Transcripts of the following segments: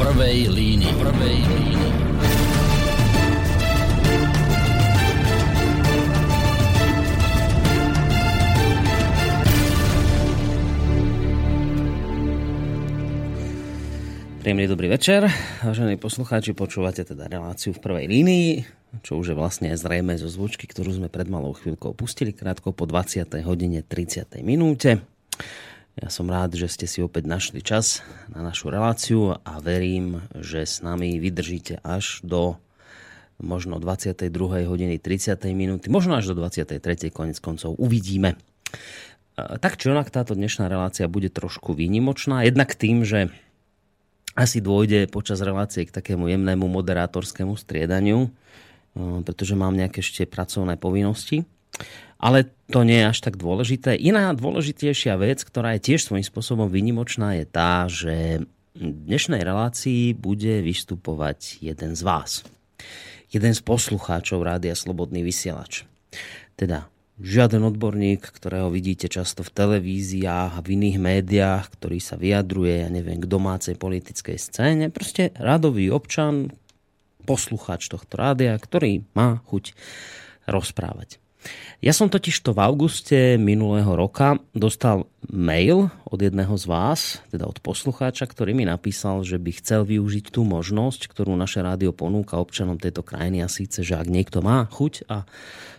prvej línii. Prvej línii. Príjemný dobrý večer. Vážení poslucháči, počúvate teda reláciu v prvej línii, čo už je vlastne zrejme zo zvučky, ktorú sme pred malou chvíľkou pustili krátko po 20. hodine 30. minúte. Ja som rád, že ste si opäť našli čas na našu reláciu a verím, že s nami vydržíte až do možno 22. hodiny 30. minúty, možno až do 23. konec koncov. Uvidíme. Tak či onak táto dnešná relácia bude trošku výnimočná, jednak tým, že asi dôjde počas relácie k takému jemnému moderátorskému striedaniu, eh, pretože mám nejaké ešte pracovné povinnosti. Ale to nie je až tak dôležité. Iná dôležitejšia vec, ktorá je tiež svojím spôsobom výnimočná, je tá, že v dnešnej relácii bude vystupovať jeden z vás. Jeden z poslucháčov Rádia Slobodný vysielač. Teda žiaden odborník, ktorého vidíte často v televíziách a v iných médiách, ktorý sa vyjadruje, ja neviem, k domácej politickej scéne. Proste radový občan, poslucháč tohto rádia, ktorý má chuť rozprávať. Ja som totiž to v auguste minulého roka dostal mail od jedného z vás, teda od poslucháča, ktorý mi napísal, že by chcel využiť tú možnosť, ktorú naše rádio ponúka občanom tejto krajiny a síce, že ak niekto má chuť a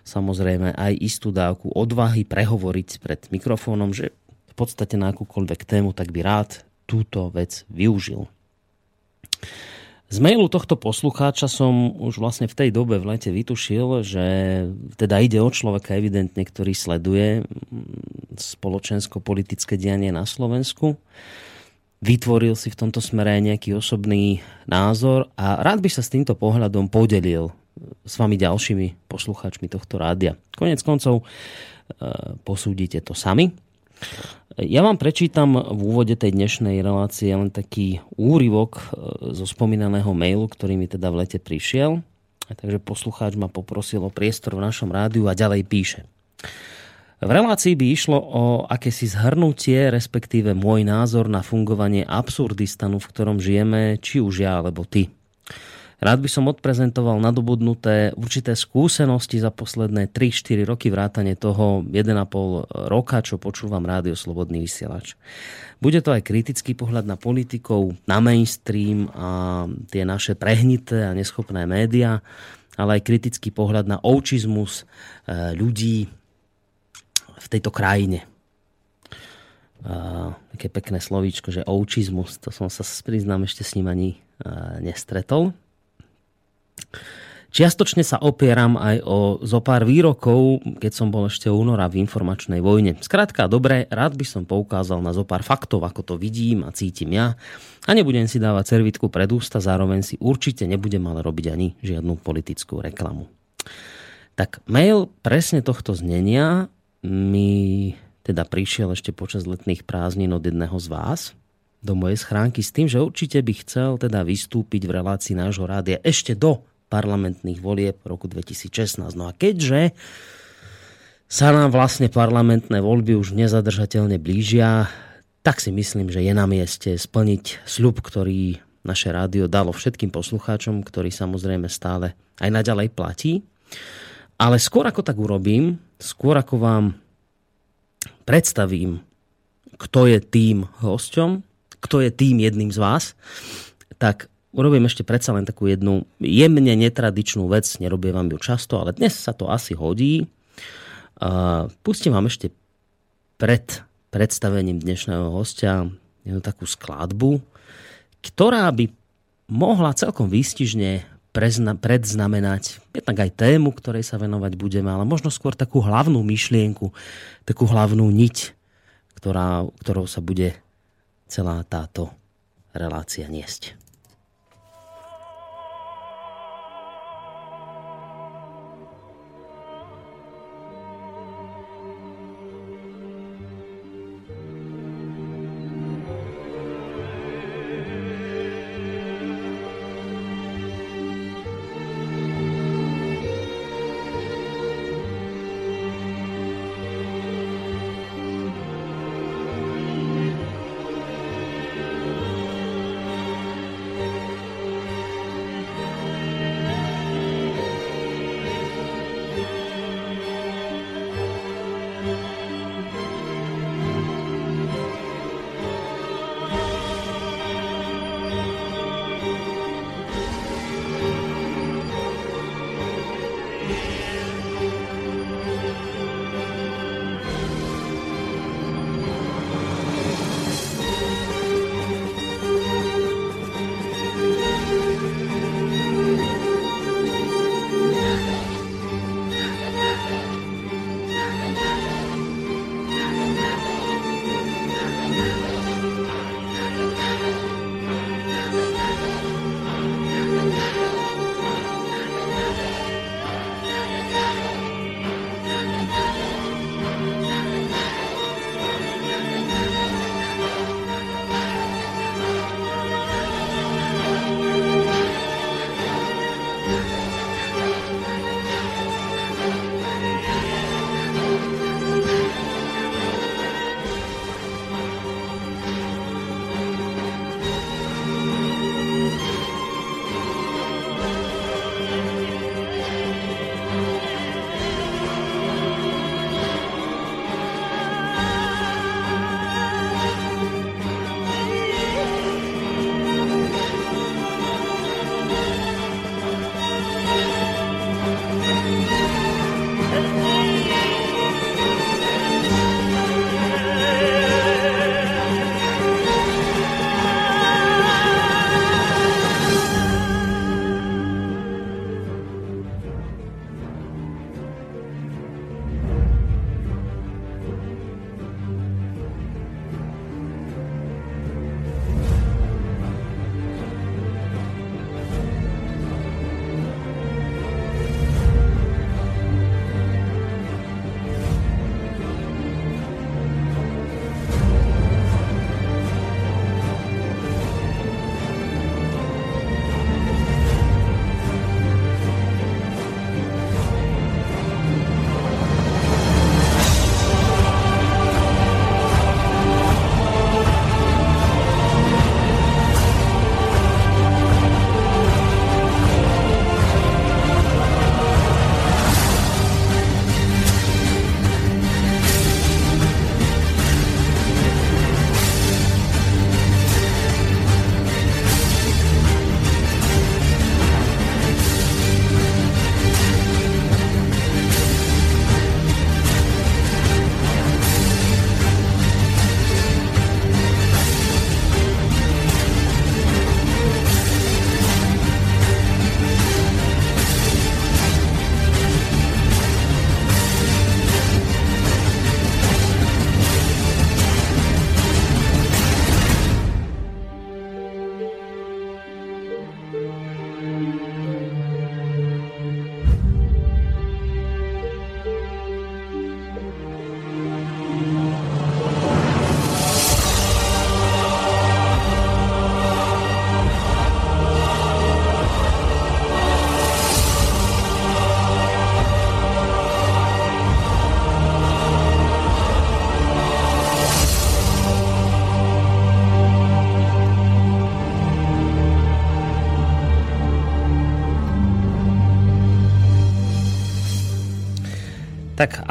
samozrejme aj istú dávku odvahy prehovoriť pred mikrofónom, že v podstate na akúkoľvek tému, tak by rád túto vec využil. Z mailu tohto poslucháča som už vlastne v tej dobe v lete vytušil, že teda ide o človeka evidentne, ktorý sleduje spoločensko-politické dianie na Slovensku. Vytvoril si v tomto smere nejaký osobný názor a rád by sa s týmto pohľadom podelil s vami ďalšími poslucháčmi tohto rádia. Konec koncov e, posúdite to sami. Ja vám prečítam v úvode tej dnešnej relácie len taký úryvok e, zo spomínaného mailu, ktorý mi teda v lete prišiel. Takže poslucháč ma poprosil o priestor v našom rádiu a ďalej píše. V relácii by išlo o akési zhrnutie, respektíve môj názor na fungovanie absurdistanu, v ktorom žijeme, či už ja alebo ty. Rád by som odprezentoval nadobudnuté určité skúsenosti za posledné 3-4 roky vrátane toho 1,5 roka, čo počúvam Rádio Slobodný vysielač. Bude to aj kritický pohľad na politikov, na mainstream a tie naše prehnité a neschopné médiá, ale aj kritický pohľad na oučizmus e, ľudí v tejto krajine. Uh, také pekné slovíčko, že oučizmus, to som sa priznám ešte s ním ani uh, nestretol. Čiastočne sa opieram aj o zo pár výrokov, keď som bol ešte února v informačnej vojne. Skrátka, dobre, rád by som poukázal na zo pár faktov, ako to vidím a cítim ja. A nebudem si dávať servitku pred ústa, zároveň si určite nebudem ale robiť ani žiadnu politickú reklamu. Tak mail presne tohto znenia mi teda prišiel ešte počas letných prázdnin od jedného z vás do mojej schránky s tým, že určite by chcel teda vystúpiť v relácii nášho rádia ešte do parlamentných volieb roku 2016. No a keďže sa nám vlastne parlamentné voľby už nezadržateľne blížia, tak si myslím, že je na mieste splniť sľub, ktorý naše rádio dalo všetkým poslucháčom, ktorý samozrejme stále aj naďalej platí. Ale skôr ako tak urobím, skôr ako vám predstavím, kto je tým hosťom, kto je tým jedným z vás, tak urobím ešte predsa len takú jednu jemne netradičnú vec, nerobím vám ju často, ale dnes sa to asi hodí. Pustím vám ešte pred predstavením dnešného hostia jednu takú skladbu, ktorá by mohla celkom výstižne predznamenať jednak aj tému, ktorej sa venovať budeme, ale možno skôr takú hlavnú myšlienku, takú hlavnú niť, ktorá, ktorou sa bude celá táto relácia niesť.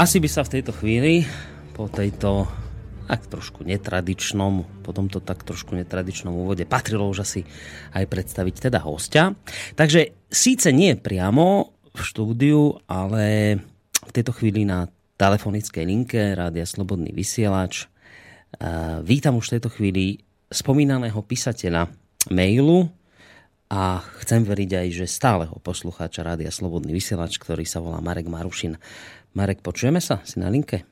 Asi by sa v tejto chvíli, po tejto tak trošku netradičnom, po tomto tak trošku netradičnom úvode patrilo už asi aj predstaviť teda hostia. Takže síce nie priamo v štúdiu, ale v tejto chvíli na telefonickej linke Rádia Slobodný vysielač. Vítam už v tejto chvíli spomínaného písateľa mailu a chcem veriť aj, že stáleho poslucháča Rádia Slobodný vysielač, ktorý sa volá Marek Marušin. Marek, počujeme sa? Si na linke?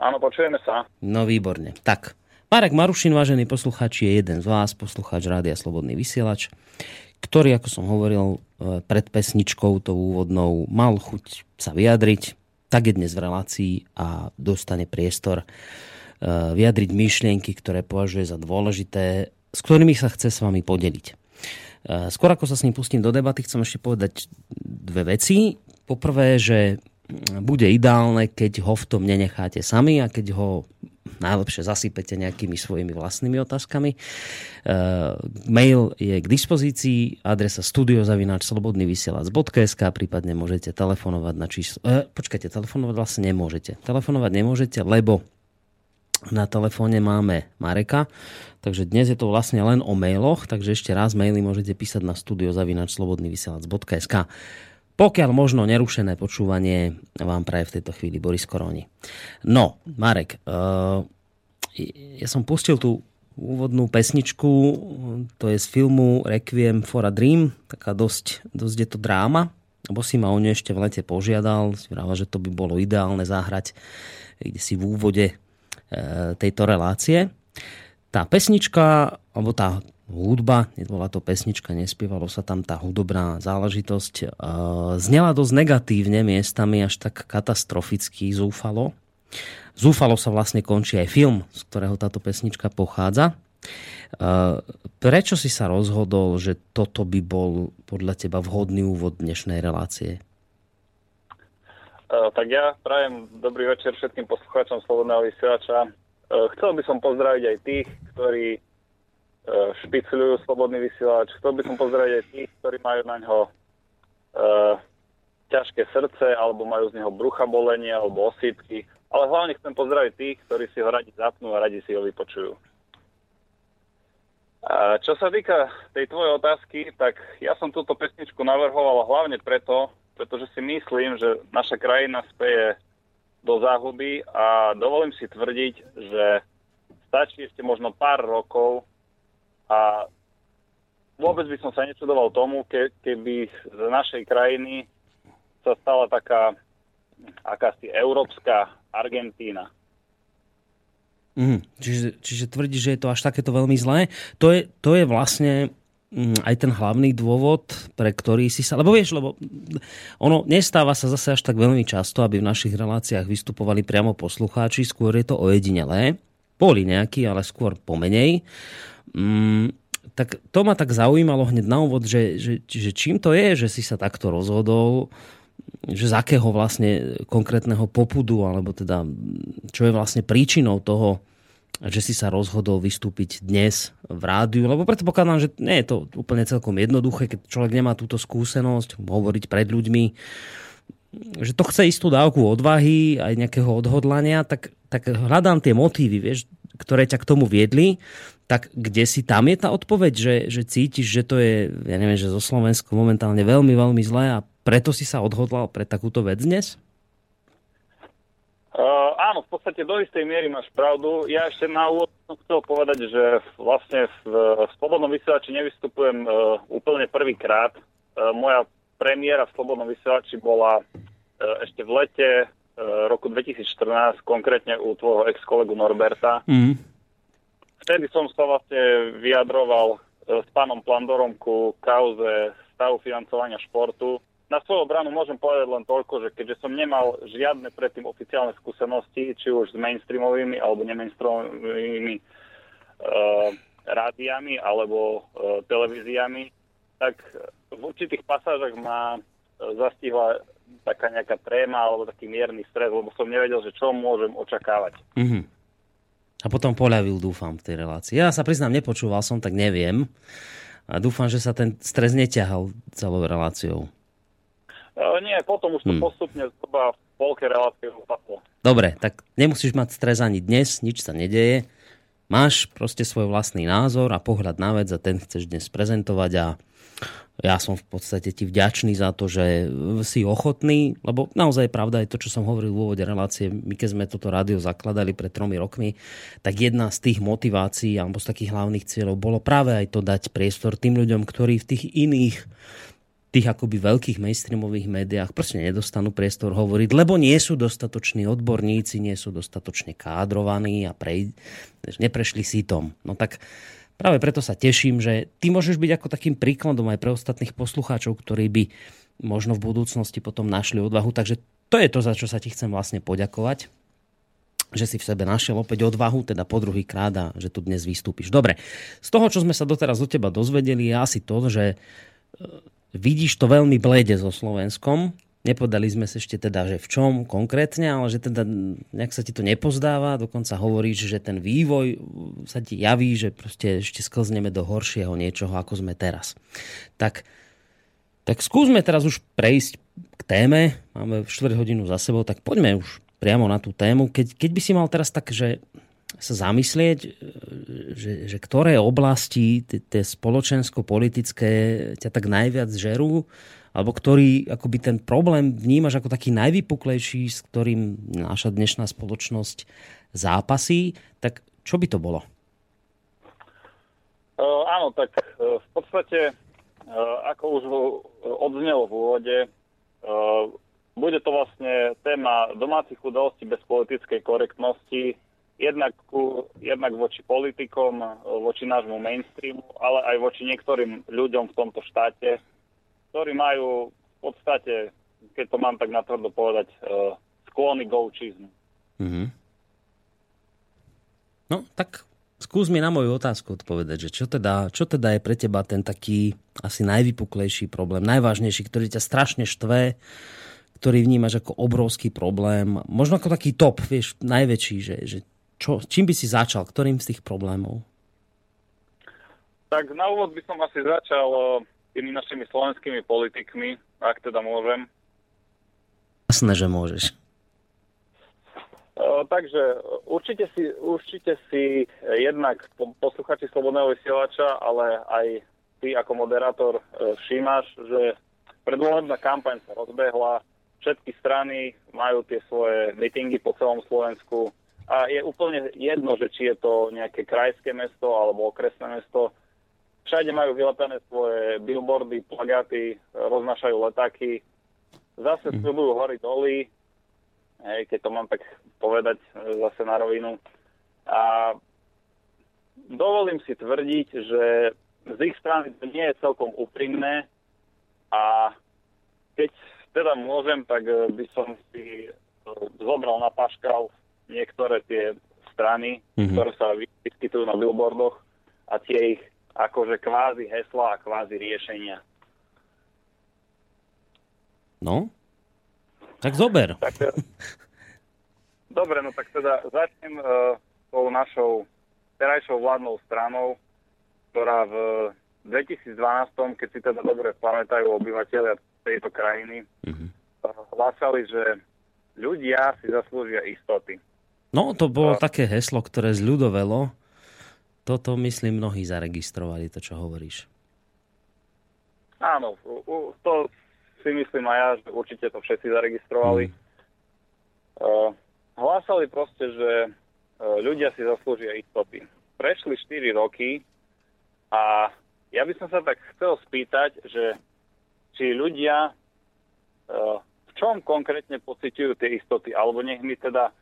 Áno, počujeme sa. No výborne. Tak, Marek Marušin, vážený poslucháč, je jeden z vás, poslucháč Rádia Slobodný vysielač, ktorý, ako som hovoril e, pred pesničkou, tou úvodnou, mal chuť sa vyjadriť, tak je dnes v relácii a dostane priestor e, vyjadriť myšlienky, ktoré považuje za dôležité, s ktorými sa chce s vami podeliť. E, skôr ako sa s ním pustím do debaty, chcem ešte povedať dve veci. Poprvé, že bude ideálne, keď ho v tom nenecháte sami a keď ho najlepšie zasypete nejakými svojimi vlastnými otázkami. Uh, mail je k dispozícii, adresa studiozavináčslobodnyvysielac.sk prípadne môžete telefonovať na číslo... Uh, počkajte, telefonovať vlastne nemôžete. Telefonovať nemôžete, lebo na telefóne máme Mareka, takže dnes je to vlastne len o mailoch, takže ešte raz maily môžete písať na studiozavináčslobodnyvysielac.sk pokiaľ možno nerušené počúvanie vám praje v tejto chvíli Boris Koroni. No, Marek, uh, ja som pustil tú úvodnú pesničku, to je z filmu Requiem for a Dream, taká dosť, dosť je to dráma, lebo si ma o ňu ešte v lete požiadal, si vrával, že to by bolo ideálne zahrať kde si v úvode tejto relácie. Tá pesnička, alebo tá hudba, nebola to pesnička, nespievalo sa tam tá hudobná záležitosť. Znela dosť negatívne miestami, až tak katastroficky zúfalo. Zúfalo sa vlastne končí aj film, z ktorého táto pesnička pochádza. Prečo si sa rozhodol, že toto by bol podľa teba vhodný úvod dnešnej relácie? Tak ja prajem dobrý večer všetkým poslucháčom Slobodného vysielača. Chcel by som pozdraviť aj tých, ktorí E, špicľujú slobodný vysielač. Chcel by som pozrieť aj tých, ktorí majú na ňo ťažké srdce, alebo majú z neho brucha bolenie, alebo osýpky. Ale hlavne chcem pozdraviť tých, ktorí si ho radi zapnú a radi si ho vypočujú. A čo sa týka tej tvojej otázky, tak ja som túto pesničku navrhoval hlavne preto, pretože si myslím, že naša krajina speje do záhuby a dovolím si tvrdiť, že stačí ešte možno pár rokov, a vôbec by som sa nečudoval tomu, ke, keby z našej krajiny sa stala taká akási európska Argentína. Mm, čiže, čiže tvrdí, že je to až takéto veľmi zlé. To je, to je vlastne aj ten hlavný dôvod, pre ktorý si sa... Lebo vieš, lebo ono nestáva sa zase až tak veľmi často, aby v našich reláciách vystupovali priamo poslucháči, skôr je to ojedinelé. Boli nejakí, ale skôr pomenej. Mm, tak to ma tak zaujímalo hneď na úvod, že, že, že čím to je, že si sa takto rozhodol, že z akého vlastne konkrétneho popudu, alebo teda čo je vlastne príčinou toho, že si sa rozhodol vystúpiť dnes v rádiu, lebo predpokladám, že nie je to úplne celkom jednoduché, keď človek nemá túto skúsenosť hovoriť pred ľuďmi, že to chce istú dávku odvahy, aj nejakého odhodlania, tak, tak hľadám tie motívy, vieš, ktoré ťa k tomu viedli tak kde si tam je tá odpoveď, že, že cítiš, že to je, ja neviem, že zo Slovensku momentálne veľmi, veľmi zlé a preto si sa odhodlal pre takúto vec dnes? Uh, áno, v podstate do istej miery máš pravdu. Ja ešte na úvod som chcel povedať, že vlastne v, v Slobodnom vysielači nevystupujem uh, úplne prvýkrát. Uh, moja premiéra v Slobodnom vysielači bola uh, ešte v lete uh, roku 2014, konkrétne u tvojho ex-kolegu Norberta. Mm vtedy som sa vlastne vyjadroval e, s pánom Plandorom ku kauze stavu financovania športu. Na svoju obranu môžem povedať len toľko, že keďže som nemal žiadne predtým oficiálne skúsenosti, či už s mainstreamovými alebo nemainstreamovými uh, rádiami alebo uh, televíziami, tak v určitých pasážach ma zastihla taká nejaká tréma alebo taký mierny stres, lebo som nevedel, že čo môžem očakávať. Mm-hmm. A potom poľavil, dúfam, v tej relácii. Ja sa priznám, nepočúval som, tak neviem. A dúfam, že sa ten stres neťahal celou reláciou. E, nie, potom už to hmm. postupne zhruba polke relácie upadlo. Dobre, tak nemusíš mať stres ani dnes, nič sa nedeje. Máš proste svoj vlastný názor a pohľad na vec a ten chceš dnes prezentovať a ja som v podstate ti vďačný za to, že si ochotný, lebo naozaj pravda je to, čo som hovoril v úvode relácie, my keď sme toto rádio zakladali pred tromi rokmi, tak jedna z tých motivácií alebo z takých hlavných cieľov bolo práve aj to dať priestor tým ľuďom, ktorí v tých iných tých akoby veľkých mainstreamových médiách proste nedostanú priestor hovoriť, lebo nie sú dostatoční odborníci, nie sú dostatočne kádrovaní a prej, neprešli si tom. No tak Práve preto sa teším, že ty môžeš byť ako takým príkladom aj pre ostatných poslucháčov, ktorí by možno v budúcnosti potom našli odvahu. Takže to je to, za čo sa ti chcem vlastne poďakovať že si v sebe našiel opäť odvahu, teda po druhý krát a že tu dnes vystúpiš. Dobre, z toho, čo sme sa doteraz od teba dozvedeli, je asi to, že vidíš to veľmi blede so Slovenskom, Nepodali sme sa ešte teda, že v čom konkrétne, ale že teda nejak sa ti to nepozdáva, dokonca hovoríš, že ten vývoj sa ti javí, že proste ešte sklzneme do horšieho niečoho, ako sme teraz. Tak, tak skúsme teraz už prejsť k téme, máme 4 hodinu za sebou, tak poďme už priamo na tú tému. Keď, keď by si mal teraz tak, že sa zamyslieť, že, že ktoré oblasti tie spoločensko-politické ťa tak najviac žerú, alebo ktorý akoby ten problém vnímaš ako taký najvypuklejší, s ktorým naša dnešná spoločnosť zápasí, tak čo by to bolo? Uh, áno, tak uh, v podstate, uh, ako už odznelo v úvode, bude to vlastne téma domácich udalostí bez politickej korektnosti, jednak, ku, jednak voči politikom, voči nášmu mainstreamu, ale aj voči niektorým ľuďom v tomto štáte, ktorí majú v podstate, keď to mám tak natvrdo povedať, uh, sklony goučizmu. Mm-hmm. No, tak skús mi na moju otázku odpovedať, že čo teda, čo teda je pre teba ten taký asi najvypuklejší problém, najvážnejší, ktorý ťa strašne štve, ktorý vnímaš ako obrovský problém, možno ako taký top, vieš, najväčší, že, že čo, čím by si začal, ktorým z tých problémov? Tak na úvod by som asi začal tými našimi slovenskými politikmi, ak teda môžem. Jasné, že môžeš. takže určite si, určite si jednak posluchači Slobodného vysielača, ale aj ty ako moderátor e, všímaš, že predvolebná kampaň sa rozbehla, všetky strany majú tie svoje mitingy po celom Slovensku a je úplne jedno, že či je to nejaké krajské mesto alebo okresné mesto, Všade majú vylepené svoje billboardy, plagáty, roznášajú letáky. Zase mm. sľubujú hory doly, hej, keď to mám tak povedať e, zase na rovinu. A dovolím si tvrdiť, že z ich strany to nie je celkom úprimné a keď teda môžem, tak e, by som si e, zobral na paškal niektoré tie strany, mm-hmm. ktoré sa vyskytujú na billboardoch a tie ich akože kvázi hesla a kvázi riešenia. No, tak zober. Tak, eh, dobre, no tak teda začnem uh, tou našou terajšou vládnou stranou, ktorá v 2012, keď si teda dobre pamätajú obyvateľia tejto krajiny, uh-huh. hlásali, že ľudia si zaslúžia istoty. No, to bolo uh, také heslo, ktoré zľudovelo toto, myslím, mnohí zaregistrovali, to, čo hovoríš. Áno, to si myslím aj ja, že určite to všetci zaregistrovali. Mm. Uh, hlásali proste, že uh, ľudia si zaslúžia istoty. Prešli 4 roky a ja by som sa tak chcel spýtať, že či ľudia uh, v čom konkrétne pociťujú tie istoty, alebo nech mi teda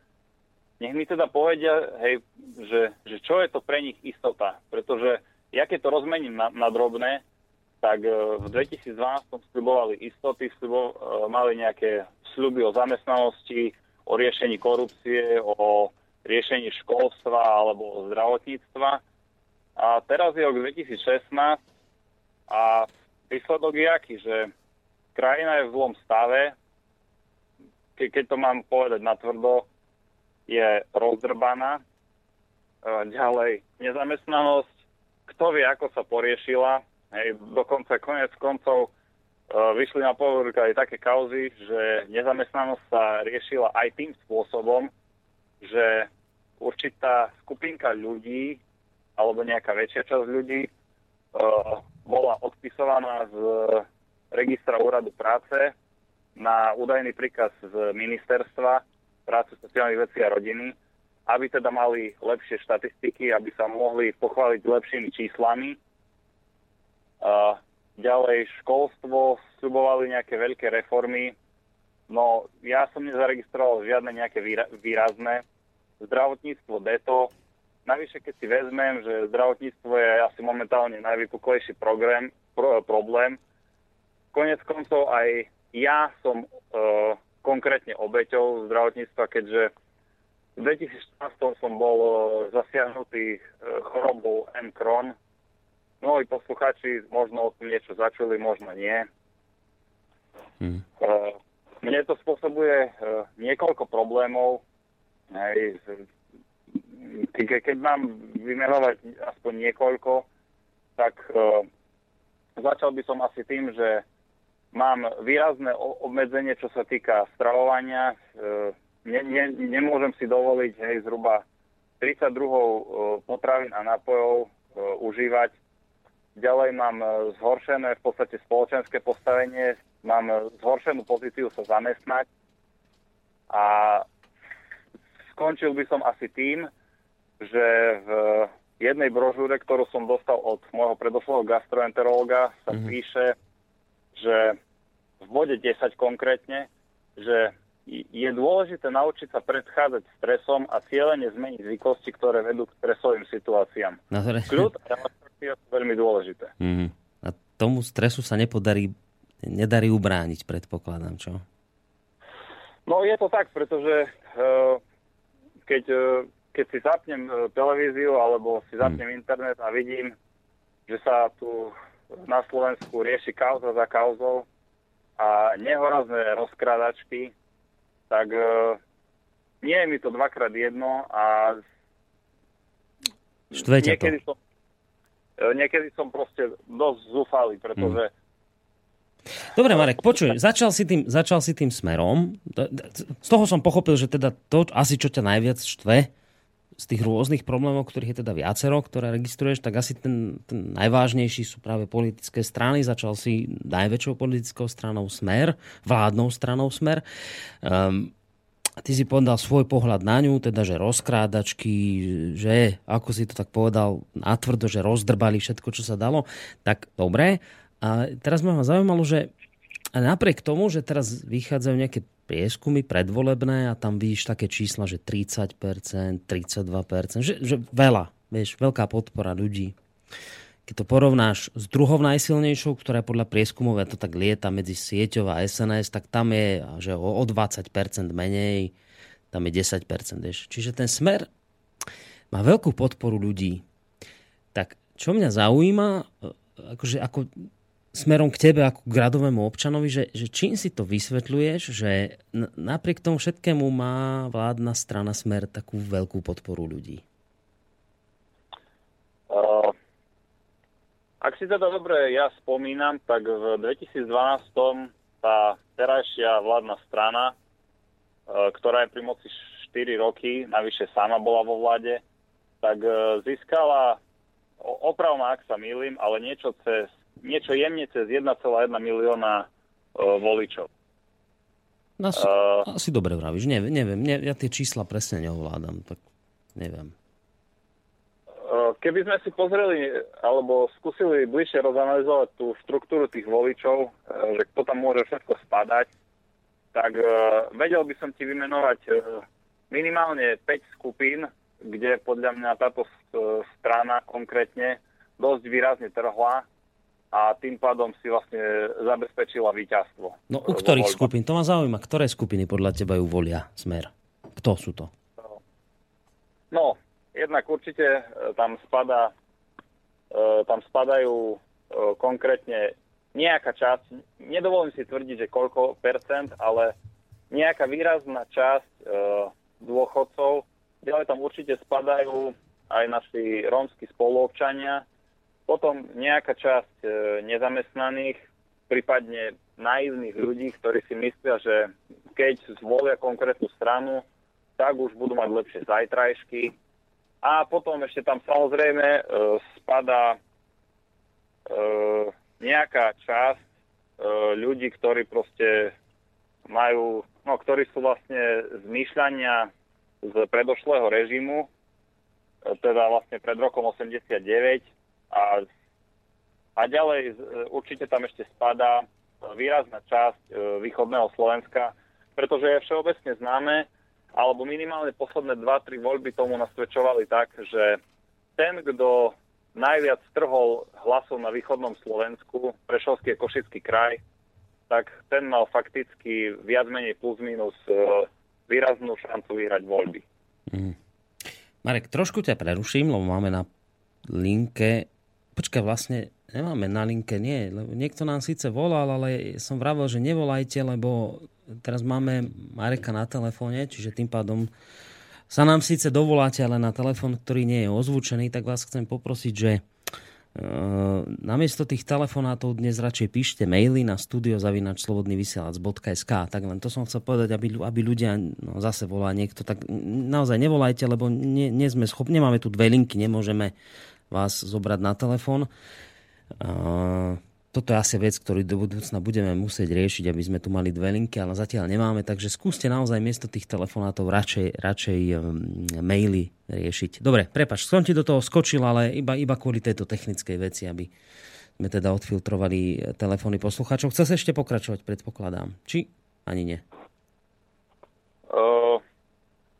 nech mi teda povedia, hej, že, že čo je to pre nich istota. Pretože ja keď to rozmením na, na drobné, tak e, v 2012 slibovali istoty, slibo, e, mali nejaké sľuby o zamestnanosti, o riešení korupcie, o riešení školstva alebo zdravotníctva. A teraz je rok 2016 a výsledok je aký, že krajina je v zlom stave, ke, keď to mám povedať natvrdo, je rozdrbaná. E, ďalej, nezamestnanosť, kto vie, ako sa poriešila. Hej, dokonca konec koncov vyšli na povrch aj také kauzy, že nezamestnanosť sa riešila aj tým spôsobom, že určitá skupinka ľudí alebo nejaká väčšia časť ľudí uh, bola odpisovaná z registra úradu práce na údajný príkaz z ministerstva práce, sociálnych vecí a rodiny, aby teda mali lepšie štatistiky, aby sa mohli pochváliť lepšími číslami. Uh, ďalej školstvo, slubovali nejaké veľké reformy. No, ja som nezaregistroval žiadne nejaké výrazné. Zdravotníctvo deto, Navyše, keď si vezmem, že zdravotníctvo je asi momentálne najvypuklejší program, pro, problém, konec koncov aj ja som e, konkrétne obeťou zdravotníctva, keďže v 2014 som bol e, zasiahnutý e, chorobou M-Kron. Mnohí posluchači možno o tom niečo začuli, možno nie. Hmm. Mne to spôsobuje niekoľko problémov. Keď mám vymenovať aspoň niekoľko, tak začal by som asi tým, že mám výrazné obmedzenie, čo sa týka stravovania. Uh, ne, ne, nemôžem si dovoliť hej, zhruba 32 uh, potravín a nápojov uh, užívať. Ďalej mám zhoršené v podstate spoločenské postavenie, mám zhoršenú pozíciu sa zamestnať a skončil by som asi tým, že v jednej brožúre, ktorú som dostal od môjho predošlého gastroenterológa, sa mm-hmm. píše, že v bode 10 konkrétne, že je dôležité naučiť sa predchádzať stresom a cieľene zmeniť zvyklosti, ktoré vedú k stresovým situáciám. No, ktoré... Kľud a relaksácia sú veľmi dôležité. Mm-hmm. A tomu stresu sa nepodarí, nedarí ubrániť, predpokladám, čo? No je to tak, pretože uh, keď uh, keď si zapnem e, televíziu alebo si hmm. zapnem hmm. internet a vidím, že sa tu na Slovensku rieši kauza za kauzou a nehorazné rozkrádačky, tak uh, nie je mi to dvakrát jedno a niekedy to. som, e, niekedy som proste dosť zúfalý, pretože hmm. Dobre, Marek, počuj, začal si, tým, začal si tým smerom. Z toho som pochopil, že teda to asi, čo ťa najviac štve, z tých rôznych problémov, ktorých je teda viacero, ktoré registruješ, tak asi ten, ten najvážnejší sú práve politické strany. Začal si najväčšou politickou stranou Smer, vládnou stranou Smer. Um, ty si povedal svoj pohľad na ňu, teda, že rozkrádačky, že, ako si to tak povedal, natvrdo, že rozdrbali všetko, čo sa dalo. Tak dobre. A teraz ma zaujímalo, že napriek tomu, že teraz vychádzajú nejaké prieskumy predvolebné a tam vidíš také čísla, že 30%, 32%, že, že veľa, vieš, veľká podpora ľudí. Keď to porovnáš s druhou najsilnejšou, ktorá podľa prieskumov, to tak lieta medzi sieťou a SNS, tak tam je že o, o 20% menej, tam je 10%. Vieš. Čiže ten smer má veľkú podporu ľudí. Tak čo mňa zaujíma, akože ako smerom k tebe ako k radovému občanovi, že, že čím si to vysvetľuješ, že napriek tomu všetkému má vládna strana Smer takú veľkú podporu ľudí? Ak si teda dobre ja spomínam, tak v 2012 tá terajšia vládna strana, ktorá je pri moci 4 roky, navyše sama bola vo vláde, tak získala, opravom ak sa milím, ale niečo cez niečo jemne cez 1,1 milióna uh, voličov. No, asi, uh, asi dobre vravíš, neviem, neviem, ne, ja tie čísla presne neovládam, tak neviem. Uh, keby sme si pozreli, alebo skúsili bližšie rozanalizovať tú štruktúru tých voličov, uh, že kto tam môže všetko spadať, tak uh, vedel by som ti vymenovať uh, minimálne 5 skupín, kde podľa mňa táto strana konkrétne dosť výrazne trhla a tým pádom si vlastne zabezpečila víťazstvo. No u ktorých skupín? To ma zaujíma. Ktoré skupiny podľa teba ju volia smer? Kto sú to? No, jednak určite e, tam spada e, tam spadajú e, konkrétne nejaká časť, nedovolím si tvrdiť, že koľko percent, ale nejaká výrazná časť dôchodcov. Ďalej tam určite spadajú aj naši rómsky spoluobčania, potom nejaká časť e, nezamestnaných, prípadne naivných ľudí, ktorí si myslia, že keď zvolia konkrétnu stranu, tak už budú mať lepšie zajtrajšky. A potom ešte tam samozrejme e, spadá e, nejaká časť e, ľudí, ktorí proste majú, no ktorí sú vlastne zmýšľania z predošlého režimu, e, teda vlastne pred rokom 89 a, a ďalej e, určite tam ešte spadá výrazná časť e, východného Slovenska, pretože je všeobecne známe, alebo minimálne posledné 2-3 voľby tomu nasvedčovali tak, že ten, kto najviac strhol hlasov na východnom Slovensku, Prešovský a Košický kraj, tak ten mal fakticky viac menej plus minus výraznú šancu vyhrať voľby. Mm. Marek, trošku ťa preruším, lebo máme na linke... Počkaj, vlastne nemáme na linke, nie. Lebo niekto nám síce volal, ale som vravel, že nevolajte, lebo teraz máme Mareka na telefóne, čiže tým pádom sa nám síce dovoláte, ale na telefón, ktorý nie je ozvučený, tak vás chcem poprosiť, že Ehm, namiesto tých telefonátov dnes radšej píšte maily na studiozavinačslobodnyvysielac.sk tak len to som chcel povedať, aby, aby ľudia no, zase volá niekto, tak naozaj nevolajte, lebo nie, nie sme schopní, nemáme tu dve linky, nemôžeme vás zobrať na telefón. Toto je asi vec, ktorú do budúcna budeme musieť riešiť, aby sme tu mali dve linky, ale zatiaľ nemáme, takže skúste naozaj miesto tých telefonátov radšej, radšej maily riešiť. Dobre, prepač, som ti do toho skočil, ale iba, iba kvôli tejto technickej veci, aby sme teda odfiltrovali telefóny poslucháčov. Chceš ešte pokračovať, predpokladám. Či ani nie? Uh,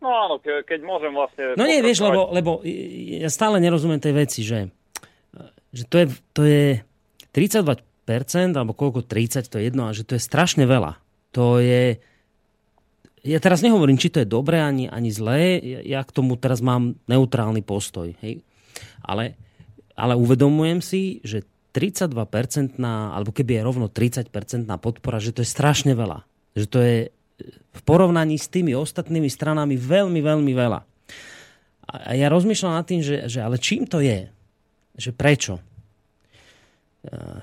no áno, ke, keď môžem vlastne... No nie, vieš, lebo, lebo ja stále nerozumiem tej veci, že, že to je, to je 32% alebo koľko 30, to je jedno, a že to je strašne veľa. To je... Ja teraz nehovorím, či to je dobré ani, ani zlé, ja k tomu teraz mám neutrálny postoj. Hej? Ale, ale uvedomujem si, že 32% alebo keby je rovno 30% podpora, že to je strašne veľa. Že to je v porovnaní s tými ostatnými stranami veľmi, veľmi veľa. A ja rozmýšľam nad tým, že, že ale čím to je? Že prečo?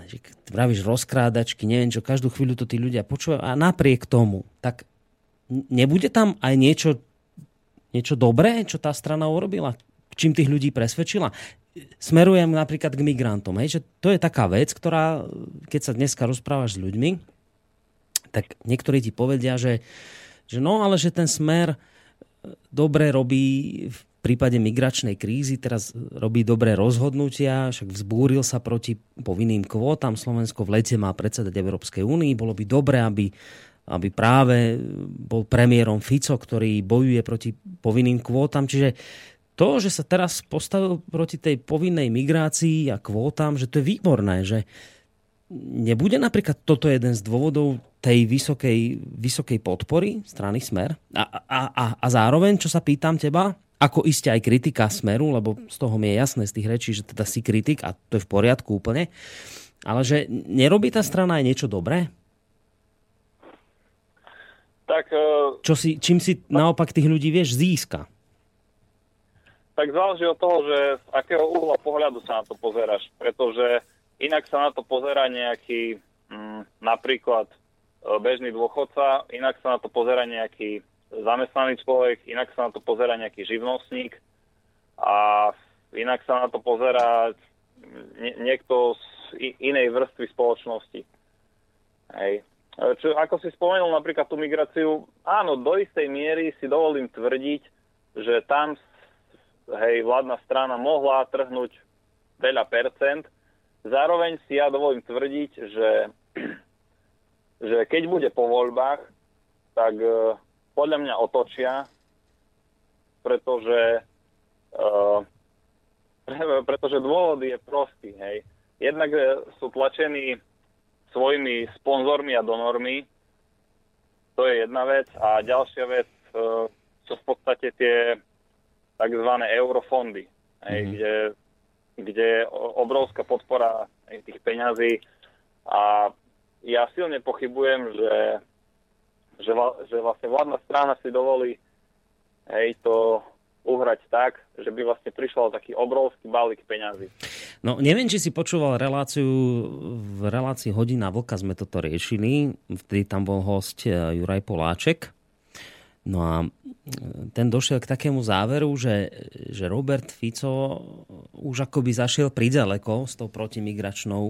že vravíš rozkrádačky, neviem čo, každú chvíľu to tí ľudia počúvajú a napriek tomu, tak nebude tam aj niečo, niečo dobré, čo tá strana urobila? Čím tých ľudí presvedčila? Smerujem napríklad k migrantom. Hej, že to je taká vec, ktorá, keď sa dneska rozprávaš s ľuďmi, tak niektorí ti povedia, že, že no, ale že ten smer dobre robí v prípade migračnej krízy teraz robí dobré rozhodnutia, však vzbúril sa proti povinným kvótam. Slovensko v lete má predsedať Európskej únii. Bolo by dobré, aby, aby práve bol premiérom Fico, ktorý bojuje proti povinným kvótam. Čiže to, že sa teraz postavil proti tej povinnej migrácii a kvótam, že to je výborné, že nebude napríklad toto jeden z dôvodov tej vysokej, vysokej podpory strany Smer? A, a, a, a zároveň, čo sa pýtam teba, ako iste aj kritika Smeru, lebo z toho mi je jasné z tých rečí, že teda si kritik a to je v poriadku úplne, ale že nerobí tá strana aj niečo dobré? Tak, uh, Čo si, čím si naopak tých ľudí vieš získa? Tak záleží od toho, že z akého uhla pohľadu sa na to pozeráš. Pretože inak sa na to pozera nejaký mm, napríklad e, bežný dôchodca, inak sa na to pozera nejaký zamestnaný človek, inak sa na to pozera nejaký živnostník a inak sa na to pozera niekto z inej vrstvy spoločnosti. Hej. Čo, ako si spomenul napríklad tú migráciu, áno, do istej miery si dovolím tvrdiť, že tam hej, vládna strana mohla trhnúť veľa percent. Zároveň si ja dovolím tvrdiť, že, že keď bude po voľbách, tak podľa mňa otočia, pretože, uh, pretože dôvod je prostý. Hej. Jednak e, sú tlačení svojimi sponzormi a donormi, to je jedna vec. A ďalšia vec uh, sú v podstate tie tzv. eurofondy, mm-hmm. kde, kde je obrovská podpora tých peňazí a ja silne pochybujem, že že, že vlastne vládna strana si dovolí hej, to uhrať tak, že by vlastne prišlo taký obrovský balík peňazí. No, neviem, či si počúval reláciu, v relácii Hodina Vlka sme toto riešili, vtedy tam bol host eh, Juraj Poláček. No a eh, ten došiel k takému záveru, že, že Robert Fico už akoby zašiel pridaleko s tou protimigračnou,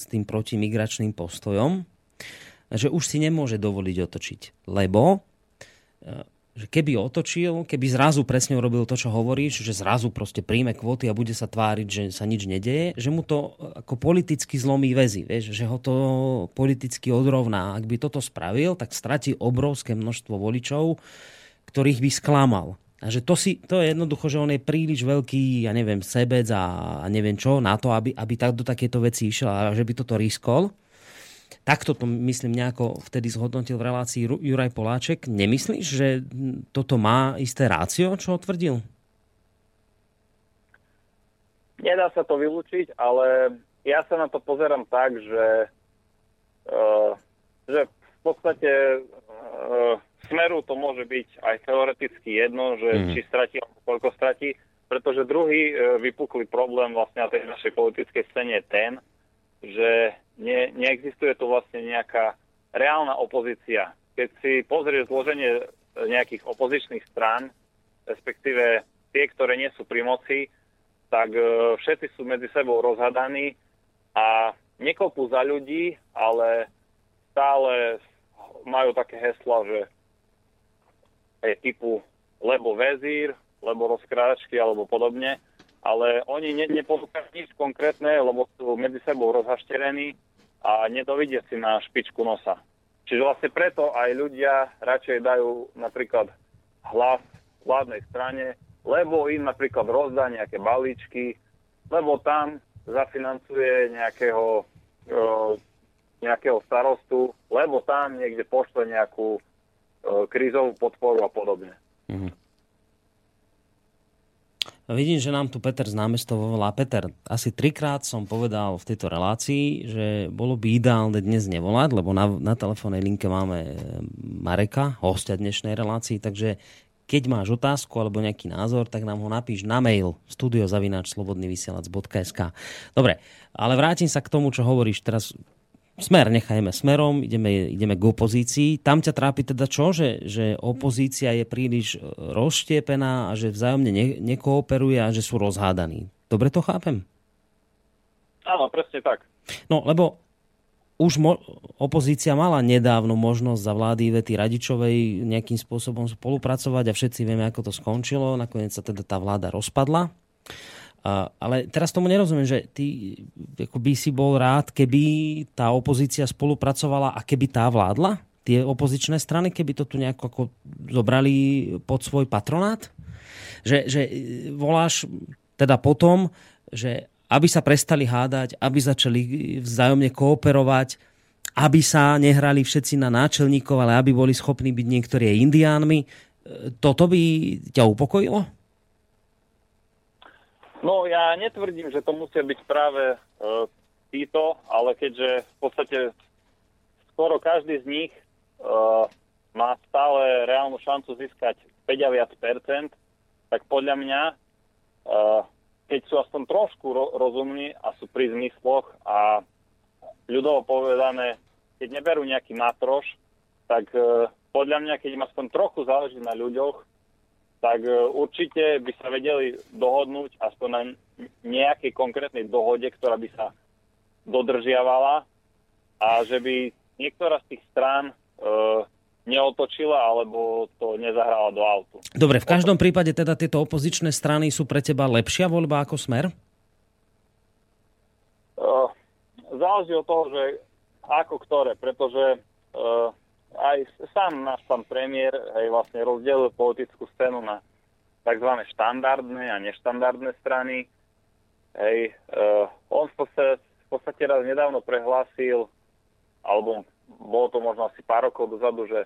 s tým protimigračným postojom, že už si nemôže dovoliť otočiť, lebo eh, že keby otočil, keby zrazu presne urobil to, čo hovoríš, že zrazu proste príjme kvóty a bude sa tváriť, že sa nič nedeje, že mu to ako politicky zlomí väzy, vieš, že ho to politicky odrovná. Ak by toto spravil, tak stratí obrovské množstvo voličov, ktorých by sklamal. A že to, si, to je jednoducho, že on je príliš veľký, ja neviem, sebec a, a neviem čo, na to, aby, aby tak do takéto veci išiel a že by toto riskol. Takto to myslím nejako vtedy zhodnotil v relácii Juraj Poláček. Nemyslíš, že toto má isté rácio, čo tvrdil? Nedá sa to vylúčiť, ale ja sa na to pozerám tak, že, uh, že v podstate uh, smeru to môže byť aj teoreticky jedno, že mm. či stratí alebo koľko stratí, pretože druhý uh, vypukli problém vlastne na tej našej politickej scéne je ten, že ne, neexistuje tu vlastne nejaká reálna opozícia. Keď si pozrieš zloženie nejakých opozičných strán, respektíve tie, ktoré nie sú pri moci, tak e, všetci sú medzi sebou rozhadaní a nekopú za ľudí, ale stále majú také hesla, že je typu lebo vezír, lebo rozkráčky alebo podobne ale oni ne, neponúkajú nič konkrétne, lebo sú medzi sebou rozhašterení a nedovidia si na špičku nosa. Čiže vlastne preto aj ľudia radšej dajú napríklad hlas vládnej strane, lebo im napríklad rozdá nejaké balíčky, lebo tam zafinancuje nejakého, e, nejakého starostu, lebo tam niekde pošle nejakú e, krízovú podporu a podobne. Mm-hmm. Vidím, že nám tu Peter z námestov volá. Peter, asi trikrát som povedal v tejto relácii, že bolo by ideálne dnes nevolať, lebo na, na telefónnej linke máme e, Mareka, hostia dnešnej relácii, takže keď máš otázku alebo nejaký názor, tak nám ho napíš na mail studiozavináčslobodnyvysielac.sk Dobre, ale vrátim sa k tomu, čo hovoríš teraz Smer nechajme smerom, ideme, ideme k opozícii. Tam ťa trápi teda čo? Že, že opozícia je príliš e, rozštiepená a že vzájomne ne, nekooperuje a že sú rozhádaní. Dobre to chápem? Áno, presne tak. No, lebo už mo- opozícia mala nedávno možnosť za vlády Vety Radičovej nejakým spôsobom spolupracovať a všetci vieme, ako to skončilo. Nakoniec sa teda tá vláda rozpadla. Ale teraz tomu nerozumiem, že ty ako by si bol rád, keby tá opozícia spolupracovala a keby tá vládla? Tie opozičné strany, keby to tu nejako ako zobrali pod svoj patronát? Že, že e, voláš teda potom, že aby sa prestali hádať, aby začali vzájomne kooperovať, aby sa nehrali všetci na náčelníkov, ale aby boli schopní byť niektorí indiánmi. E, toto by ťa upokojilo? No ja netvrdím, že to musia byť práve e, títo, ale keďže v podstate skoro každý z nich e, má stále reálnu šancu získať 5 a viac percent, tak podľa mňa, e, keď sú aspoň trošku ro- rozumní a sú pri zmysloch a ľudovo povedané, keď neberú nejaký matroš, tak e, podľa mňa, keď im aspoň trochu záleží na ľuďoch, tak e, určite by sa vedeli dohodnúť aspoň na nejakej konkrétnej dohode, ktorá by sa dodržiavala a že by niektorá z tých strán e, neotočila alebo to nezahrala do autu. Dobre, v každom prípade teda tieto opozičné strany sú pre teba lepšia voľba ako smer? E, záleží od toho, že ako ktoré, pretože e, aj sám náš pán premiér hej, vlastne rozdelil politickú scénu na tzv. štandardné a neštandardné strany. Hej, uh, on v v podstate raz nedávno prehlásil, alebo bolo to možno asi pár rokov dozadu, že,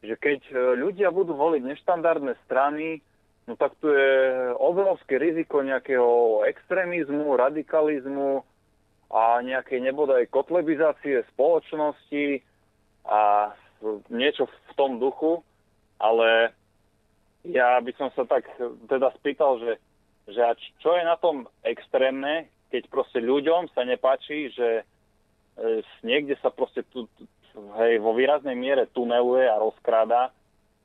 že keď e, ľudia budú voliť neštandardné strany, no tak tu je obrovské riziko nejakého extrémizmu, radikalizmu a nejakej nebodaj kotlebizácie spoločnosti a niečo v tom duchu, ale ja by som sa tak teda spýtal, že, že čo je na tom extrémne, keď proste ľuďom sa nepáči, že e, niekde sa proste tu, hej, vo výraznej miere tuneluje a rozkráda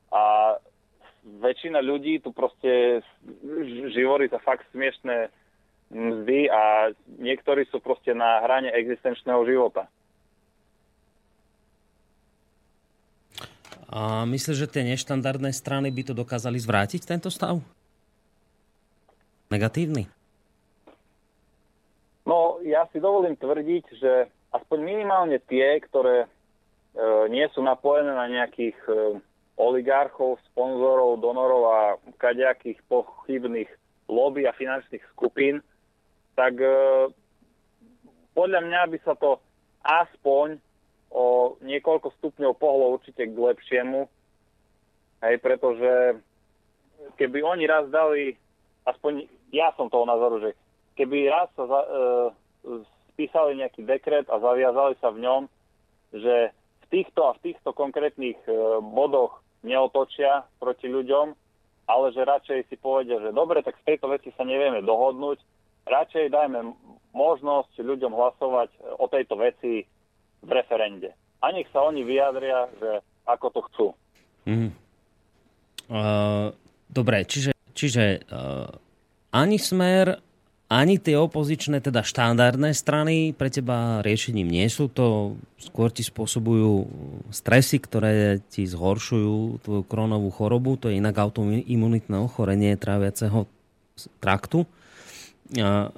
a väčšina ľudí tu proste živorí za fakt smiešné mzdy a niektorí sú proste na hrane existenčného života. A myslíš, že tie neštandardné strany by to dokázali zvrátiť, tento stav? Negatívny? No, ja si dovolím tvrdiť, že aspoň minimálne tie, ktoré e, nie sú napojené na nejakých e, oligarchov, sponzorov, donorov a kadejakých pochybných lobby a finančných skupín, tak e, podľa mňa by sa to aspoň o niekoľko stupňov pohlo určite k lepšiemu. Hej, pretože keby oni raz dali, aspoň ja som toho názoru, že keby raz sa za, e, spísali nejaký dekret a zaviazali sa v ňom, že v týchto a v týchto konkrétnych e, bodoch neotočia proti ľuďom, ale že radšej si povedia, že dobre, tak v tejto veci sa nevieme dohodnúť, radšej dajme možnosť ľuďom hlasovať o tejto veci v referende. A nech sa oni vyjadria, že ako to chcú. Mm. Uh, dobre, čiže, čiže uh, ani smer, ani tie opozičné, teda štandardné strany pre teba riešením nie sú. To skôr ti spôsobujú stresy, ktoré ti zhoršujú tvoju kronovú chorobu. To je inak autoimunitné ochorenie tráviaceho traktu. Uh,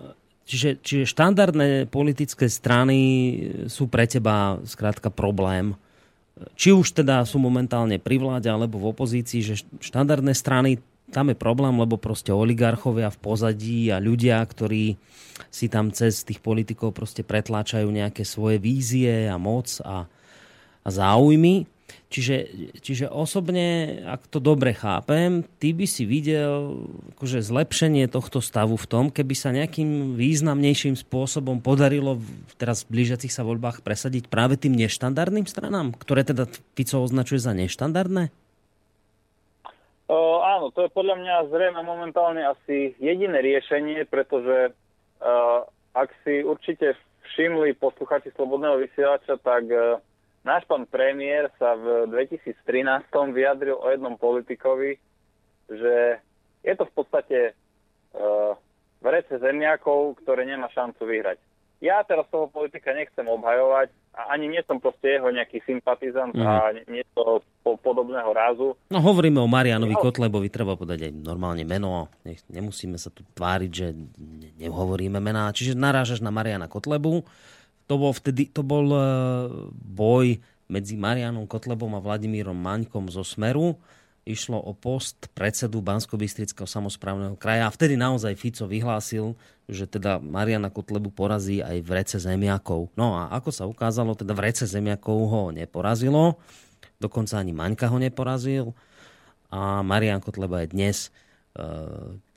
Čiže, čiže štandardné politické strany sú pre teba skrátka problém. Či už teda sú momentálne pri vláde alebo v opozícii, že štandardné strany, tam je problém, lebo proste oligarchovia v pozadí a ľudia, ktorí si tam cez tých politikov proste pretláčajú nejaké svoje vízie a moc a, a záujmy. Čiže, čiže osobne, ak to dobre chápem, ty by si videl akože zlepšenie tohto stavu v tom, keby sa nejakým významnejším spôsobom podarilo teraz blížiacich sa voľbách presadiť práve tým neštandardným stranám, ktoré teda Fico označuje za neštandardné? Uh, áno, to je podľa mňa zrejme momentálne asi jediné riešenie, pretože uh, ak si určite všimli posluchači Slobodného vysielača, tak uh, Náš pán premiér sa v 2013 vyjadril o jednom politikovi, že je to v podstate uh, vrece zemiakov, ktoré nemá šancu vyhrať. Ja teraz toho politika nechcem obhajovať a ani nie som proste jeho nejaký sympatizant mm. a mhm. nie to po, podobného rázu. No hovoríme o Marianovi no. Kotlebovi, treba povedať aj normálne meno. Nech, nemusíme sa tu tváriť, že nehovoríme mená. Čiže narážaš na Mariana Kotlebu to bol vtedy, to bol e, boj medzi Marianom Kotlebom a Vladimírom Maňkom zo Smeru. Išlo o post predsedu bansko samozprávneho kraja a vtedy naozaj Fico vyhlásil, že teda Mariana Kotlebu porazí aj v rece zemiakov. No a ako sa ukázalo, teda v rece zemiakov ho neporazilo, dokonca ani Maňka ho neporazil a Marian Kotleba je dnes Eh,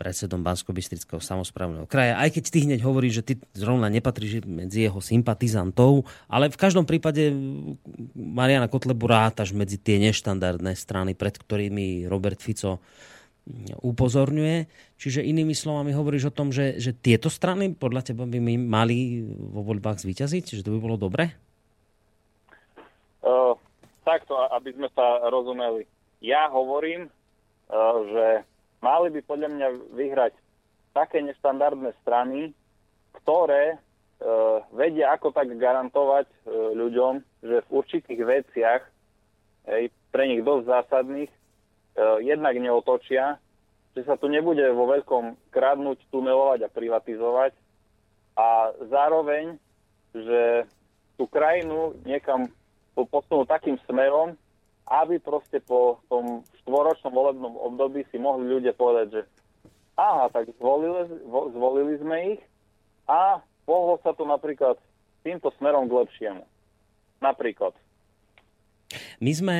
predsedom bansko samozprávneho kraja. Aj keď ty hneď hovoríš, že ty zrovna nepatríš medzi jeho sympatizantov, ale v každom prípade Mariana Kotlebu rátaš medzi tie neštandardné strany, pred ktorými Robert Fico upozorňuje. Čiže inými slovami hovoríš o tom, že, že tieto strany podľa teba by my mali vo voľbách zvíťaziť? Že to by bolo dobre? Uh, takto, aby sme sa rozumeli. Ja hovorím, uh, že mali by podľa mňa vyhrať také neštandardné strany, ktoré e, vedia ako tak garantovať e, ľuďom, že v určitých veciach, hej, pre nich dosť zásadných, e, jednak neotočia, že sa tu nebude vo veľkom kradnúť, tunelovať a privatizovať a zároveň, že tú krajinu niekam posunú takým smerom, aby proste po tom štvoročnom volebnom období si mohli ľudia povedať, že aha, tak zvolili, zvolili sme ich a pohlo sa to napríklad týmto smerom k lepšiemu. Napríklad. My sme,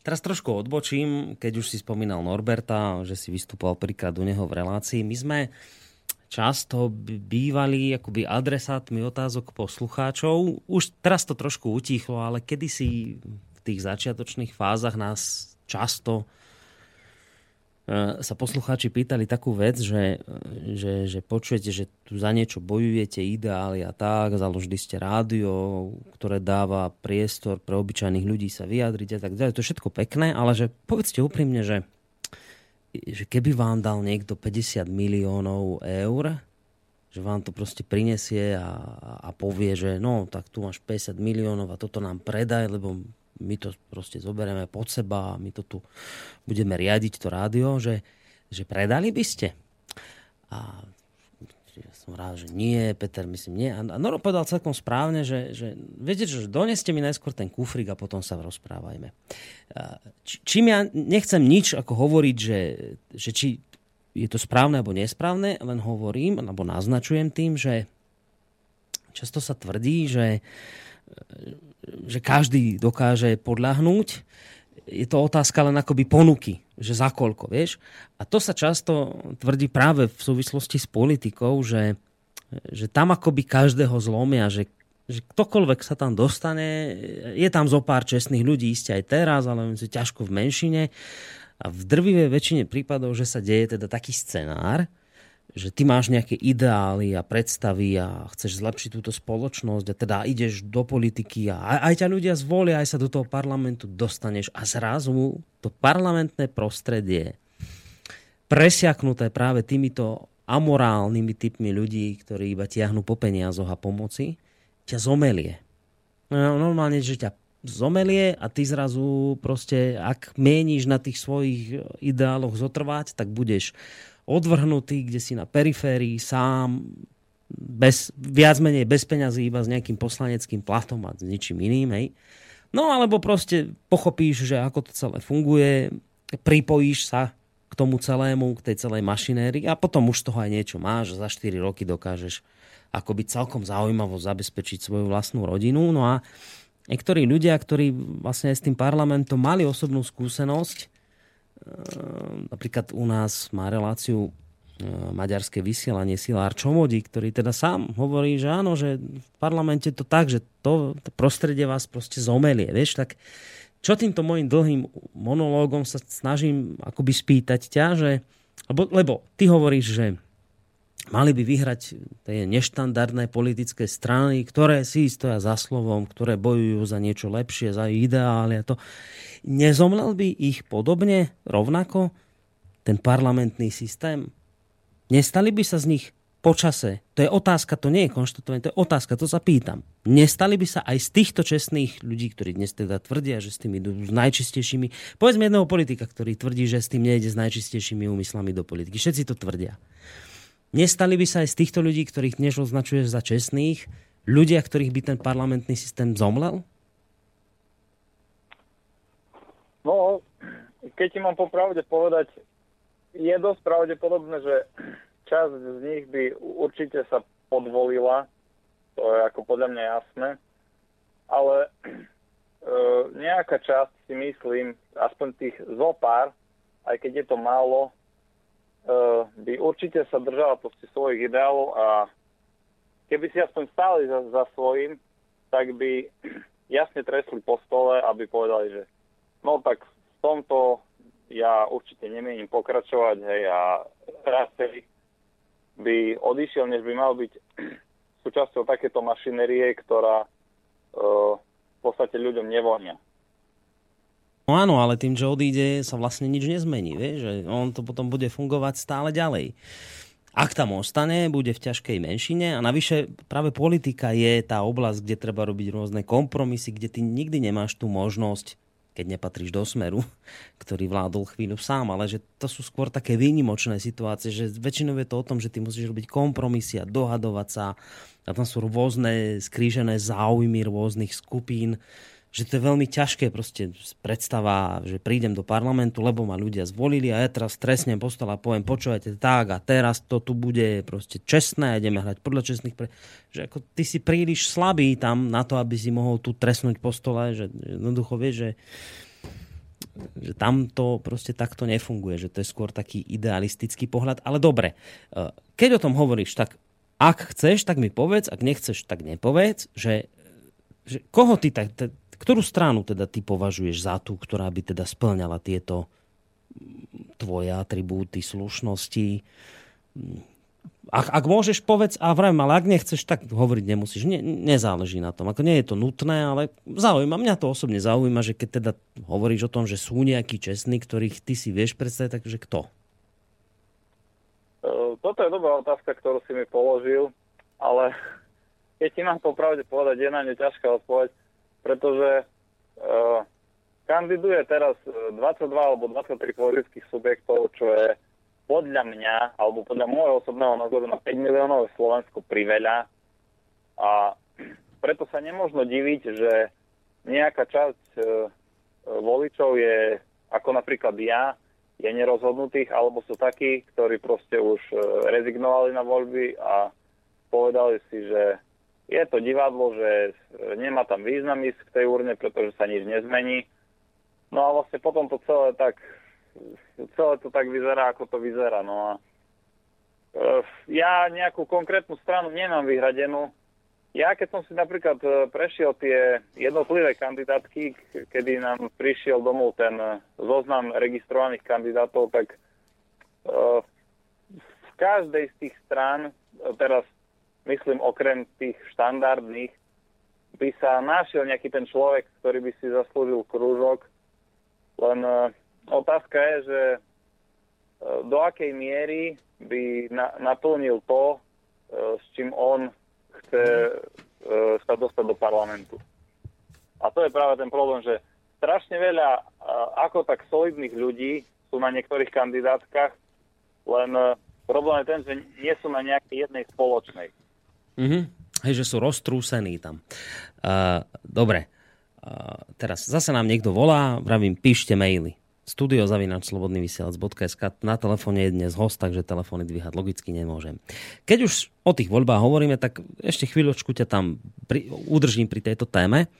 teraz trošku odbočím, keď už si spomínal Norberta, že si vystupoval príklad u neho v relácii, my sme často bývali akoby adresátmi otázok poslucháčov. Už teraz to trošku utíchlo, ale kedysi tých začiatočných fázach nás často sa poslucháči pýtali takú vec, že, že, že počujete, že tu za niečo bojujete, ideály a tak, založili ste rádio, ktoré dáva priestor pre obyčajných ľudí sa vyjadriť a tak ďalej. To je všetko pekné, ale že povedzte úprimne, že, že keby vám dal niekto 50 miliónov eur, že vám to proste prinesie a, a povie, že no, tak tu máš 50 miliónov a toto nám predaj, lebo my to proste zoberieme pod seba a my to tu budeme riadiť to rádio, že, že predali by ste? A ja som rád, že nie, Peter, myslím, nie. A Noro povedal celkom správne, že, že viete, že doneste mi najskôr ten kufrik a potom sa rozprávajme. Či, čím ja nechcem nič ako hovoriť, že, že či je to správne alebo nesprávne, len hovorím, alebo naznačujem tým, že často sa tvrdí, že že každý dokáže podľahnúť. Je to otázka len akoby ponuky, že za koľko, vieš. A to sa často tvrdí práve v súvislosti s politikou, že, že tam akoby každého zlomia, že, že ktokoľvek sa tam dostane, je tam zo pár čestných ľudí, iste aj teraz, ale je ťažko v menšine. A v drvivej väčšine prípadov, že sa deje teda taký scenár, že ty máš nejaké ideály a predstavy a chceš zlepšiť túto spoločnosť a teda ideš do politiky a aj ťa ľudia zvolia, aj sa do toho parlamentu dostaneš a zrazu to parlamentné prostredie presiaknuté práve týmito amorálnymi typmi ľudí, ktorí iba tiahnu po peniazoch a pomoci, ťa zomelie. No, normálne, že ťa zomelie a ty zrazu proste, ak mieníš na tých svojich ideáloch zotrvať, tak budeš odvrhnutý, kde si na periférii, sám, bez, viac menej bez peňazí, iba s nejakým poslaneckým platom a s ničím iným. Hej. No alebo proste pochopíš, že ako to celé funguje, pripojíš sa k tomu celému, k tej celej mašinérii a potom už toho aj niečo máš za 4 roky dokážeš akoby celkom zaujímavo zabezpečiť svoju vlastnú rodinu. No a niektorí ľudia, ktorí vlastne aj s tým parlamentom mali osobnú skúsenosť, napríklad u nás má reláciu ehm, maďarské vysielanie Silár Čomodi, ktorý teda sám hovorí, že áno, že v parlamente to tak, že to, to prostredie vás proste zomelie, vieš, tak čo týmto môjim dlhým monológom sa snažím akoby spýtať ťa, že, lebo, lebo ty hovoríš, že mali by vyhrať tie neštandardné politické strany, ktoré si stoja za slovom, ktoré bojujú za niečo lepšie, za ideály a to. Nezomlel by ich podobne rovnako ten parlamentný systém? Nestali by sa z nich počase, to je otázka, to nie je konštatovanie, to je otázka, to sa pýtam. Nestali by sa aj z týchto čestných ľudí, ktorí dnes teda tvrdia, že s tým idú s najčistejšími, povedzme jedného politika, ktorý tvrdí, že s tým nejde s najčistejšími úmyslami do politiky. Všetci to tvrdia. Nestali by sa aj z týchto ľudí, ktorých dnes označuješ za čestných, ľudia, ktorých by ten parlamentný systém zomlel? No, keď ti mám popravde povedať, je dosť pravdepodobné, že časť z nich by určite sa podvolila, to je ako podľa mňa jasné, ale e, nejaká časť si myslím, aspoň tých zopár, aj keď je to málo, by určite sa držala proste svojich ideálov a keby si aspoň stáli za, za svojím, tak by jasne tresli po stole, aby povedali, že No tak v tomto ja určite nemienim pokračovať, hej, a radšej by odišiel, než by mal byť súčasťou takéto mašinerie, ktorá uh, v podstate ľuďom nevonia. No áno, ale tým, že odíde, sa vlastne nič nezmení. Vieš? Že on to potom bude fungovať stále ďalej. Ak tam ostane, bude v ťažkej menšine a navyše práve politika je tá oblasť, kde treba robiť rôzne kompromisy, kde ty nikdy nemáš tú možnosť keď nepatríš do smeru, ktorý vládol chvíľu sám, ale že to sú skôr také výnimočné situácie, že väčšinou je to o tom, že ty musíš robiť kompromisy a dohadovať sa a tam sú rôzne skrížené záujmy rôznych skupín že to je veľmi ťažké proste predstava, že prídem do parlamentu, lebo ma ľudia zvolili a ja teraz stresnem postol a poviem, počúvajte tak a teraz to tu bude proste čestné ideme hrať podľa čestných pre... že ako ty si príliš slabý tam na to, aby si mohol tu trestnúť postole, že jednoducho vieš, že že tam to proste takto nefunguje, že to je skôr taký idealistický pohľad. Ale dobre, e, keď o tom hovoríš, tak ak chceš, tak mi povedz, ak nechceš, tak nepovedz, že, že koho ty tak, ktorú stranu teda ty považuješ za tú, ktorá by teda splňala tieto tvoje atribúty, slušnosti. Ak, ak môžeš, povedz a vrajme, ale ak nechceš, tak hovoriť nemusíš. Ne, nezáleží na tom. Ako nie je to nutné, ale zaujíma, mňa to osobne zaujíma, že keď teda hovoríš o tom, že sú nejakí čestní, ktorých ty si vieš predstaviť, takže kto? Toto je dobrá otázka, ktorú si mi položil, ale keď ti mám popravde povedať, je na ňu ťažká odpoveď, pretože uh, kandiduje teraz 22 alebo 23 politických subjektov, čo je podľa mňa, alebo podľa môjho osobného názoru na 5 miliónov Slovensko priveľa. A preto sa nemôžno diviť, že nejaká časť e, voličov je, ako napríklad ja, je nerozhodnutých, alebo sú takí, ktorí proste už e, rezignovali na voľby a povedali si, že je to divadlo, že nemá tam význam ísť k tej urne, pretože sa nič nezmení. No a vlastne potom to celé tak celé to tak vyzerá, ako to vyzerá. No a e, ja nejakú konkrétnu stranu nemám vyhradenú. Ja keď som si napríklad e, prešiel tie jednotlivé kandidátky, kedy nám prišiel domov ten e, zoznam registrovaných kandidátov, tak v každej z tých strán, teraz myslím okrem tých štandardných, by sa našiel nejaký ten človek, ktorý by si zaslúžil krúžok, len Otázka je, že e, do akej miery by na, naplnil to, e, s čím on chce e, sa dostať do parlamentu. A to je práve ten problém, že strašne veľa ako tak solidných ľudí sú na niektorých kandidátkach, len problém je ten, že nie sú na nejakej jednej spoločnej. Mm-hmm. Hej, že sú roztrúsení tam. Uh, dobre. Uh, teraz zase nám niekto volá, vravím, píšte maily studiozavinačslobodnyvysielac.sk Na telefóne je dnes host, takže telefóny dvíhať logicky nemôžem. Keď už o tých voľbách hovoríme, tak ešte chvíľočku ťa tam pri, udržím pri tejto téme,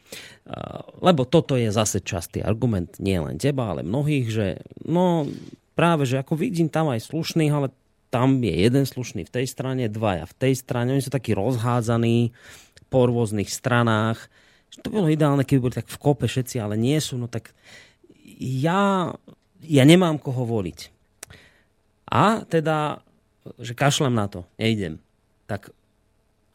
lebo toto je zase častý argument nie len teba, ale mnohých, že no práve, že ako vidím tam aj slušných, ale tam je jeden slušný v tej strane, dvaja v tej strane, oni sú takí rozhádzaní po rôznych stranách. To bolo ideálne, keby boli tak v kope všetci, ale nie sú, no tak ja, ja nemám koho voliť. A teda, že kašlem na to, nejdem. Tak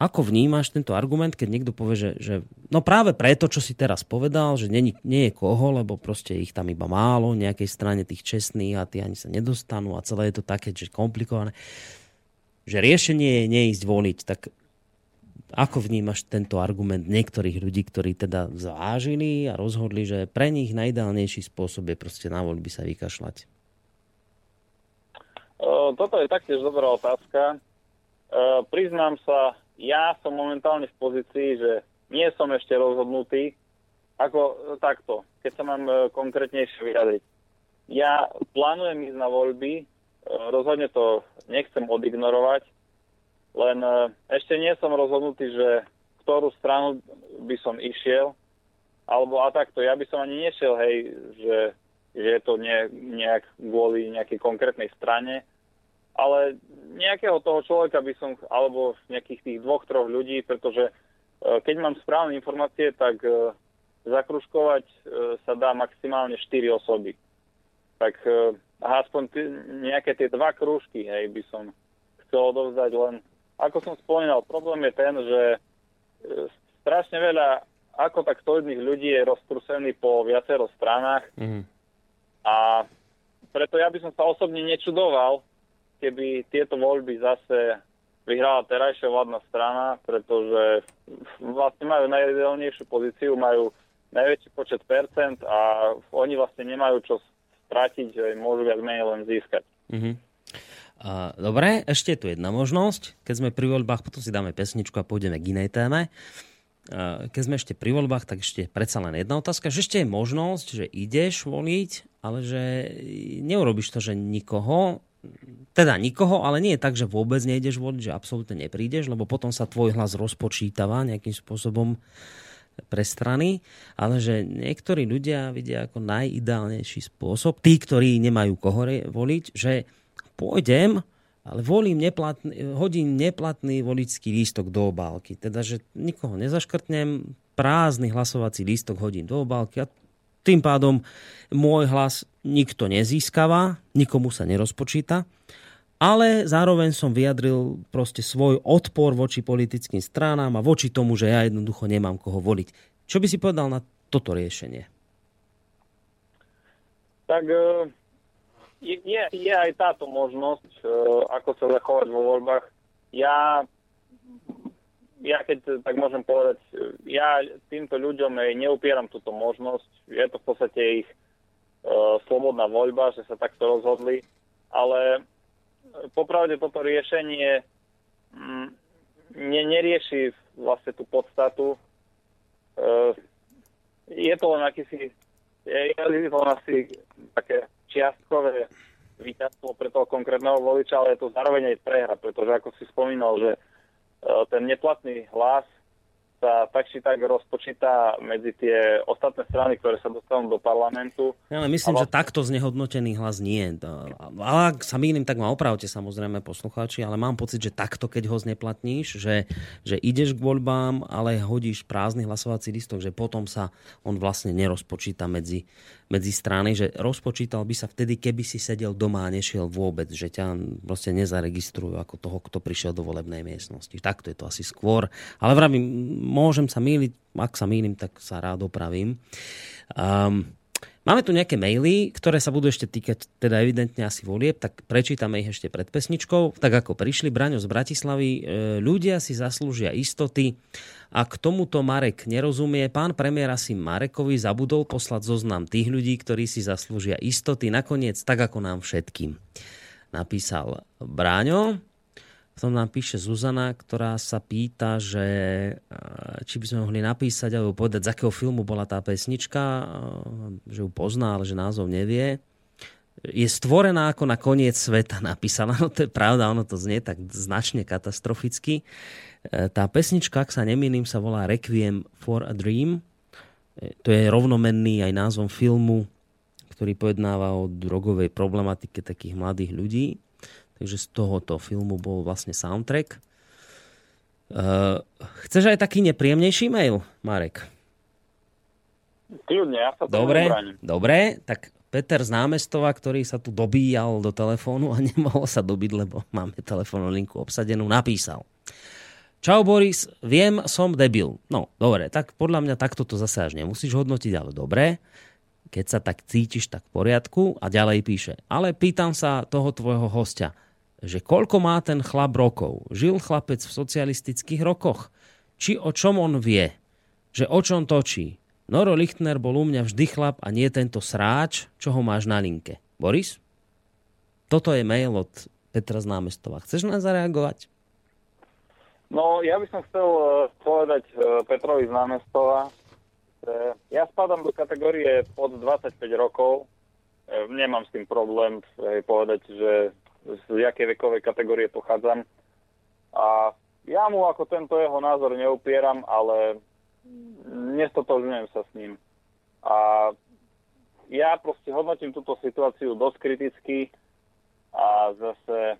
ako vnímaš tento argument, keď niekto povie, že, že no práve preto, čo si teraz povedal, že nie, nie je koho, lebo proste ich tam iba málo, nejakej strane tých čestných a tí ani sa nedostanú a celé je to také, že komplikované. Že riešenie je neísť voliť, tak ako vnímaš tento argument niektorých ľudí, ktorí teda zvážili a rozhodli, že pre nich najideálnejší spôsob je proste na voľby sa vykašľať? Toto je taktiež dobrá otázka. Priznám sa, ja som momentálne v pozícii, že nie som ešte rozhodnutý. Ako takto, keď sa mám e, konkrétnejšie vyjadriť. Ja plánujem ísť na voľby, e, rozhodne to nechcem odignorovať, len e, ešte nie som rozhodnutý, že ktorú stranu by som išiel, alebo a takto. Ja by som ani nešiel, hej, že, že je to nie, nejak kvôli nejakej konkrétnej strane, ale nejakého toho človeka by som, alebo nejakých tých dvoch, troch ľudí, pretože e, keď mám správne informácie, tak e, zakružkovať sa dá maximálne 4 osoby. Tak aspoň nejaké tie dva krúžky, hej, by som chcel odovzdať len ako som spomínal, problém je ten, že e, strašne veľa ako tak solidných ľudí je rozprúsený po viacero stranách mm-hmm. a preto ja by som sa osobne nečudoval, keby tieto voľby zase vyhrala terajšia vládna strana, pretože vlastne majú najideálnejšiu pozíciu, majú najväčší počet percent a oni vlastne nemajú čo stratiť, môžu viac menej len získať. Mm-hmm. Dobre, ešte je tu jedna možnosť. Keď sme pri voľbách, potom si dáme pesničku a pôjdeme k inej téme. Keď sme ešte pri voľbách, tak ešte predsa len jedna otázka, že ešte je možnosť, že ideš voliť, ale že neurobiš to, že nikoho, teda nikoho, ale nie je tak, že vôbec nejdeš voliť, že absolútne neprídeš, lebo potom sa tvoj hlas rozpočítava nejakým spôsobom pre strany, ale že niektorí ľudia vidia ako najideálnejší spôsob, tí, ktorí nemajú koho voliť, že pôjdem, ale volím neplatný, hodím neplatný voličský lístok do obálky. Teda, že nikoho nezaškrtnem, prázdny hlasovací lístok hodím do obálky a tým pádom môj hlas nikto nezískava, nikomu sa nerozpočíta, ale zároveň som vyjadril proste svoj odpor voči politickým stranám a voči tomu, že ja jednoducho nemám koho voliť. Čo by si povedal na toto riešenie? Tak e, je, je aj táto možnosť, e, ako sa zachovať vo voľbách. Ja, ja keď tak môžem povedať, ja týmto ľuďom neupieram túto možnosť. Je to v podstate ich slobodná voľba, že sa takto rozhodli. Ale popravde toto riešenie mm, ne, nerieši vlastne tú podstatu. Uh, je to len akýsi je, to len asi také čiastkové víťazstvo pre toho konkrétneho voliča, ale je to zároveň aj prehra, pretože ako si spomínal, že ten neplatný hlas sa tak či tak rozpočíta medzi tie ostatné strany, ktoré sa dostanú do parlamentu. Ja ale myslím, ale... že takto znehodnotený hlas nie. Ale ak sa mýlim, tak ma opravte samozrejme poslucháči, ale mám pocit, že takto, keď ho zneplatníš, že, že ideš k voľbám, ale hodíš prázdny hlasovací listok, že potom sa on vlastne nerozpočíta medzi, medzi strany, že rozpočítal by sa vtedy, keby si sedel doma a nešiel vôbec, že ťa proste nezaregistrujú ako toho, kto prišiel do volebnej miestnosti. Takto je to asi skôr. Ale vravím, môžem sa míliť, ak sa mýlim, tak sa rád opravím. Um, Máme tu nejaké maily, ktoré sa budú ešte týkať teda evidentne asi volieb, tak prečítame ich ešte pred pesničkou. Tak ako prišli Braňo z Bratislavy, e, ľudia si zaslúžia istoty a k tomuto Marek nerozumie. Pán premiér asi Marekovi zabudol poslať zoznam tých ľudí, ktorí si zaslúžia istoty. Nakoniec tak ako nám všetkým. Napísal Bráňo. Potom nám píše Zuzana, ktorá sa pýta, že či by sme mohli napísať alebo povedať, z akého filmu bola tá pesnička, že ju pozná, ale že názov nevie. Je stvorená ako na koniec sveta napísaná. No to je pravda, ono to znie tak značne katastroficky. E, tá pesnička, ak sa nemýlim, sa volá Requiem for a Dream. To je rovnomenný aj názvom filmu, ktorý pojednáva o drogovej problematike takých mladých ľudí Takže z tohoto filmu bol vlastne soundtrack. Uh, chceš aj taký nepríjemnejší mail, Marek? Kľudne, ja sa dobre, dobre, tak Peter z námestova, ktorý sa tu dobíjal do telefónu a nemohol sa dobiť, lebo máme telefónnu linku obsadenú, napísal. Čau Boris, viem, som debil. No, dobre, tak podľa mňa takto to zase až nemusíš hodnotiť, ale dobre. Keď sa tak cítiš, tak v poriadku. A ďalej píše, ale pýtam sa toho tvojho hostia že koľko má ten chlap rokov. Žil chlapec v socialistických rokoch. Či o čom on vie. Že o čom točí. Noro Lichtner bol u mňa vždy chlap a nie tento sráč, čo ho máš na linke. Boris? Toto je mail od Petra z námestova. Chceš na zareagovať? No, ja by som chcel uh, povedať uh, Petrovi z námestova, že ja spadám do kategórie pod 25 rokov. Uh, nemám s tým problém povedať, že z jakej vekovej kategórie pochádzam. A ja mu ako tento jeho názor neupieram, ale nestotožňujem sa s ním. A ja proste hodnotím túto situáciu dosť kriticky a zase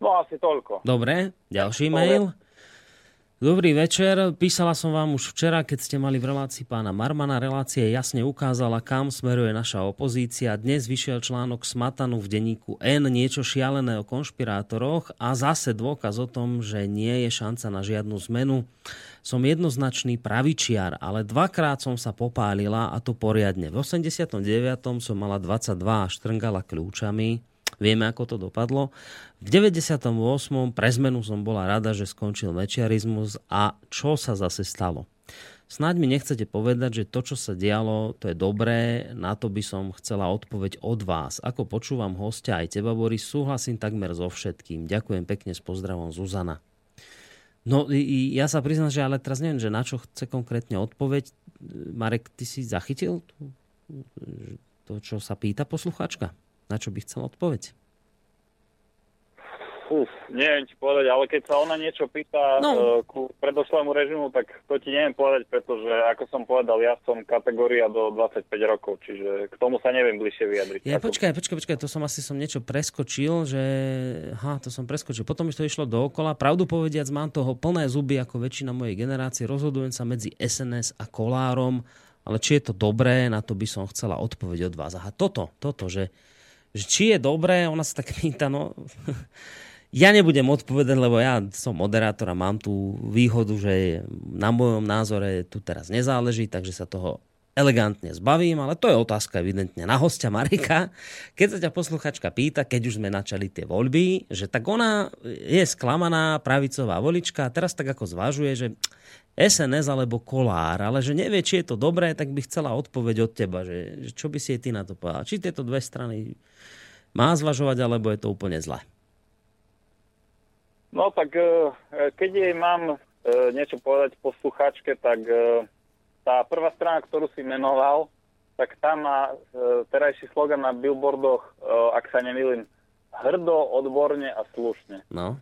No asi toľko. Dobre, ďalší mail. Dobrý večer. Písala som vám už včera, keď ste mali v relácii pána Marmana. Relácie jasne ukázala, kam smeruje naša opozícia. Dnes vyšiel článok Smatanu v denníku N, niečo šialené o konšpirátoroch a zase dôkaz o tom, že nie je šanca na žiadnu zmenu. Som jednoznačný pravičiar, ale dvakrát som sa popálila a to poriadne. V 89. som mala 22 a štrngala kľúčami Vieme, ako to dopadlo. V 98. pre zmenu som bola rada, že skončil mečiarizmus a čo sa zase stalo. Snáď mi nechcete povedať, že to, čo sa dialo, to je dobré, na to by som chcela odpoveď od vás. Ako počúvam hostia aj teba, Boris, súhlasím takmer so všetkým. Ďakujem pekne s pozdravom Zuzana. No, ja sa priznám, že ale teraz neviem, že na čo chce konkrétne odpoveď. Marek, ty si zachytil to, čo sa pýta posluchačka? Na čo by chcel odpoveď? Uf, neviem ti povedať, ale keď sa ona niečo pýta no. uh, ku predošlému režimu, tak to ti neviem povedať, pretože ako som povedal, ja som kategória do 25 rokov, čiže k tomu sa neviem bližšie vyjadriť. Ja, počkaj, počkaj, počkaj, to som asi som niečo preskočil, že... Ha, to som preskočil. Potom mi to išlo dookola. Pravdu povediac, mám toho plné zuby ako väčšina mojej generácie. Rozhodujem sa medzi SNS a Kolárom ale či je to dobré, na to by som chcela odpoveď od vás. Aha, toto, toto, že, že či je dobré, ona sa tak pýta, no... ja nebudem odpovedať, lebo ja som moderátor a mám tú výhodu, že na mojom názore tu teraz nezáleží, takže sa toho elegantne zbavím, ale to je otázka evidentne na hostia Marika. Keď sa ťa posluchačka pýta, keď už sme načali tie voľby, že tak ona je sklamaná pravicová volička a teraz tak ako zvažuje, že SNS alebo Kolár, ale že nevie, či je to dobré, tak by chcela odpoveď od teba, že, že čo by si jej ty na to povedal. Či tieto dve strany má zvažovať, alebo je to úplne zle. No tak e, keď jej mám e, niečo povedať posluchačke, tak e, tá prvá strana, ktorú si menoval, tak tam má terajší slogan na billboardoch, ak sa nemýlim, hrdo, odborne a slušne. No.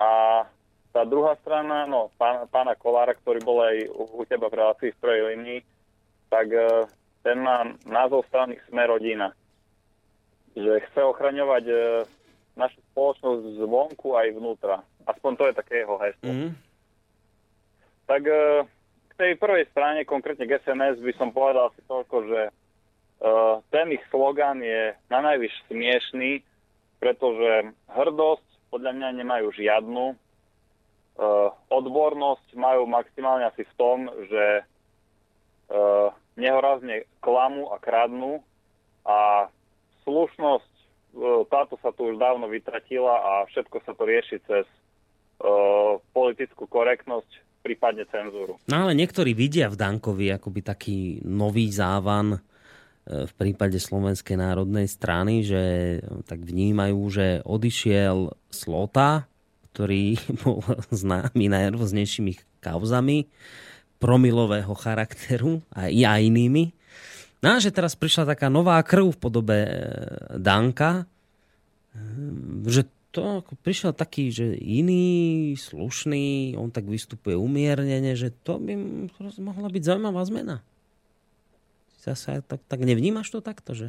A tá druhá strana, no, pán, pána Kolára, ktorý bol aj u, u teba v relácii v prvej linii, tak e, ten má názov strany Sme rodina. Že chce ochraňovať e, našu spoločnosť zvonku aj vnútra. Aspoň to je také jeho heslo. Mm. Tak e, k tej prvej strane, konkrétne k SNS, by som povedal si toľko, že e, ten ich slogan je na najvyš smiešný, pretože hrdosť podľa mňa nemajú žiadnu, Eh, odbornosť majú maximálne asi v tom, že eh, nehorazne klamu a kradnú a slušnosť, eh, táto sa tu už dávno vytratila a všetko sa to rieši cez politickú korektnosť, prípadne cenzúru. No ale niektorí vidia v Dankovi akoby taký nový závan v prípade Slovenskej národnej strany, že tak vnímajú, že odišiel Slota, ktorý bol známy najrôznejšími kauzami promilového charakteru a aj inými. No že teraz prišla taká nová krv v podobe e, Danka, e, že to ako prišiel taký, že iný, slušný, on tak vystupuje umiernene, že to by mohla byť zaujímavá zmena. Zase tak, tak nevnímaš to takto, že?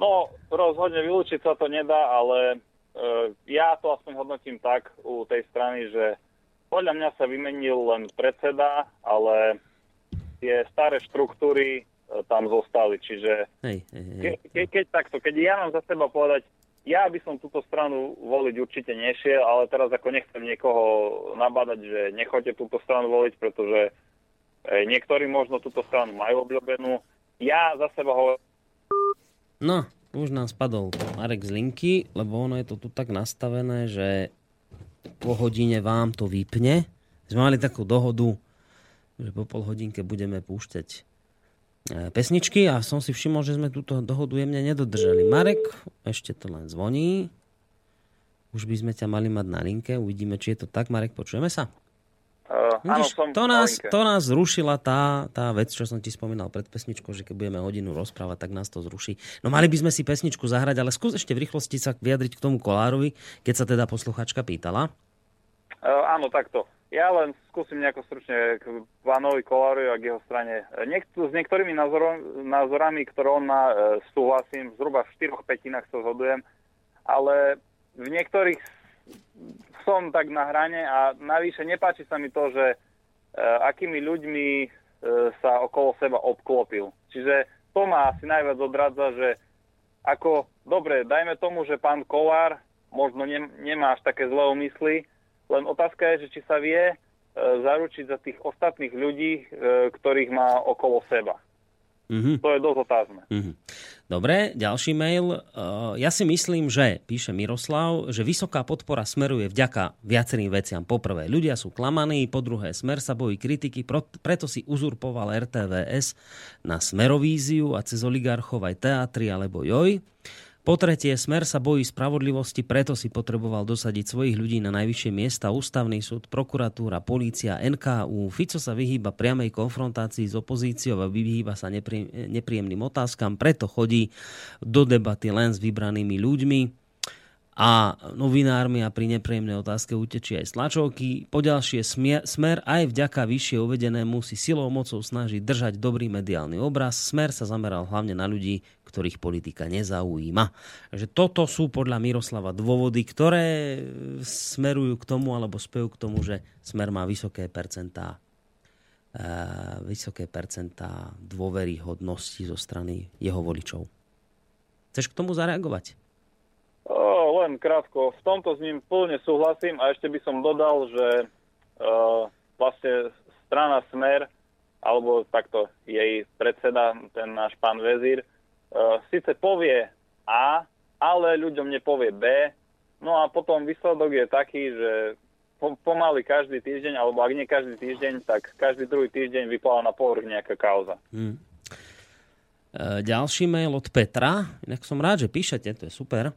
No, rozhodne vylúčiť sa to nedá, ale E, ja to aspoň hodnotím tak u tej strany, že podľa mňa sa vymenil len predseda, ale tie staré štruktúry e, tam zostali. Čiže hej, hej, hej. Ke, ke, keď takto, keď ja mám za seba povedať, ja by som túto stranu voliť určite nešiel, ale teraz ako nechcem niekoho nabádať, že nechoďte túto stranu voliť, pretože niektorí možno túto stranu majú obľúbenú. Ja za seba hovorím... No, už nám spadol Marek z linky, lebo ono je to tu tak nastavené, že po hodine vám to vypne. Sme mali takú dohodu, že po pol hodinke budeme púšťať e, pesničky a som si všimol, že sme túto dohodu jemne nedodržali. Marek, ešte to len zvoní. Už by sme ťa mali mať na linke. Uvidíme, či je to tak. Marek, počujeme sa? Uh, áno, som to, nás, to nás zrušila tá, tá vec, čo som ti spomínal pred pesničkou, že keď budeme hodinu rozprávať, tak nás to zruší. No mali by sme si pesničku zahrať, ale skús ešte v rýchlosti sa vyjadriť k tomu Kolárovi, keď sa teda posluchačka pýtala. Uh, áno, takto. Ja len skúsim nejako stručne k pánovi Kolárovi a k jeho strane. Niekto, s niektorými názorom, názorami, ktoré on má, uh, súhlasím, zhruba v štyroch petinách sa zhodujem, ale v niektorých som tak na hrane a navyše nepáči sa mi to, že e, akými ľuďmi e, sa okolo seba obklopil. Čiže to ma asi najviac odradza, že ako, dobre, dajme tomu, že pán Kolár možno ne, nemá až také zlé úmysly, len otázka je, že či sa vie e, zaručiť za tých ostatných ľudí, e, ktorých má okolo seba. Mm-hmm. To je dosť otázne. Mm-hmm. Dobre, ďalší mail. Uh, ja si myslím, že, píše Miroslav, že vysoká podpora smeruje vďaka viacerým veciam. Poprvé, ľudia sú klamaní, po druhé, smer sa bojí kritiky, preto si uzurpoval RTVS na smerovíziu a cez oligarchov aj teatry alebo joj. Po tretie, Smer sa bojí spravodlivosti, preto si potreboval dosadiť svojich ľudí na najvyššie miesta, ústavný súd, prokuratúra, polícia, NKU. Fico sa vyhýba priamej konfrontácii s opozíciou a vyhýba sa nepríjemným otázkam, preto chodí do debaty len s vybranými ľuďmi a novinármi a pri nepríjemnej otázke utečí aj slačovky. Poďalšie smer aj vďaka vyššie uvedenému si silou mocou snaží držať dobrý mediálny obraz. Smer sa zameral hlavne na ľudí, ktorých politika nezaujíma. Takže toto sú podľa Miroslava dôvody, ktoré smerujú k tomu alebo spejú k tomu, že smer má vysoké percentá vysoké percentá dôveryhodnosti zo strany jeho voličov. Chceš k tomu zareagovať? O, len krátko. V tomto s ním plne súhlasím a ešte by som dodal, že uh, vlastne strana Smer, alebo takto jej predseda, ten náš pán Vezír, síce povie A, ale ľuďom nepovie B. No a potom výsledok je taký, že pomaly každý týždeň, alebo ak nie každý týždeň, tak každý druhý týždeň vypláva na povrch nejaká kauza. Hmm. E, ďalší mail od Petra. Inak som rád, že píšete, to je super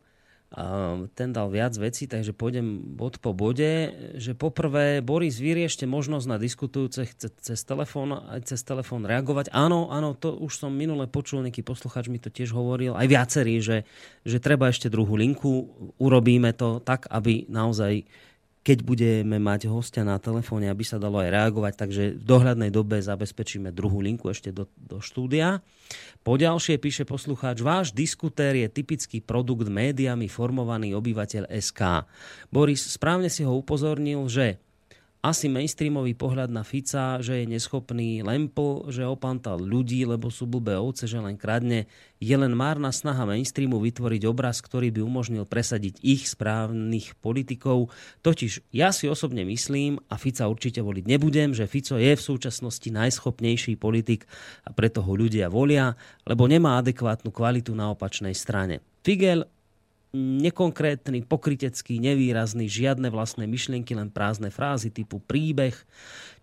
ten dal viac vecí, takže pôjdem bod po bode, že poprvé Boris vyriešte možnosť na diskutujúce cez telefón, aj cez telefón reagovať. Áno, áno, to už som minule počul, nejaký posluchač mi to tiež hovoril, aj viacerí, že, že treba ešte druhú linku, urobíme to tak, aby naozaj keď budeme mať hostia na telefóne, aby sa dalo aj reagovať, takže v dohľadnej dobe zabezpečíme druhú linku ešte do, do štúdia. Po ďalšie píše poslucháč, váš diskutér je typický produkt médiami formovaný obyvateľ SK. Boris správne si ho upozornil, že asi mainstreamový pohľad na Fica, že je neschopný lempl, že opantal ľudí, lebo sú blbé ovce, že len kradne, je len márna snaha mainstreamu vytvoriť obraz, ktorý by umožnil presadiť ich správnych politikov. Totiž ja si osobne myslím, a Fica určite voliť nebudem, že Fico je v súčasnosti najschopnejší politik a preto ho ľudia volia, lebo nemá adekvátnu kvalitu na opačnej strane. Figel nekonkrétny, pokrytecký, nevýrazný, žiadne vlastné myšlienky, len prázdne frázy typu príbeh.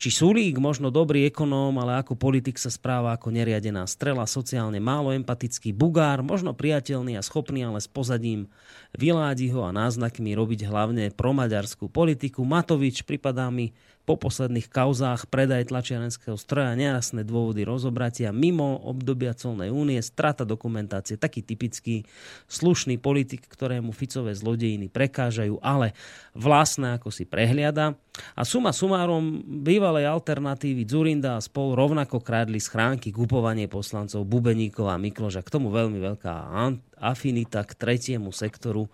Či Sulík, možno dobrý ekonóm, ale ako politik sa správa ako neriadená strela, sociálne málo empatický bugár, možno priateľný a schopný, ale s pozadím vyládi ho a náznakmi robiť hlavne promaďarskú politiku. Matovič pripadá mi po posledných kauzách predaj tlačiarenského stroja, nejasné dôvody rozobratia mimo obdobia colnej únie, strata dokumentácie, taký typický slušný politik, ktorému Ficové zlodejiny prekážajú, ale vlastné ako si prehliada. A suma sumárom bývalej alternatívy Zurinda a spol rovnako krádli schránky kupovanie poslancov Bubeníkov a Mikloža. K tomu veľmi veľká afinita k tretiemu sektoru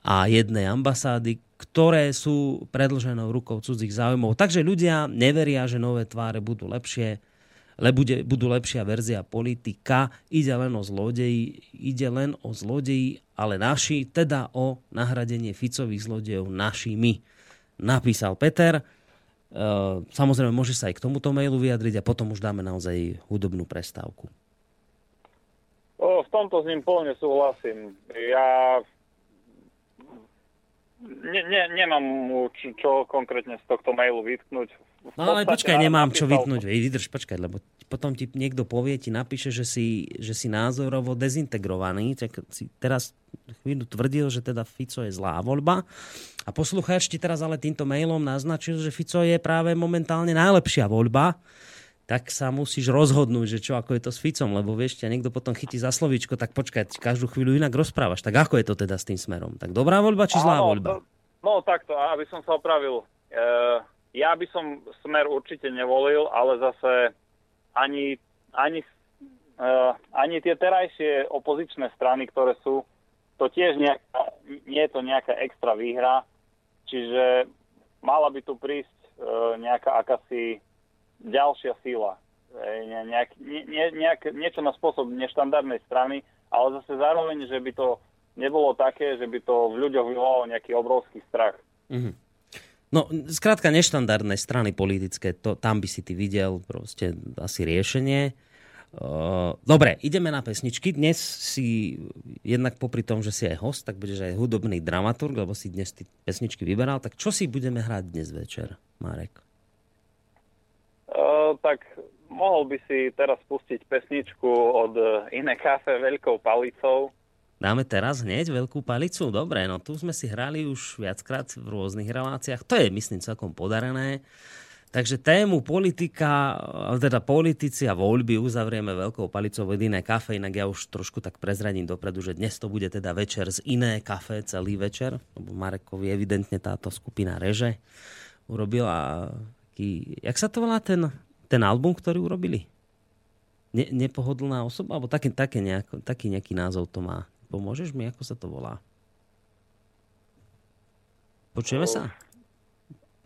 a jednej ambasády, ktoré sú predlženou rukou cudzích záujmov. Takže ľudia neveria, že nové tváre budú lepšie, le bude, budú lepšia verzia politika. Ide len o zlodeji, ide len o zlodeji, ale naši, teda o nahradenie Ficových zlodejov našimi. Napísal Peter. E, samozrejme, môže sa aj k tomuto mailu vyjadriť a potom už dáme naozaj hudobnú prestávku. O, v tomto s ním plne súhlasím. Ja ne, ne, nemám mu čo, čo konkrétne z tohto mailu vytknúť. No ale počkaj, nemám čo vytknúť. Vydrž, počkaj, lebo potom ti niekto povie, ti napíše, že si, že si názorovo dezintegrovaný. Tak si teraz chvíľu tvrdil, že teda Fico je zlá voľba. A poslucháč ti teraz ale týmto mailom naznačil, že Fico je práve momentálne najlepšia voľba tak sa musíš rozhodnúť, že čo, ako je to s Ficom, lebo vieš, ťa niekto potom chytí za slovíčko, tak počkaj, každú chvíľu inak rozprávaš. Tak ako je to teda s tým smerom? Tak dobrá voľba či zlá Áno, voľba? To, no takto, aby som sa opravil. E, ja by som smer určite nevolil, ale zase ani, ani, e, ani tie terajšie opozičné strany, ktoré sú, to tiež nejaká, nie je to nejaká extra výhra, čiže mala by tu prísť e, nejaká akási ďalšia sila. Nejak, ne, nejak, niečo na spôsob neštandardnej strany, ale zase zároveň, že by to nebolo také, že by to v ľuďoch vyvolalo nejaký obrovský strach. Mm-hmm. No, skrátka neštandardné strany politické, to, tam by si ty videl proste asi riešenie. Uh, dobre, ideme na pesničky. Dnes si, jednak popri tom, že si aj host, tak budeš aj hudobný dramaturg, lebo si dnes ty pesničky vyberal. Tak čo si budeme hrať dnes večer, Marek? tak mohol by si teraz pustiť pesničku od Iné kafe veľkou palicou. Dáme teraz hneď veľkú palicu? Dobre, no tu sme si hrali už viackrát v rôznych reláciách. To je, myslím, celkom podarené. Takže tému politika, teda politici a voľby uzavrieme veľkou palicou od iné kafe, inak ja už trošku tak prezradím dopredu, že dnes to bude teda večer z iné kafe celý večer, lebo Marekovi evidentne táto skupina reže urobila taký, jak sa to volá ten ten album, ktorý urobili? Ne, nepohodlná osoba? Alebo taký, taký, nejako, taký nejaký názov to má. Pomôžeš mi, ako sa to volá? Počujeme sa?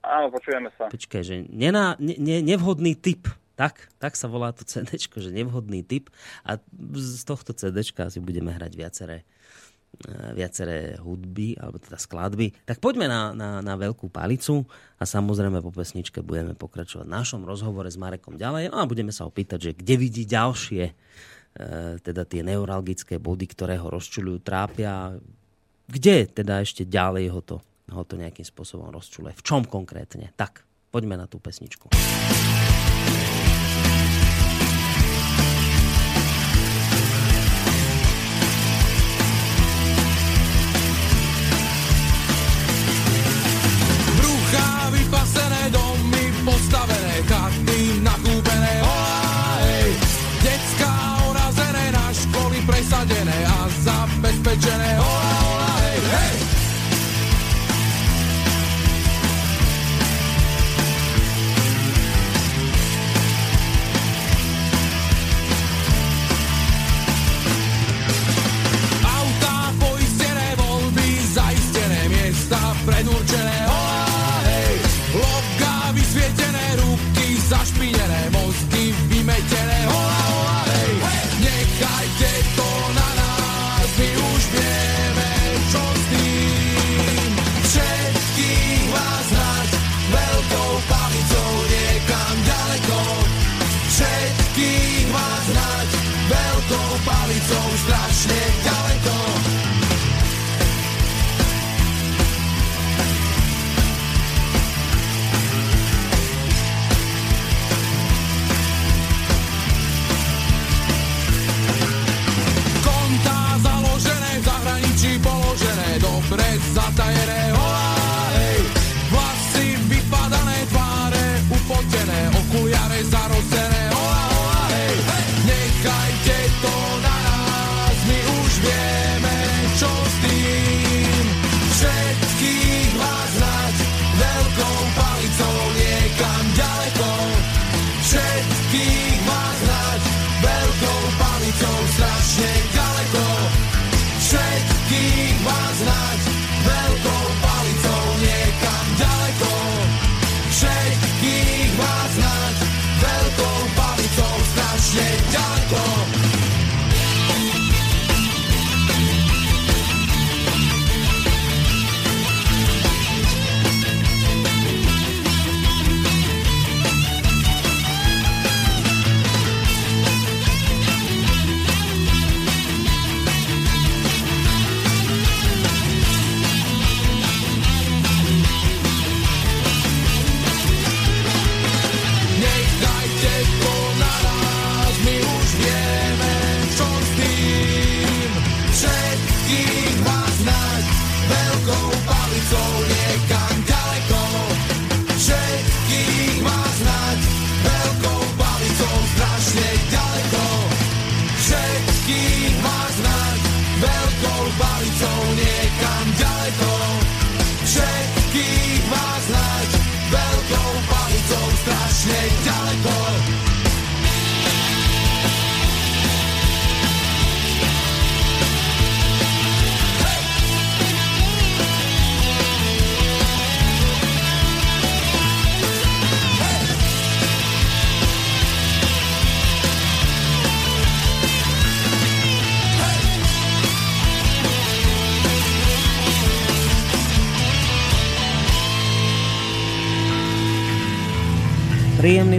Áno, počujeme sa. Počkaj, že nená, ne, ne, nevhodný typ Tak, tak sa volá to CD, že nevhodný typ. A z tohto CD si budeme hrať viaceré, e, viaceré hudby, alebo teda skladby. Tak poďme na, na, na veľkú palicu a samozrejme po pesničke budeme pokračovať v našom rozhovore s Marekom ďalej. No a budeme sa opýtať, že kde vidí ďalšie teda tie neuralgické body, ktoré ho rozčulujú, trápia. Kde teda ešte ďalej ho to, ho to nejakým spôsobom rozčuluje? V čom konkrétne? Tak, poďme na tú pesničku. Príjemný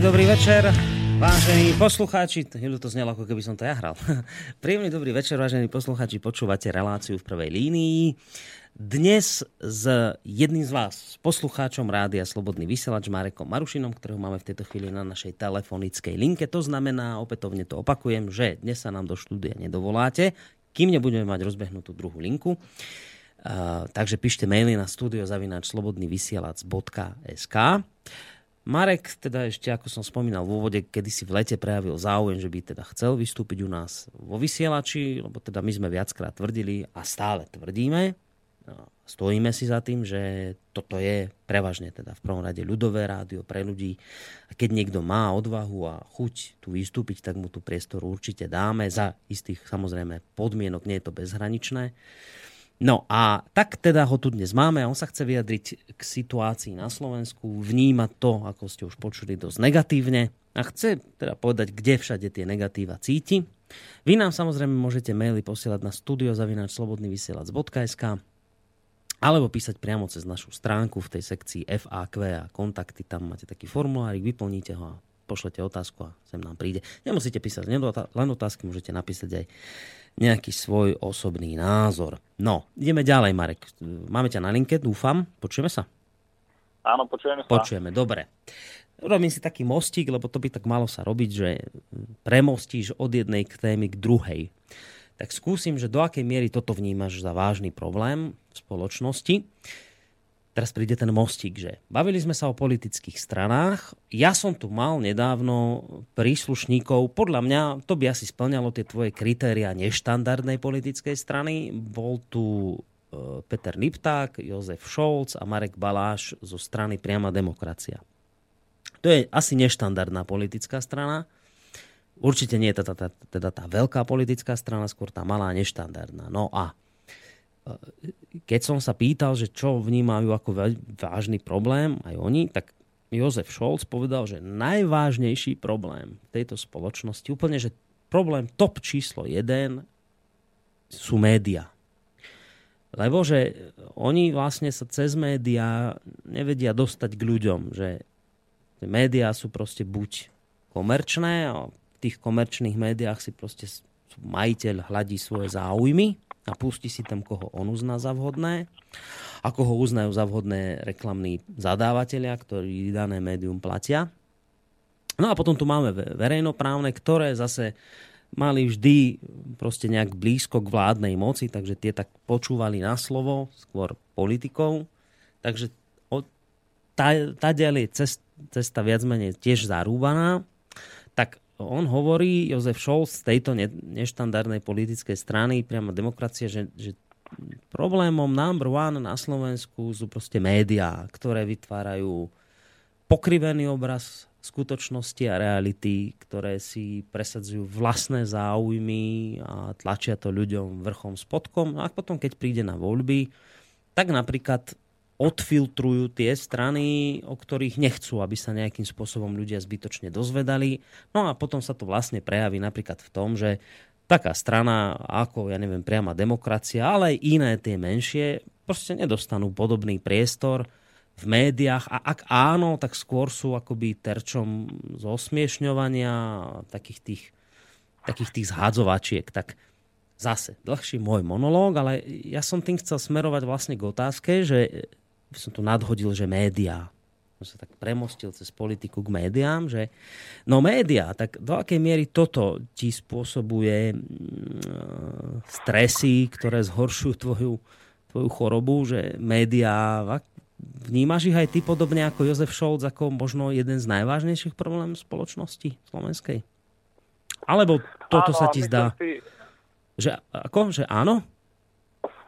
dobrý večer, vážení poslucháči. Chvíľu to znelo, ako keby som to ja hral. Príjemný dobrý večer, vážení poslucháči. Počúvate reláciu v prvej línii. Dnes s jedným z vás, s poslucháčom Rádia Slobodný vysielač Marekom Marušinom, ktorého máme v tejto chvíli na našej telefonickej linke. To znamená, opätovne to opakujem, že dnes sa nám do štúdia nedovoláte, kým nebudeme mať rozbehnutú druhú linku. Uh, takže píšte maily na studiozavináčslobodnyvysielac.sk Marek, teda ešte ako som spomínal v úvode, kedy si v lete prejavil záujem, že by teda chcel vystúpiť u nás vo vysielači, lebo teda my sme viackrát tvrdili a stále tvrdíme, no, stojíme si za tým, že toto je prevažne teda v prvom rade ľudové rádio pre ľudí. A keď niekto má odvahu a chuť tu vystúpiť, tak mu tu priestor určite dáme za istých samozrejme podmienok, nie je to bezhraničné. No a tak teda ho tu dnes máme a on sa chce vyjadriť k situácii na Slovensku, vnímať to, ako ste už počuli, dosť negatívne a chce teda povedať, kde všade tie negatíva cíti. Vy nám samozrejme môžete maily posielať na studiozavináčslobodnyvysielac.sk alebo písať priamo cez našu stránku v tej sekcii FAQ a kontakty. Tam máte taký formulárik, vyplníte ho a pošlete otázku a sem nám príde. Nemusíte písať len otázky, môžete napísať aj nejaký svoj osobný názor. No, ideme ďalej, Marek. Máme ťa na linke, dúfam. Počujeme sa? Áno, počujeme sa. Počujeme, dobre. Robím si taký mostík, lebo to by tak malo sa robiť, že premostíš od jednej k témy k druhej. Tak skúsim, že do akej miery toto vnímaš za vážny problém v spoločnosti teraz príde ten mostík, že bavili sme sa o politických stranách. Ja som tu mal nedávno príslušníkov, podľa mňa to by asi splňalo tie tvoje kritéria neštandardnej politickej strany. Bol tu e, Peter Lipták, Jozef Scholz a Marek Baláš zo strany Priama demokracia. To je asi neštandardná politická strana. Určite nie je teda tá, teda tá veľká politická strana, skôr tá malá neštandardná. No a keď som sa pýtal, že čo vnímajú ako vážny problém, aj oni, tak Jozef Scholz povedal, že najvážnejší problém tejto spoločnosti, úplne, že problém top číslo jeden sú média. Lebo že oni vlastne sa cez médiá nevedia dostať k ľuďom, že médiá sú proste buď komerčné a v tých komerčných médiách si proste majiteľ hľadí svoje záujmy a pustí si tam, koho on uzná za vhodné. Ako ho uznajú za vhodné reklamní zadávateľia, ktorí dané médium platia. No a potom tu máme verejnoprávne, ktoré zase mali vždy proste nejak blízko k vládnej moci, takže tie tak počúvali na slovo, skôr politikov. Takže tá, tá je cest, cesta viac menej tiež zarúbaná. On hovorí, Jozef Scholz z tejto ne, neštandardnej politickej strany, priamo demokracie, že, že problémom number one na Slovensku sú proste médiá, ktoré vytvárajú pokrivený obraz skutočnosti a reality, ktoré si presadzujú vlastné záujmy a tlačia to ľuďom vrchom spodkom. A potom, keď príde na voľby, tak napríklad odfiltrujú tie strany, o ktorých nechcú, aby sa nejakým spôsobom ľudia zbytočne dozvedali. No a potom sa to vlastne prejaví napríklad v tom, že taká strana ako, ja neviem, priama demokracia, ale aj iné tie menšie, proste nedostanú podobný priestor v médiách a ak áno, tak skôr sú akoby terčom zosmiešňovania takých tých, takých tých zhádzovačiek. Tak zase, dlhší môj monológ, ale ja som tým chcel smerovať vlastne k otázke, že by som tu nadhodil, že médiá. Som sa tak premostil cez politiku k médiám, že no médiá, tak do akej miery toto ti spôsobuje mm, stresy, ktoré zhoršujú tvoju, tvoju chorobu, že médiá, vnímaš ich aj ty podobne ako Jozef Šolc, ako možno jeden z najvážnejších problémov spoločnosti slovenskej? Alebo toto áno, sa ti zdá? Si... Že, ako? Že áno?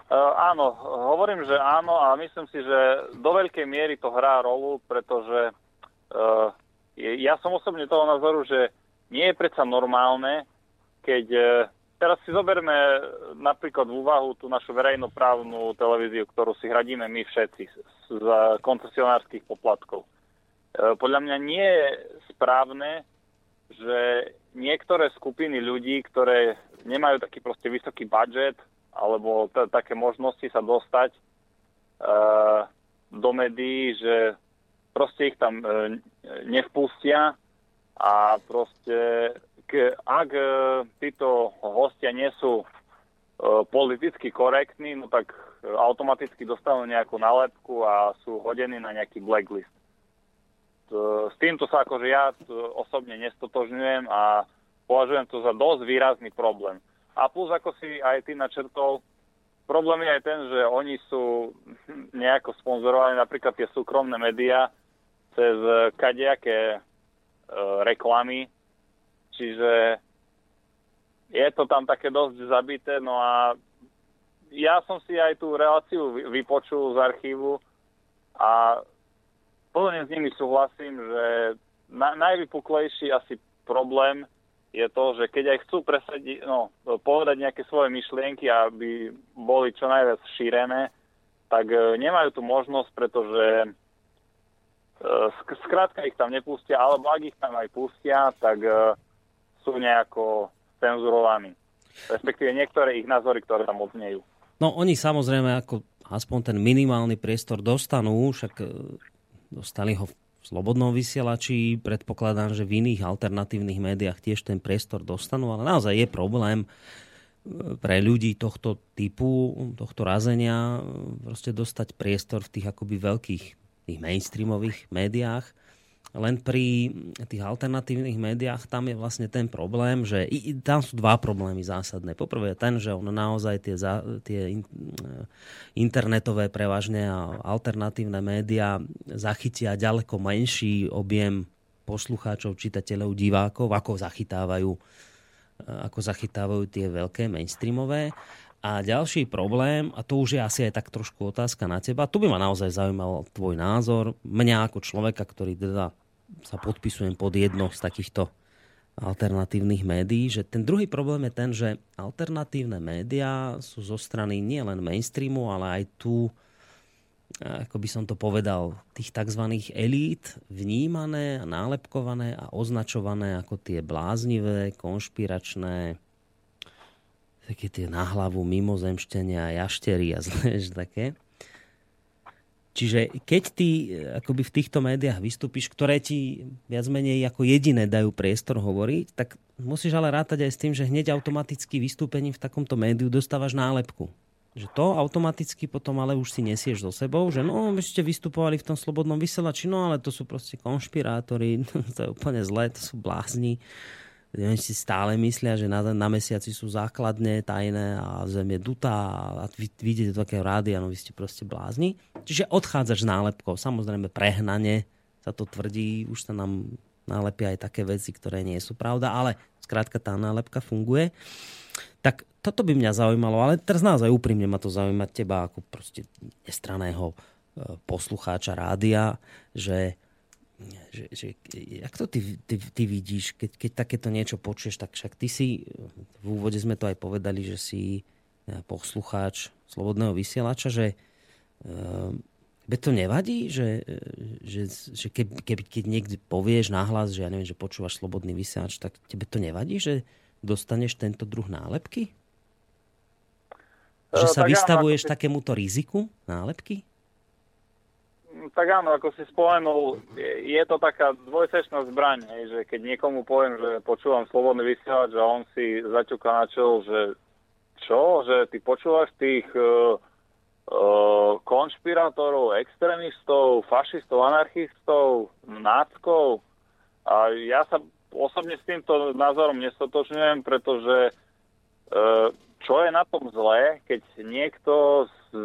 Uh, áno, hovorím, že áno a myslím si, že do veľkej miery to hrá rolu, pretože uh, ja som osobne toho názoru, že nie je predsa normálne, keď uh, teraz si zoberme napríklad v úvahu tú našu verejnoprávnu televíziu, ktorú si hradíme my všetci z koncesionárskych poplatkov. Podľa mňa nie je správne, že niektoré skupiny ľudí, ktoré nemajú taký proste vysoký budget, alebo t- také možnosti sa dostať e, do médií, že proste ich tam e, nevpustia a proste k, ak e, títo hostia nie sú e, politicky korektní, no tak automaticky dostanú nejakú nálepku a sú hodení na nejaký blacklist. S týmto sa akože ja osobne nestotožňujem a považujem to za dosť výrazný problém. A plus, ako si aj ty načrtol, problém je aj ten, že oni sú nejako sponzorovaní, napríklad tie súkromné médiá, cez kadejaké e, reklamy. Čiže je to tam také dosť zabité. No a ja som si aj tú reláciu vypočul z archívu a plne s nimi súhlasím, že na, najvypuklejší asi problém je to, že keď aj chcú presadiť, no, povedať nejaké svoje myšlienky, aby boli čo najviac šírené, tak e, nemajú tu možnosť, pretože e, skrátka ich tam nepustia, alebo ak ich tam aj pustia, tak e, sú nejako cenzurovaní. Respektíve niektoré ich názory, ktoré tam odznejú. No oni samozrejme ako aspoň ten minimálny priestor dostanú, však dostali ho v slobodnom vysielači. Predpokladám, že v iných alternatívnych médiách tiež ten priestor dostanú, ale naozaj je problém e, pre ľudí tohto typu, tohto razenia, e, proste dostať priestor v tých akoby veľkých tých mainstreamových médiách len pri tých alternatívnych médiách tam je vlastne ten problém, že i, tam sú dva problémy zásadné. Poprvé je ten, že ono naozaj tie, za, tie in, internetové prevažne a alternatívne médiá zachytia ďaleko menší objem poslucháčov, čitateľov, divákov, ako zachytávajú, ako zachytávajú tie veľké mainstreamové. A ďalší problém, a to už je asi aj tak trošku otázka na teba, tu by ma naozaj zaujímal tvoj názor, mňa ako človeka, ktorý teda sa podpisujem pod jedno z takýchto alternatívnych médií, že ten druhý problém je ten, že alternatívne médiá sú zo strany nielen mainstreamu, ale aj tu, ako by som to povedal, tých tzv. elít vnímané, nálepkované a označované ako tie bláznivé, konšpiračné, také tie na hlavu mimozemštenia, jaštery a zle, také. Čiže keď ty akoby v týchto médiách vystúpiš, ktoré ti viac menej ako jediné dajú priestor hovoriť, tak musíš ale rátať aj s tým, že hneď automaticky vystúpením v takomto médiu dostávaš nálepku. Že to automaticky potom ale už si nesieš so sebou, že no, vy ste vystupovali v tom slobodnom vysielači, no ale to sú proste konšpirátori, to je úplne zlé, to sú blázni oni si stále myslia, že na, na mesiaci sú základne tajné a zem je dutá a vy, vy do takého rádia, no vy ste proste blázni. Čiže odchádzaš s nálepkou. Samozrejme prehnane sa to tvrdí, už sa nám nálepia aj také veci, ktoré nie sú pravda, ale skrátka tá nálepka funguje. Tak toto by mňa zaujímalo, ale teraz naozaj úprimne ma to zaujíma teba ako proste nestraného e, poslucháča rádia, že že, že jak to ty, ty, ty vidíš, keď, keď takéto niečo počuješ, tak však ty si, v úvode sme to aj povedali, že si e, poslucháč slobodného vysielača, že e, to nevadí, že, e, že, že keby, keby, keď niekde povieš nahlas, že ja neviem, že počúvaš slobodný vysielač, tak tebe to nevadí, že dostaneš tento druh nálepky? Že sa vystavuješ takémuto riziku nálepky? Tak áno, ako si spomenul, je, je to taká dvojsečná zbraň, hej, že keď niekomu poviem, že počúvam slobodný vysielač a on si zaťuká na čel, že čo, že ty počúvaš tých uh, uh, konšpirátorov, extrémistov, fašistov, anarchistov, náckov? A ja sa osobne s týmto názorom nestotočňujem, pretože uh, čo je na tom zlé, keď niekto z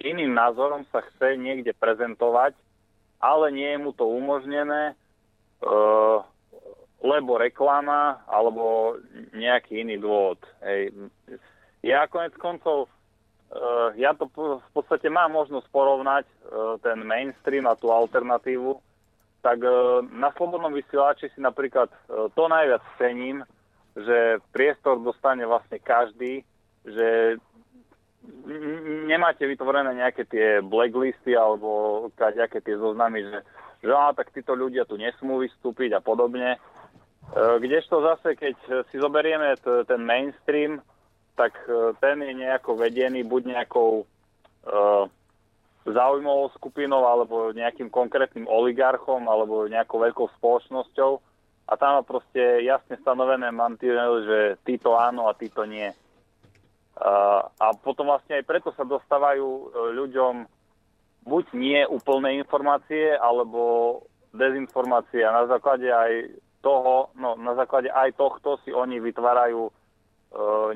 iným názorom sa chce niekde prezentovať, ale nie je mu to umožnené, uh, lebo reklama alebo nejaký iný dôvod. Ja konec koncov, uh, ja to v podstate mám možnosť porovnať uh, ten mainstream a tú alternatívu, tak na slobodnom vysielači si napríklad to najviac cením, že priestor dostane vlastne každý, že nemáte vytvorené nejaké tie blacklisty alebo nejaké tie zoznamy, že, že á, tak títo ľudia tu nesmú vystúpiť a podobne. E, kdežto zase, keď si zoberieme t- ten mainstream, tak e, ten je nejako vedený buď nejakou uh, zaujímavou skupinou alebo nejakým konkrétnym oligarchom alebo nejakou veľkou spoločnosťou a tam má proste jasne stanovené mantinely, že títo áno a títo nie. A potom vlastne aj preto sa dostávajú e, ľuďom buď nie úplné informácie, alebo dezinformácie. A na základe aj toho, no na základe aj tohto si oni vytvárajú e,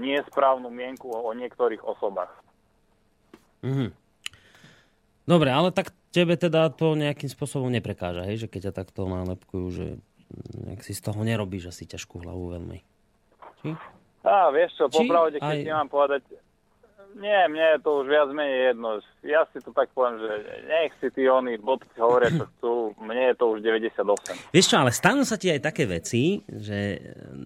nesprávnu mienku o, o niektorých osobách. Mm-hmm. Dobre, ale tak tebe teda to nejakým spôsobom neprekáža, hej? že keď ťa takto nálepkujú, že nejak si z toho nerobíš asi ťažkú hlavu veľmi. Či? Á, vieš čo, popravde, keď aj... ti mám povedať, Nie, mne je to už viac menej jedno. Ja si to tak poviem, že nech si tí oni bodky hovoria, čo chcú. Mne je to už 98. Vieš čo, ale stanú sa ti aj také veci, že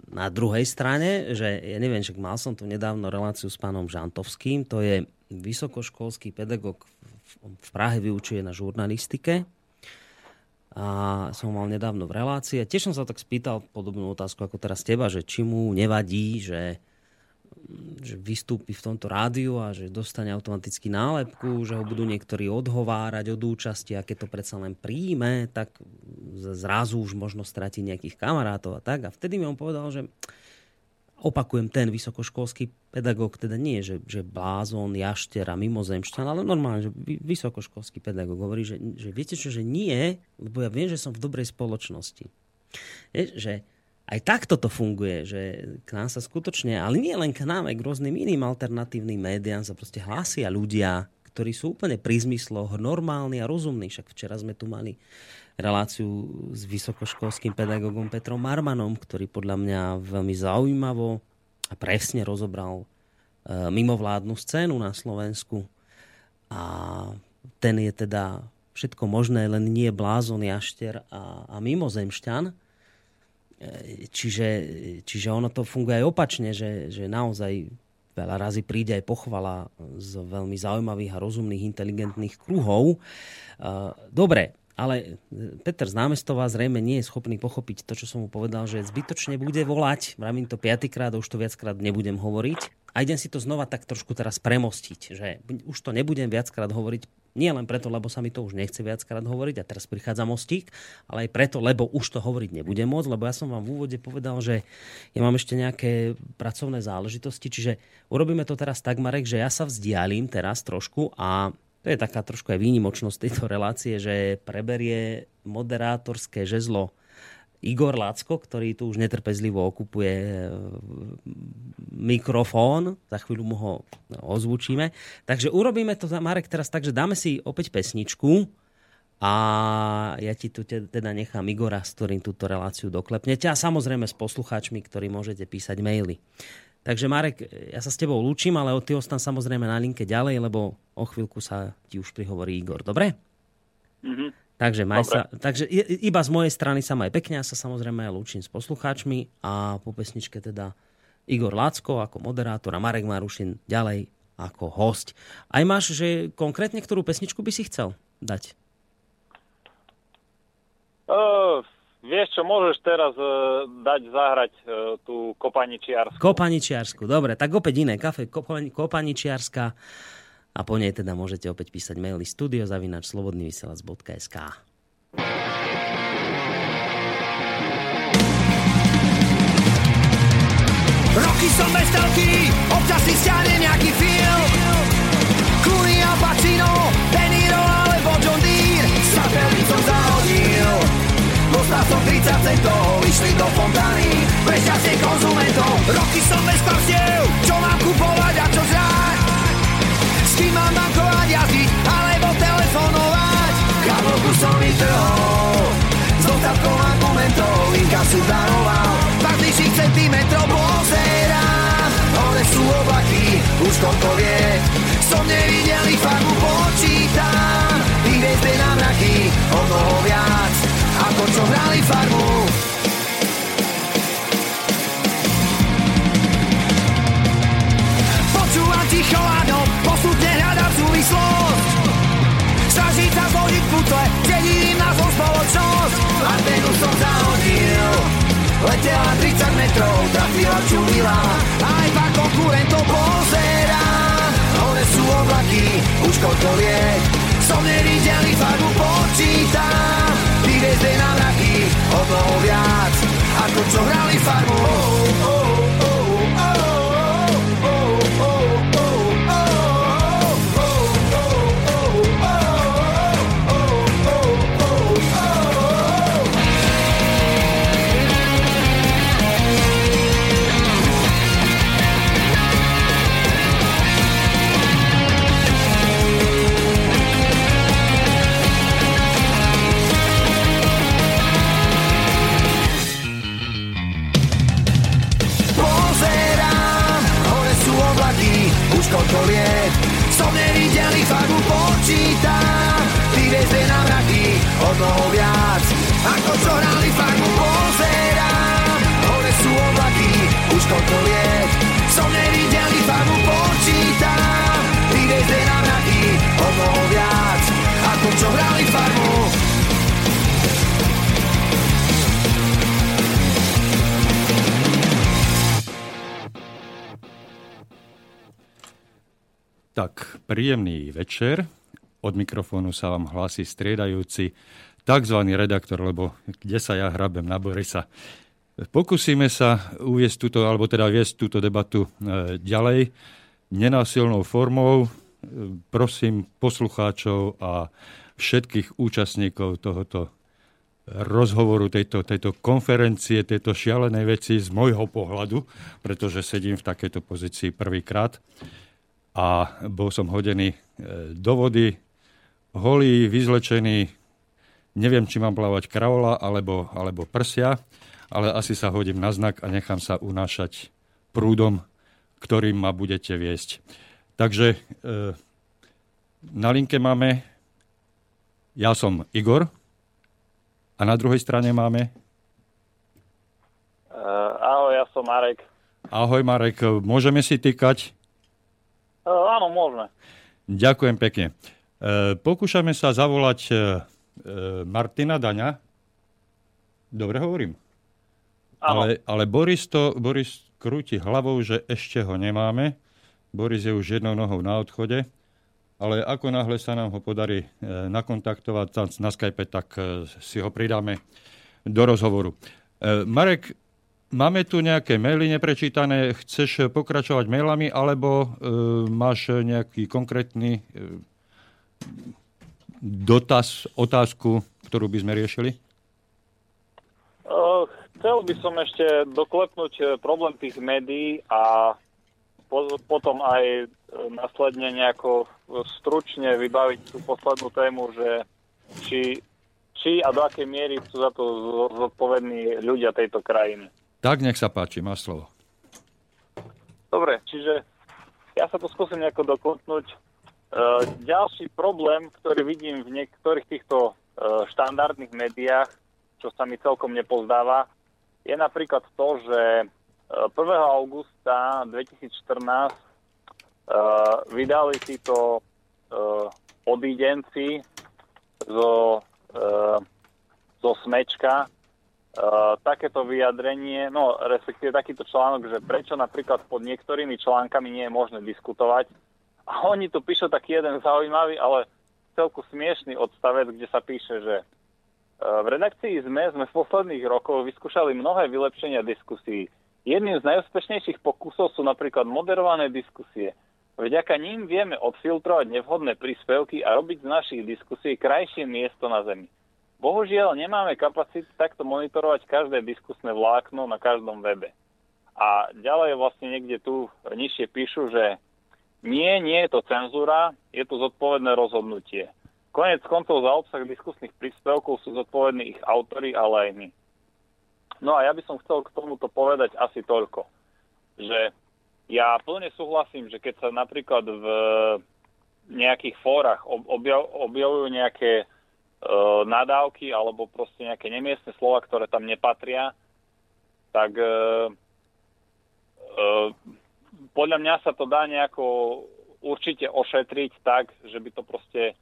na druhej strane, že ja neviem, že mal som tu nedávno reláciu s pánom Žantovským, to je vysokoškolský pedagóg v Prahe, vyučuje na žurnalistike. A som mal nedávno v relácii tiež som sa tak spýtal podobnú otázku ako teraz teba, že či mu nevadí, že že vystúpi v tomto rádiu a že dostane automaticky nálepku, že ho budú niektorí odhovárať od účasti a keď to predsa len príjme, tak zrazu už možno stratí nejakých kamarátov a tak. A vtedy mi on povedal, že opakujem, ten vysokoškolský pedagóg, teda nie, že, že blázon, jašter a mimozemšťan, ale normálne, že vysokoškolský pedagóg hovorí, že, že viete čo, že nie, lebo ja viem, že som v dobrej spoločnosti. Je, že aj takto to funguje, že k nám sa skutočne, ale nie len k nám, aj k rôznym iným alternatívnym médiám sa proste hlásia ľudia, ktorí sú úplne pri zmysloch normálni a rozumní. Však včera sme tu mali reláciu s vysokoškolským pedagogom Petrom Marmanom, ktorý podľa mňa veľmi zaujímavo a presne rozobral e, mimovládnu scénu na Slovensku. A ten je teda všetko možné, len nie blázon, jašter a, a mimozemšťan Čiže, čiže ono to funguje aj opačne, že, že naozaj veľa razy príde aj pochvala z veľmi zaujímavých a rozumných, inteligentných kruhov. Dobre, ale Peter z námestova zrejme nie je schopný pochopiť to, čo som mu povedal, že zbytočne bude volať. Vravím to piatýkrát, už to viackrát nebudem hovoriť. A idem si to znova tak trošku teraz premostiť, že už to nebudem viackrát hovoriť nie len preto, lebo sa mi to už nechce viackrát hovoriť a teraz prichádza mostík, ale aj preto, lebo už to hovoriť nebudem môcť, lebo ja som vám v úvode povedal, že ja mám ešte nejaké pracovné záležitosti, čiže urobíme to teraz tak, Marek, že ja sa vzdialím teraz trošku a to je taká trošku aj výnimočnosť tejto relácie, že preberie moderátorské žezlo Igor Lacko, ktorý tu už netrpezlivo okupuje e, mikrofón. Za chvíľu mu ho ozvučíme. Takže urobíme to, Marek, teraz tak, že dáme si opäť pesničku a ja ti tu teda nechám Igora, s ktorým túto reláciu doklepnete a samozrejme s poslucháčmi, ktorí môžete písať maily. Takže Marek, ja sa s tebou lúčim, ale ty ostan samozrejme na linke ďalej, lebo o chvíľku sa ti už prihovorí Igor. Dobre? Mm-hmm. Takže, maj sa, takže iba z mojej strany sa maj pekne, ja sa samozrejme aj lúčim s poslucháčmi a po pesničke teda Igor Lácko ako moderátor a Marek Marušin ďalej ako host. Aj máš, že konkrétne ktorú pesničku by si chcel dať? Uh, vieš čo, môžeš teraz uh, dať zahrať uh, tú Kopaničiarsku. Kopaničiarsku, dobre, tak opäť iné kafe, Kopaničiarska a po nej teda môžete opäť písať maily studiozavinač.slobodnyvysielac.sk Roky som bez telky, občas si stiahne nejaký film Clooney Al Dostal som 30 centov, išli do fontány Pre šťastie konzumentov Roky som bez kostiev, čo mám kupovať a čo zrať kým mám bankovať jazdiť, alebo telefonovať. Kabelku som vytrhol, s dostavkou argumentov, inkasu daroval. Každý 6 cm pozerám, hore sú oblaky, už koľko vie. Som nevidel ich farbu počítam, tých hviezd na mraky, o mnoho viac, ako čo hrali farbu. Počúvam ticho a súvislosť. Snažiť sa zhodiť pucle, dedím na zlom spoločnosť Antenu som zahodil Letela 30 metrov, trafila čumila Aj pár konkurentov pozera Hore sú oblaky, už koľko vie Som nevideli farbu počítam Hviezde na mraky, o mnoho viac Ako čo hrali farbu oh, oh. kotoliek Som nevideli farbu počíta. Vyviezli nám mraky o mnoho viac. Ako čo hrali farbu pozera. Hore sú oblaky, už kotoliek Som nevideli farbu počíta. Vyviezli nám mraky o mnoho viac. Ako čo hrali farbu príjemný večer. Od mikrofónu sa vám hlási striedajúci tzv. redaktor, lebo kde sa ja hrabem na Borisa. Pokúsime sa uviesť túto, alebo teda viesť túto debatu e, ďalej nenásilnou formou. E, prosím poslucháčov a všetkých účastníkov tohoto rozhovoru, tejto, tejto konferencie, tejto šialenej veci z môjho pohľadu, pretože sedím v takejto pozícii prvýkrát a bol som hodený e, do vody, holý, vyzlečený, neviem, či mám plávať kravola alebo, alebo prsia, ale asi sa hodím na znak a nechám sa unášať prúdom, ktorým ma budete viesť. Takže e, na linke máme, ja som Igor, a na druhej strane máme? Uh, ahoj, ja som Marek. Ahoj Marek, môžeme si týkať? Uh, áno, môžeme. Ďakujem pekne. Uh, pokúšame sa zavolať uh, Martina Daňa. Dobre hovorím? Ale, ale Boris, to, Boris krúti hlavou, že ešte ho nemáme. Boris je už jednou nohou na odchode ale ako náhle sa nám ho podarí e, nakontaktovať na Skype, tak e, si ho pridáme do rozhovoru. E, Marek, máme tu nejaké maily neprečítané. Chceš pokračovať mailami, alebo máš nejaký konkrétny dotaz, otázku, ktorú by sme riešili? Chcel by som ešte doklepnúť problém tých médií a potom aj následne nejako stručne vybaviť tú poslednú tému, že či, či a do akej miery sú za to zodpovední ľudia tejto krajiny. Tak nech sa páči, má slovo. Dobre, čiže ja sa to skúsim nejako dokontnúť. E, ďalší problém, ktorý vidím v niektorých týchto e, štandardných médiách, čo sa mi celkom nepozdáva, je napríklad to, že 1. E, augusta 2014 Uh, vydali títo odídenci zo, zo Smečka uh, takéto vyjadrenie, no respektíve takýto článok, že prečo napríklad pod niektorými článkami nie je možné diskutovať. A oni tu píšu taký jeden zaujímavý, ale celku smiešný odstavec, kde sa píše, že v redakcii ZME sme v posledných rokoch vyskúšali mnohé vylepšenia diskusí. Jedným z najúspešnejších pokusov sú napríklad moderované diskusie. Vďaka ním vieme odfiltrovať nevhodné príspevky a robiť z našich diskusí krajšie miesto na Zemi. Bohužiaľ nemáme kapacity takto monitorovať každé diskusné vlákno na každom webe. A ďalej vlastne niekde tu nižšie píšu, že nie, nie je to cenzúra, je to zodpovedné rozhodnutie. Konec koncov za obsah diskusných príspevkov sú zodpovední ich autory, ale aj my. No a ja by som chcel k tomuto povedať asi toľko, že ja plne súhlasím, že keď sa napríklad v nejakých fórach objav, objavujú nejaké nadávky alebo proste nejaké nemiestne slova, ktoré tam nepatria, tak e, e, podľa mňa sa to dá nejako určite ošetriť tak, že by to proste e,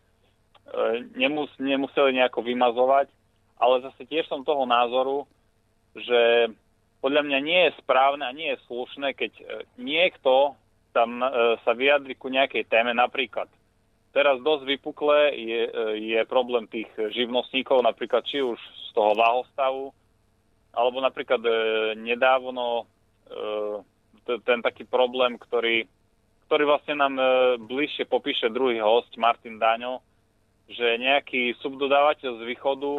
nemus, nemuseli nejako vymazovať, ale zase tiež som toho názoru, že podľa mňa nie je správne a nie je slušné, keď e, niekto tam e, sa vyjadri ku nejakej téme. Napríklad teraz dosť vypuklé je, e, je problém tých živnostníkov, napríklad či už z toho váhostavu, alebo napríklad nedávno ten taký problém, ktorý, ktorý vlastne nám bližšie popíše druhý host, Martin Daňo, že nejaký subdodávateľ z východu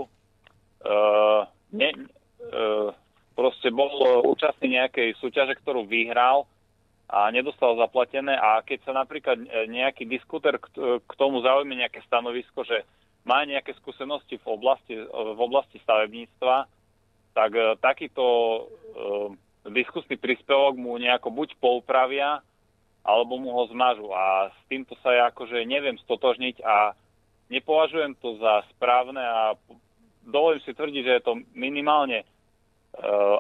ne, proste bol e, účastný nejakej súťaže, ktorú vyhral a nedostal zaplatené a keď sa napríklad e, nejaký diskuter k tomu zaujme nejaké stanovisko, že má nejaké skúsenosti v oblasti, v oblasti stavebníctva, tak e, takýto diskusný príspevok mu nejako buď poupravia, alebo mu ho zmažu. A s týmto sa ja akože neviem stotožniť a nepovažujem to za správne a dovolím si tvrdiť, že je to minimálne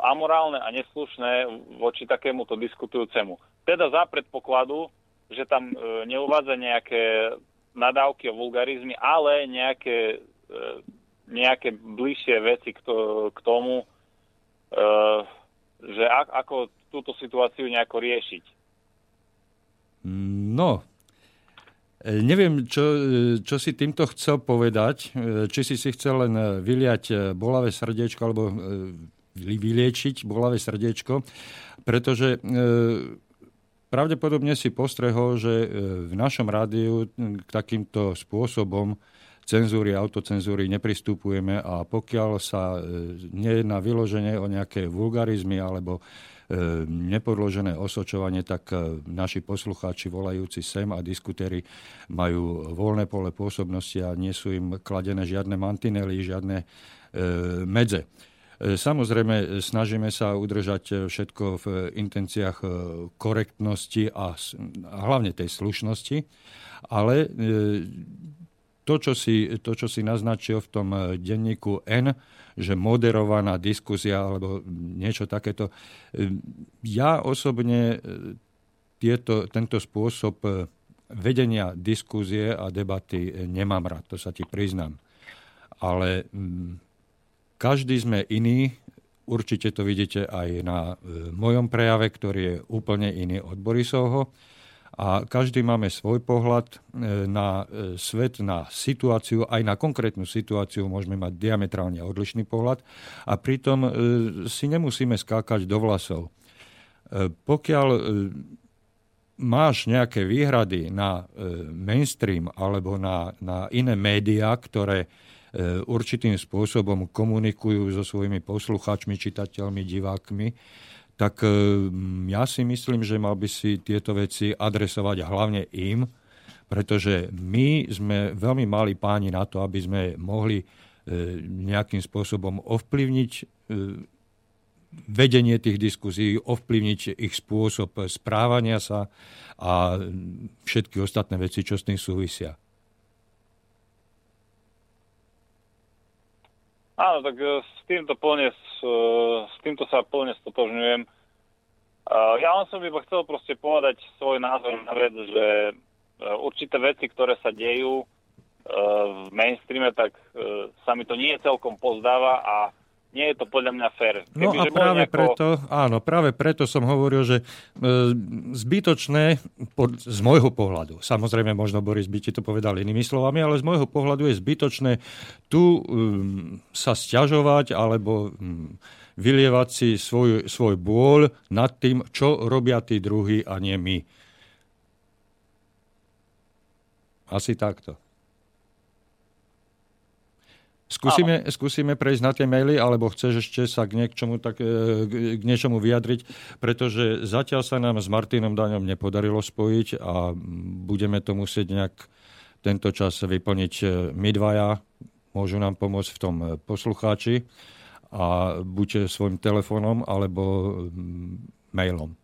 amorálne a neslušné voči takémuto diskutujúcemu. Teda za predpokladu, že tam eh, neuvádza nejaké nadávky o vulgarizmy, ale nejaké, eh, nejaké bližšie veci k, to, k tomu, že ako túto situáciu nejako riešiť. No, E, neviem, čo, e, čo si týmto chcel povedať. Či si si chcel len vyliať bolavé srdiečko alebo vyliečiť bolavé srdiečko, pretože pravdepodobne si postrehol, že v našom rádiu k takýmto spôsobom cenzúry, autocenzúry nepristupujeme a pokiaľ sa nejedná vyloženie o nejaké vulgarizmy alebo E, nepodložené osočovanie, tak e, naši poslucháči volajúci sem a diskutéri majú voľné pole pôsobnosti a nie sú im kladené žiadne mantinely, žiadne e, medze. Samozrejme, snažíme sa udržať všetko v intenciách korektnosti a hlavne tej slušnosti, ale to, čo si, to, čo si naznačil v tom denníku N, že moderovaná diskusia alebo niečo takéto. Ja osobne e, tieto, tento spôsob e, vedenia diskuzie a debaty e, nemám rád, to sa ti priznám. Ale mm, každý sme iný, určite to vidíte aj na mojom prejave, ktorý je úplne iný od Borisovho a každý máme svoj pohľad e, na e, svet, na situáciu, aj na konkrétnu situáciu môžeme mať diametrálne odlišný pohľad a pritom e, si nemusíme skákať do vlasov. Pokiaľ máš nejaké výhrady na mainstream alebo na, na iné médiá, ktoré určitým spôsobom komunikujú so svojimi poslucháčmi, čitateľmi, divákmi, tak e, ja si myslím, že mal by si tieto veci adresovať hlavne im, pretože my sme veľmi mali páni na to, aby sme mohli e, nejakým spôsobom ovplyvniť e, vedenie tých diskuzí, ovplyvniť ich spôsob správania sa a všetky ostatné veci, čo s tým súvisia. Áno, tak e, s týmto, plne, e, s týmto sa plne stotožňujem. E, ja len som iba chcel proste povedať svoj názor na vec, že určité veci, ktoré sa dejú v mainstreame, tak sa mi to nie celkom pozdáva a nie je to podľa mňa fér. no a práve nejako... preto, áno, práve preto som hovoril, že e, zbytočné, pod, z môjho pohľadu, samozrejme možno Boris by ti to povedal inými slovami, ale z môjho pohľadu je zbytočné tu e, sa stiažovať alebo e, vylievať si svoj, svoj bôľ nad tým, čo robia tí druhí a nie my. Asi takto. Skúsime, skúsime prejsť na tie maily, alebo chceš ešte sa k niečomu, tak, e, k niečomu vyjadriť, pretože zatiaľ sa nám s Martinom Daňom nepodarilo spojiť a budeme to musieť nejak tento čas vyplniť e, my dvaja. Môžu nám pomôcť v tom e, poslucháči a buďte svojim telefónom alebo mailom.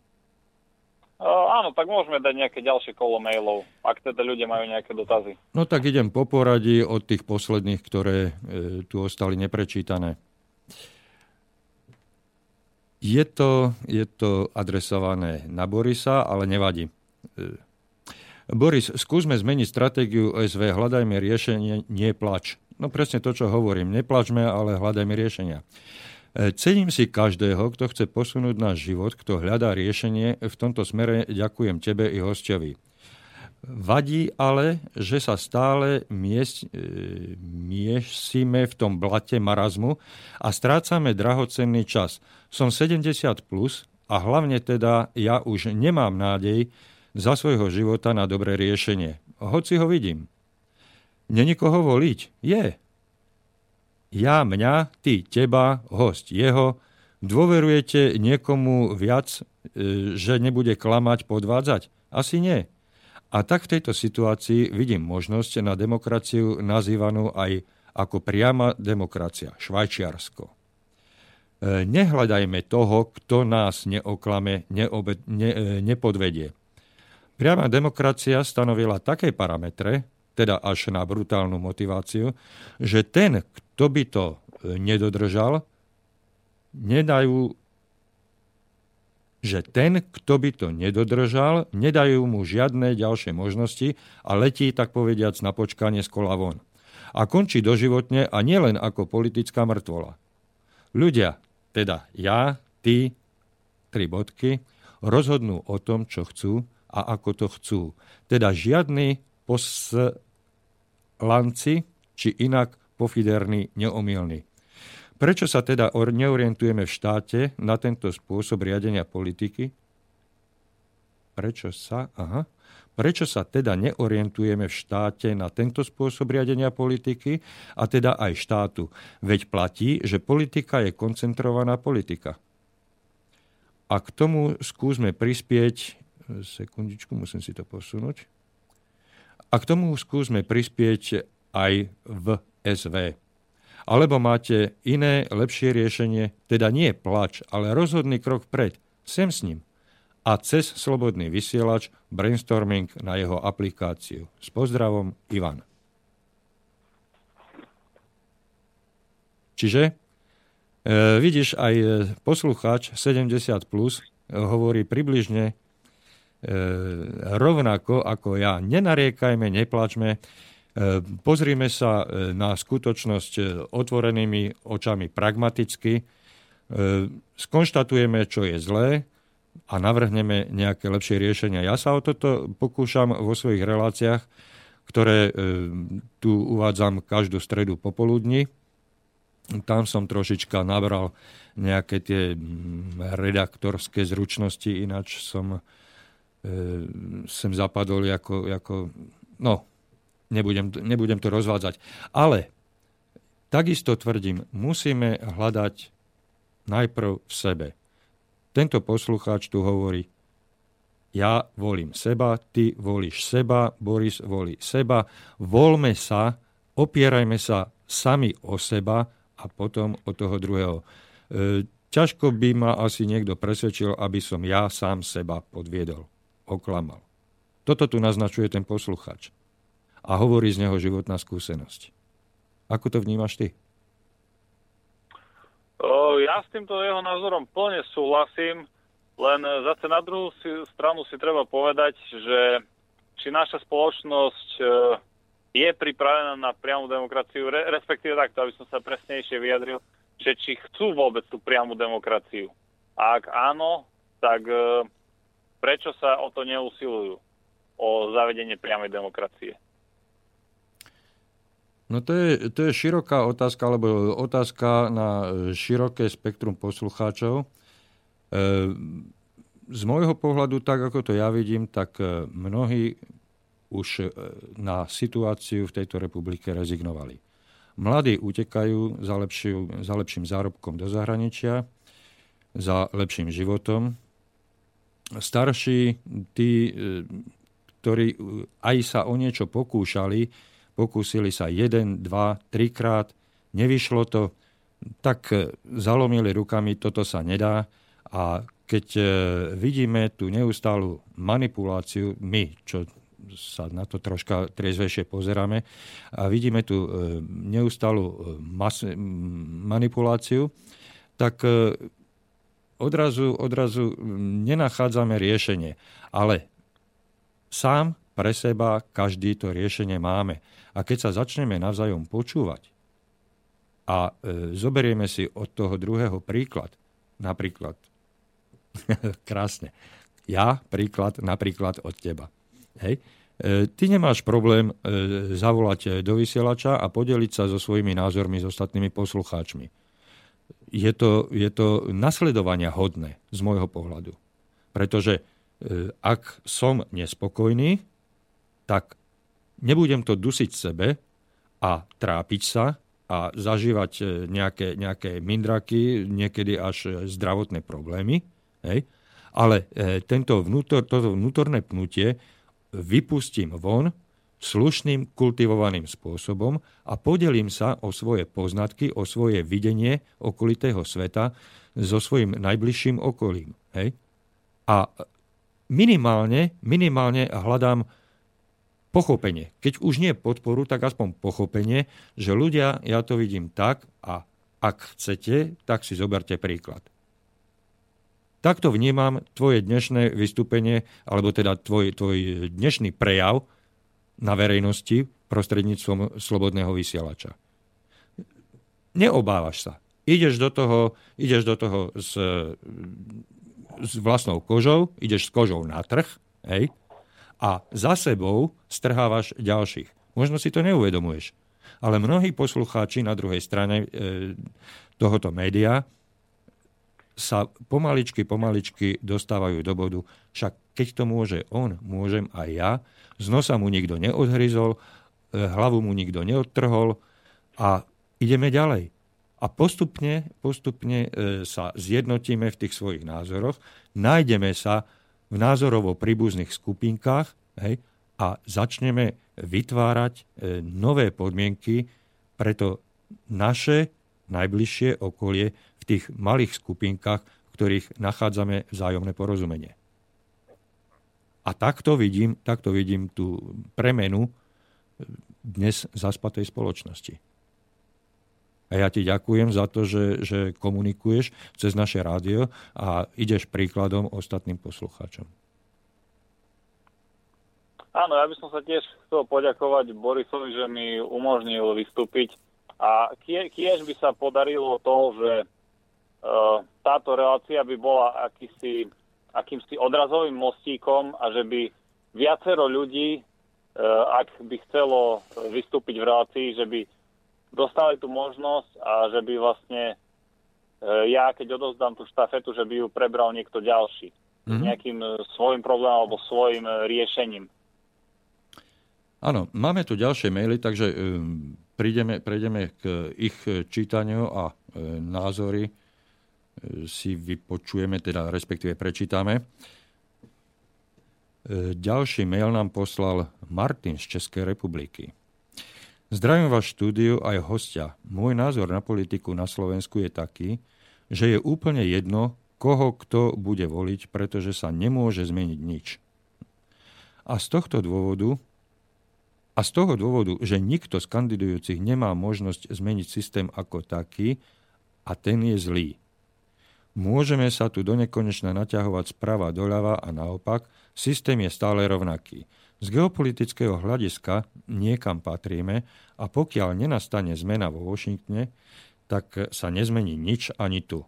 Áno, tak môžeme dať nejaké ďalšie kolo mailov, ak teda ľudia majú nejaké dotazy. No tak idem po poradí od tých posledných, ktoré e, tu ostali neprečítané. Je to, je to adresované na Borisa, ale nevadí. E, Boris, skúsme zmeniť stratégiu OSV, hľadajme riešenie, nie plač. No presne to, čo hovorím. Neplačme, ale hľadajme riešenia. E, cením si každého, kto chce posunúť náš život, kto hľadá riešenie. V tomto smere ďakujem tebe i hostovi. Vadí ale, že sa stále mies, e, v tom blate marazmu a strácame drahocenný čas. Som 70 plus a hlavne teda ja už nemám nádej za svojho života na dobré riešenie. Hoci ho vidím. Není koho voliť? Je ja mňa, ty teba, host jeho, dôverujete niekomu viac, e, že nebude klamať, podvádzať? Asi nie. A tak v tejto situácii vidím možnosť na demokraciu nazývanú aj ako priama demokracia, Švajčiarsko. E, nehľadajme toho, kto nás neoklame, neobe, ne, e, nepodvedie. Priama demokracia stanovila také parametre, teda až na brutálnu motiváciu, že ten, kto by to e, nedodržal, nedajú že ten, kto by to nedodržal, nedajú mu žiadne ďalšie možnosti a letí, tak povediac, na počkanie z kola von. A končí doživotne a nielen ako politická mŕtvola. Ľudia, teda ja, ty, tri bodky, rozhodnú o tom, čo chcú a ako to chcú. Teda žiadny poslanci, či inak pofiderní, neomilní. Prečo sa teda neorientujeme v štáte na tento spôsob riadenia politiky? Prečo sa? Aha. Prečo sa teda neorientujeme v štáte na tento spôsob riadenia politiky a teda aj štátu? Veď platí, že politika je koncentrovaná politika. A k tomu skúsme prispieť, sekundičku, musím si to posunúť, a k tomu skúsme prispieť aj v SV. Alebo máte iné, lepšie riešenie, teda nie plač, ale rozhodný krok pred. Sem s ním a cez slobodný vysielač brainstorming na jeho aplikáciu. S pozdravom, Ivan. Čiže e, vidíš, aj e, poslucháč 70 plus hovorí približne e, rovnako ako ja. Nenariekajme, neplačme, e, pozrime sa e, na skutočnosť e, otvorenými očami pragmaticky, skonštatujeme, čo je zlé, a navrhneme nejaké lepšie riešenia. Ja sa o toto pokúšam vo svojich reláciách, ktoré tu uvádzam každú stredu popoludní. Tam som trošička nabral nejaké tie mm, redaktorské zručnosti, ináč som sem zapadol ako, ako no, nebudem, nebudem to rozvádzať. Ale takisto tvrdím, musíme hľadať najprv v sebe tento poslucháč tu hovorí, ja volím seba, ty volíš seba, Boris volí seba, volme sa, opierajme sa sami o seba a potom o toho druhého. E, ťažko by ma asi niekto presvedčil, aby som ja sám seba podviedol, oklamal. Toto tu naznačuje ten posluchač. A hovorí z neho životná skúsenosť. Ako to vnímaš ty? Ja s týmto jeho názorom plne súhlasím, len zase na druhú stranu si treba povedať, že či naša spoločnosť e, je pripravená na priamu demokraciu, re, respektíve takto, aby som sa presnejšie vyjadril, že či chcú vôbec tú priamu demokraciu. A ak áno, tak e, prečo sa o to neusilujú, o zavedenie priamej demokracie? No to je, to je široká otázka, alebo otázka na široké spektrum poslucháčov. E, z môjho pohľadu, tak ako to ja vidím, tak e, mnohí už e, na situáciu v tejto republike rezignovali. Mladí utekajú za, lepšiu, za lepším zárobkom do zahraničia, za lepším životom. Starší, tí, ktorí aj sa o niečo pokúšali, pokúsili sa jeden, dva, trikrát, nevyšlo to, tak e, zalomili rukami, toto sa nedá. A keď e, vidíme tú neustálu manipuláciu, my, čo sa na to troška triezvejšie pozeráme a vidíme tú e, neustálu mas- manipuláciu, tak odrazu, odrazu nenachádzame riešenie. Ale sám pre seba každý to riešenie máme. A keď sa začneme navzájom počúvať a e, zoberieme si od toho druhého príklad, napríklad, krásne, ja príklad napríklad od teba. Hej? E, ty nemáš problém e, zavolať e, do vysielača a podeliť sa so svojimi názormi s ostatnými poslucháčmi. Je to, je to nasledovania hodné z môjho pohľadu. Pretože e, ak som nespokojný, tak nebudem to dusiť sebe a trápiť sa a zažívať e, nejaké, nejaké mindraky, niekedy až e, zdravotné problémy. Hej? Ale e, tento vnútor, toto vnútorné pnutie vypustím von slušným, kultivovaným spôsobom a podelím sa o svoje poznatky, o svoje videnie okolitého sveta so svojim najbližším okolím. Hej? A minimálne, minimálne hľadám pochopenie. Keď už nie podporu, tak aspoň pochopenie, že ľudia, ja to vidím tak a ak chcete, tak si zoberte príklad. Takto vnímam tvoje dnešné vystúpenie, alebo teda tvoj, tvoj dnešný prejav na verejnosti prostredníctvom slobodného vysielača. Neobávaš sa. Ideš do toho, ideš do toho s, s vlastnou kožou, ideš s kožou na trh, hej, a za sebou strhávaš ďalších. Možno si to neuvedomuješ. Ale mnohí poslucháči na druhej strane e, tohoto média sa pomaličky, pomaličky dostávajú do bodu, však keď to môže on, môžem aj ja. Z nosa mu nikto neodhryzol, e, hlavu mu nikto neodtrhol a ideme ďalej. A postupne, postupne e, sa zjednotíme v tých svojich názoroch, nájdeme sa v názorovo príbuzných skupinkách hej, a začneme vytvárať e, nové podmienky pre to naše najbližšie okolie v tých malých skupinkách, v ktorých nachádzame vzájomné porozumenie. A takto vidím, takto vidím tú premenu e, dnes zaspatej spoločnosti. A ja ti ďakujem za to, že, že komunikuješ cez naše rádio a ideš príkladom ostatným poslucháčom. Áno, ja by som sa tiež chcel poďakovať Borisovi, že mi umožnil vystúpiť. A tiež by sa podarilo to, že uh, táto relácia by bola akýsi, akýmsi odrazovým mostíkom a že by viacero ľudí, uh, ak by chcelo vystúpiť v relácii, že by dostali tú možnosť a že by vlastne e, ja, keď odozdám tú štafetu, že by ju prebral niekto ďalší. Mm-hmm. Nejakým e, svojim problémom alebo svojim e, riešením. Áno, máme tu ďalšie maily, takže prídeme, prejdeme k ich čítaniu a názory si vypočujeme, teda respektíve prečítame. Ďalší mail nám poslal Martin z Českej republiky. Zdravím vás štúdiu aj hostia. Môj názor na politiku na Slovensku je taký, že je úplne jedno, koho kto bude voliť, pretože sa nemôže zmeniť nič. A z tohto dôvodu a z toho dôvodu, že nikto z kandidujúcich nemá možnosť zmeniť systém ako taký a ten je zlý. Môžeme sa tu do nekonečna naťahovať sprava doľava a naopak, systém je stále rovnaký. Z geopolitického hľadiska niekam patríme a pokiaľ nenastane zmena vo Washingtone, tak sa nezmení nič ani tu.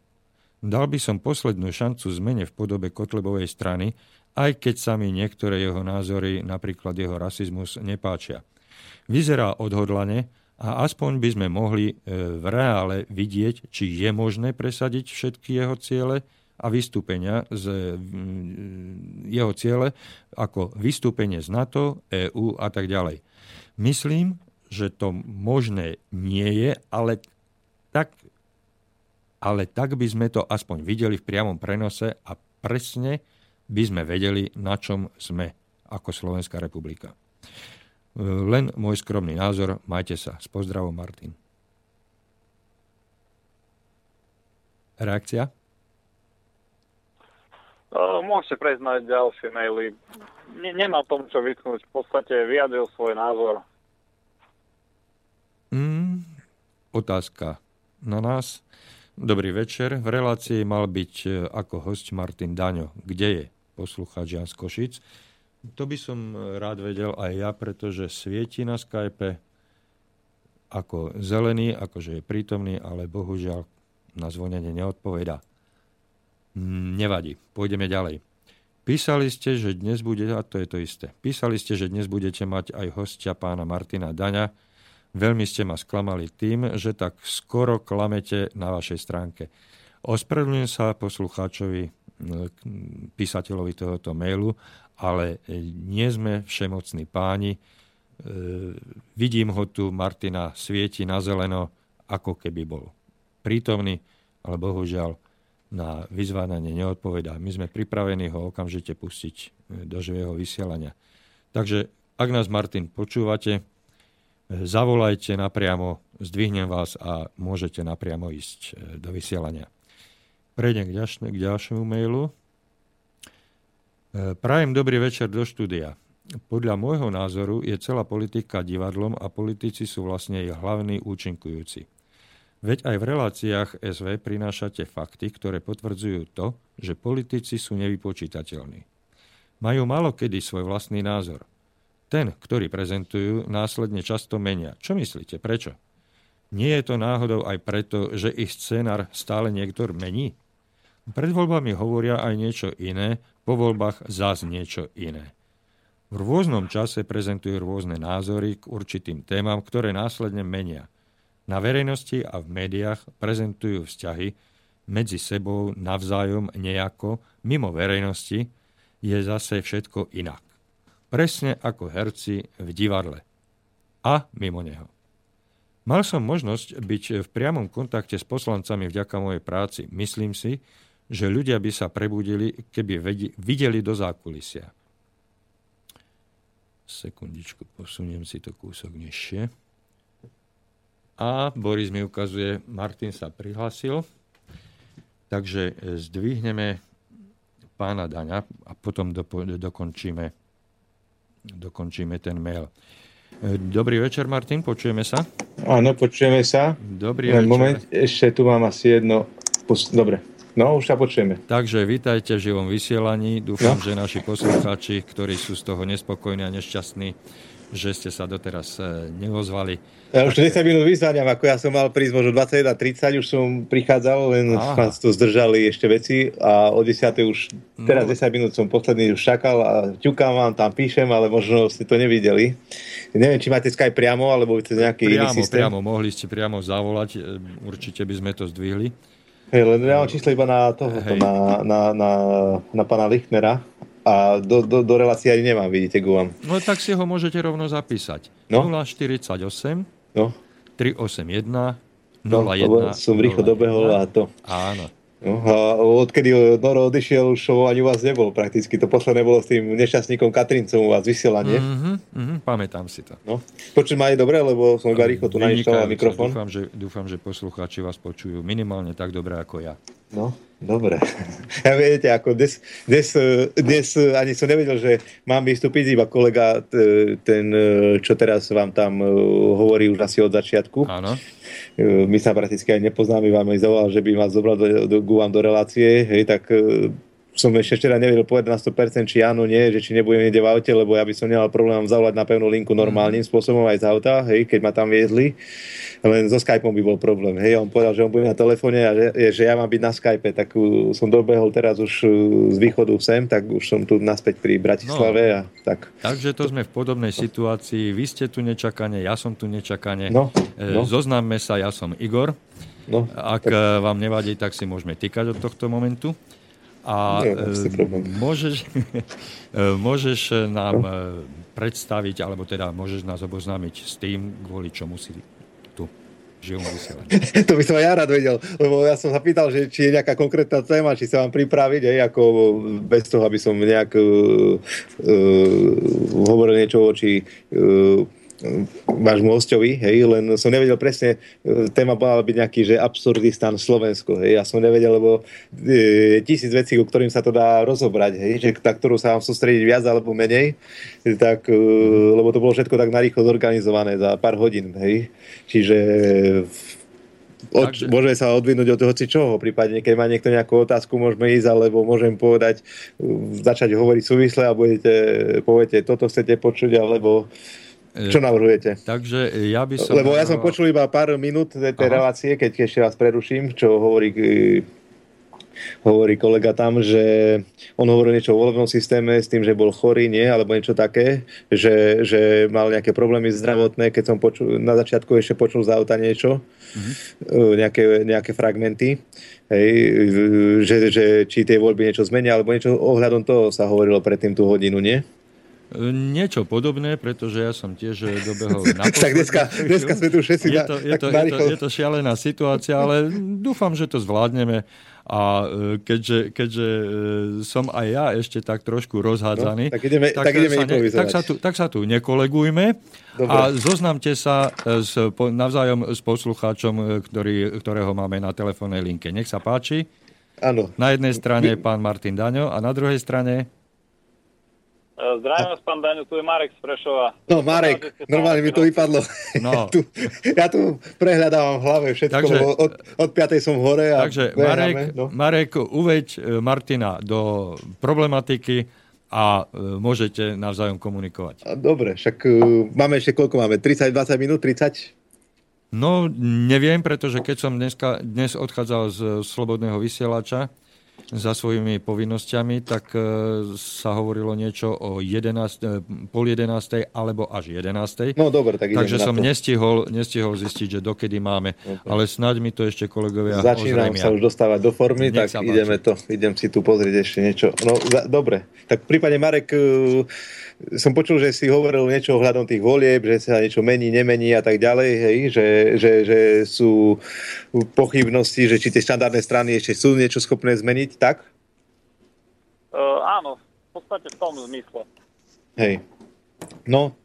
Dal by som poslednú šancu zmene v podobe Kotlebovej strany, aj keď sa mi niektoré jeho názory, napríklad jeho rasizmus, nepáčia. Vyzerá odhodlane a aspoň by sme mohli e, v reále vidieť, či je možné presadiť všetky jeho ciele, a vystúpenia z mm, jeho ciele ako vystúpenie z NATO, EÚ a tak ďalej. Myslím, že to možné nie je, ale tak, ale tak by sme to aspoň videli v priamom prenose a presne by sme vedeli, na čom sme ako Slovenská republika. Len môj skromný názor. Majte sa. S pozdravom, Martin. Reakcia? Môžete prejsť na ďalšie maily. Nemá tom čo vytknúť. V podstate vyjadril svoj názor. Mm, otázka na nás. Dobrý večer. V relácii mal byť e, ako host Martin Daňo. Kde je poslucháč Jan Skošic? To by som e, rád vedel aj ja, pretože svieti na Skype ako zelený, akože je prítomný, ale bohužiaľ na zvonenie neodpoveda. Mm, nevadí, pôjdeme ďalej. Písali ste, že dnes bude, a to je to isté, písali ste, že dnes budete mať aj hostia pána Martina Daňa. Veľmi ste ma sklamali tým, že tak skoro klamete na vašej stránke. Ospravedlňujem sa poslucháčovi, písateľovi tohoto mailu, ale nie sme všemocní páni. E, vidím ho tu, Martina svieti na zeleno, ako keby bol prítomný, ale bohužiaľ na vyzvánanie neodpovedá. My sme pripravení ho okamžite pustiť e, do živého vysielania. Takže ak nás, Martin, počúvate, e, zavolajte napriamo, zdvihnem vás a môžete napriamo ísť e, do vysielania. Prejdem k, ďalšie, k ďalšiemu mailu. Prajem dobrý večer do štúdia. Podľa môjho názoru je celá politika divadlom a politici sú vlastne jej hlavní účinkujúci. Veď aj v reláciách SV prinášate fakty, ktoré potvrdzujú to, že politici sú nevypočítateľní. Majú malo kedy svoj vlastný názor. Ten, ktorý prezentujú, následne často menia. Čo myslíte, prečo? Nie je to náhodou aj preto, že ich scénar stále niektor mení? Pred voľbami hovoria aj niečo iné, po voľbách zás niečo iné. V rôznom čase prezentujú rôzne názory k určitým témam, ktoré následne menia. Na verejnosti a v médiách prezentujú vzťahy medzi sebou navzájom nejako, mimo verejnosti je zase všetko inak. Presne ako herci v divadle. A mimo neho. Mal som možnosť byť v priamom kontakte s poslancami vďaka mojej práci. Myslím si, že ľudia by sa prebudili, keby videli do zákulisia. Sekundičku, posuniem si to kúsok nižšie. A Boris mi ukazuje, Martin sa prihlásil. Takže e, zdvihneme pána Daňa a potom do, dokončíme, dokončíme ten mail. E, dobrý večer, Martin, počujeme sa? Áno, počujeme sa. Dobrý večer. Moment, ešte tu mám asi jedno. Dobre. No, už sa počujeme. Takže vítajte v živom vysielaní. Dúfam, no. že naši poslucháči, ktorí sú z toho nespokojní a nešťastní, že ste sa doteraz e, neozvali. Ja už 10 minút vyzváňam, ako ja som mal prísť možno 21.30, už som prichádzal, len Aha. vás tu zdržali ešte veci a o 10. už, teraz no. 10 minút som posledný už čakal a ťukám vám, tam píšem, ale možno ste to nevideli. Neviem, či máte Skype priamo, alebo to nejaký priamo, iný systém. Priamo, mohli ste priamo zavolať, e, určite by sme to zdvihli. Hej, len ja mám číslo iba na toho, na, na, na, na pána Lichnera a do, do, do relácie ani nemám, vidíte, Guam. No tak si ho môžete rovno zapísať. No? 048 no? 381 01 no, som rýchlo dobehol a to. Áno. No, a odkedy Noro odišiel, už ani u vás nebol prakticky. To posledné bolo s tým nešťastníkom Katrincom u vás vysielanie. Mm-hmm, mm-hmm, pamätám si to. No. Počuť ma aj dobre, lebo som iba rýchlo tu nainštaloval mikrofón. Dúfam že, dúfam, že poslucháči vás počujú minimálne tak dobre ako ja. No, dobre. Ja viete, ako dnes, dnes, dnes ani som nevedel, že mám vystúpiť iba kolega, ten, čo teraz vám tam e, hovorí už asi od začiatku. Áno my sa prakticky aj nepoznáme, vám aj zavolal, že by ma zobral do, do, do, do relácie, hej, tak e, som ešte včera nevedel povedať na 100%, či áno, nie, že či nebudem niekde v aute, lebo ja by som nemal problém zavolať na pevnú linku normálnym mm. spôsobom aj z auta, hej, keď ma tam viezli. Len so Skypeom by bol problém. Hej, on povedal, že on bude na telefóne a že, že ja mám byť na Skype, tak uh, som dobehol teraz už uh, z východu sem, tak už som tu naspäť pri Bratislave. No, a tak. Takže to sme v podobnej situácii. Vy ste tu nečakane, ja som tu nečakane. No, e, no. Zoznámme sa, ja som Igor. No, Ak tak... E, vám nevadí, tak si môžeme týkať od tohto momentu. A Nie, môžeš, môžeš nám no. predstaviť, alebo teda môžeš nás oboznámiť s tým, kvôli čomu si tu živom vysielaní. to by som aj ja rád vedel, lebo ja som sa pýtal, že či je nejaká konkrétna téma, či sa mám pripraviť, aj ako bez toho, aby som nejak uh, uh, hovoril niečo či uh, vášmu hostovi, hej, len som nevedel presne, e, téma bola byť nejaký, že absurdistan Slovensko, hej, ja som nevedel, lebo je tisíc vecí, o ktorým sa to dá rozobrať, hej, že na ktorú sa mám sústrediť viac alebo menej, tak, e, lebo to bolo všetko tak narýchlo zorganizované za pár hodín, hej, čiže od, Takže... môžeme sa odvinúť od toho si čoho, prípadne keď má niekto nejakú otázku, môžeme ísť, alebo môžem povedať, začať hovoriť súvisle a budete, poviete, toto chcete počuť, alebo čo navrhujete? Takže ja by som... Lebo ja som počul iba pár minút tej relácie, keď ešte vás preruším, čo hovorí hovorí kolega tam, že on hovoril niečo o volebnom systéme s tým, že bol chorý, nie, alebo niečo také, že, že mal nejaké problémy zdravotné, keď som počul, na začiatku ešte počul z auta niečo, mm-hmm. nejaké, nejaké fragmenty, hej, že, že či tie voľby niečo zmenia, alebo niečo ohľadom toho sa hovorilo predtým tú hodinu, nie? Niečo podobné, pretože ja som tiež dobehol na Tak dneska, dneska sme tu všetci je to, je, to, je, to, je to šialená situácia, ale dúfam, že to zvládneme. A e, keďže, keďže e, som aj ja ešte tak trošku rozhádzaný, no, tak ideme, tak, tak, ideme sa, ne, tak, sa tu, tak sa tu nekolegujme Dobre. a zoznamte sa s, navzájom s poslucháčom, ktorý, ktorého máme na telefónnej linke. Nech sa páči. Áno. Na jednej strane pán Martin Daňo a na druhej strane zdravím vás, pán Daňo, tu je Marek z Prešova. No, Marek, normálne mi to vypadlo. No. Ja, tu, ja tu prehľadávam v hlave všetko, takže, lebo od, od 5. som hore. A takže Marek, no. Marek, uveď e, Martina do problematiky a e, môžete navzájom komunikovať. Dobre, však uh, máme ešte koľko máme? 30-20 minút? 30? No, neviem, pretože keď som dneska, dnes odchádzal z Slobodného vysielača, za svojimi povinnosťami, tak e, sa hovorilo niečo o 11, e, pol 11. alebo až 11. No dobre, tak Takže som nestihol, nestihol zistiť, že dokedy máme. Okay. Ale snáď mi to ešte kolegovia Začínam ozrejmia. sa už dostávať do formy, Nech tak ideme to, idem si tu pozrieť ešte niečo. No za, dobre, tak v prípade Marek uh, som počul, že si hovoril niečo ohľadom tých volieb, že sa niečo mení, nemení a tak ďalej, hej, že, že, že sú pochybnosti, že či tie štandardné strany ešte sú niečo schopné zmeniť, tak? Uh, áno, v podstate v tom zmysle. Hej. No,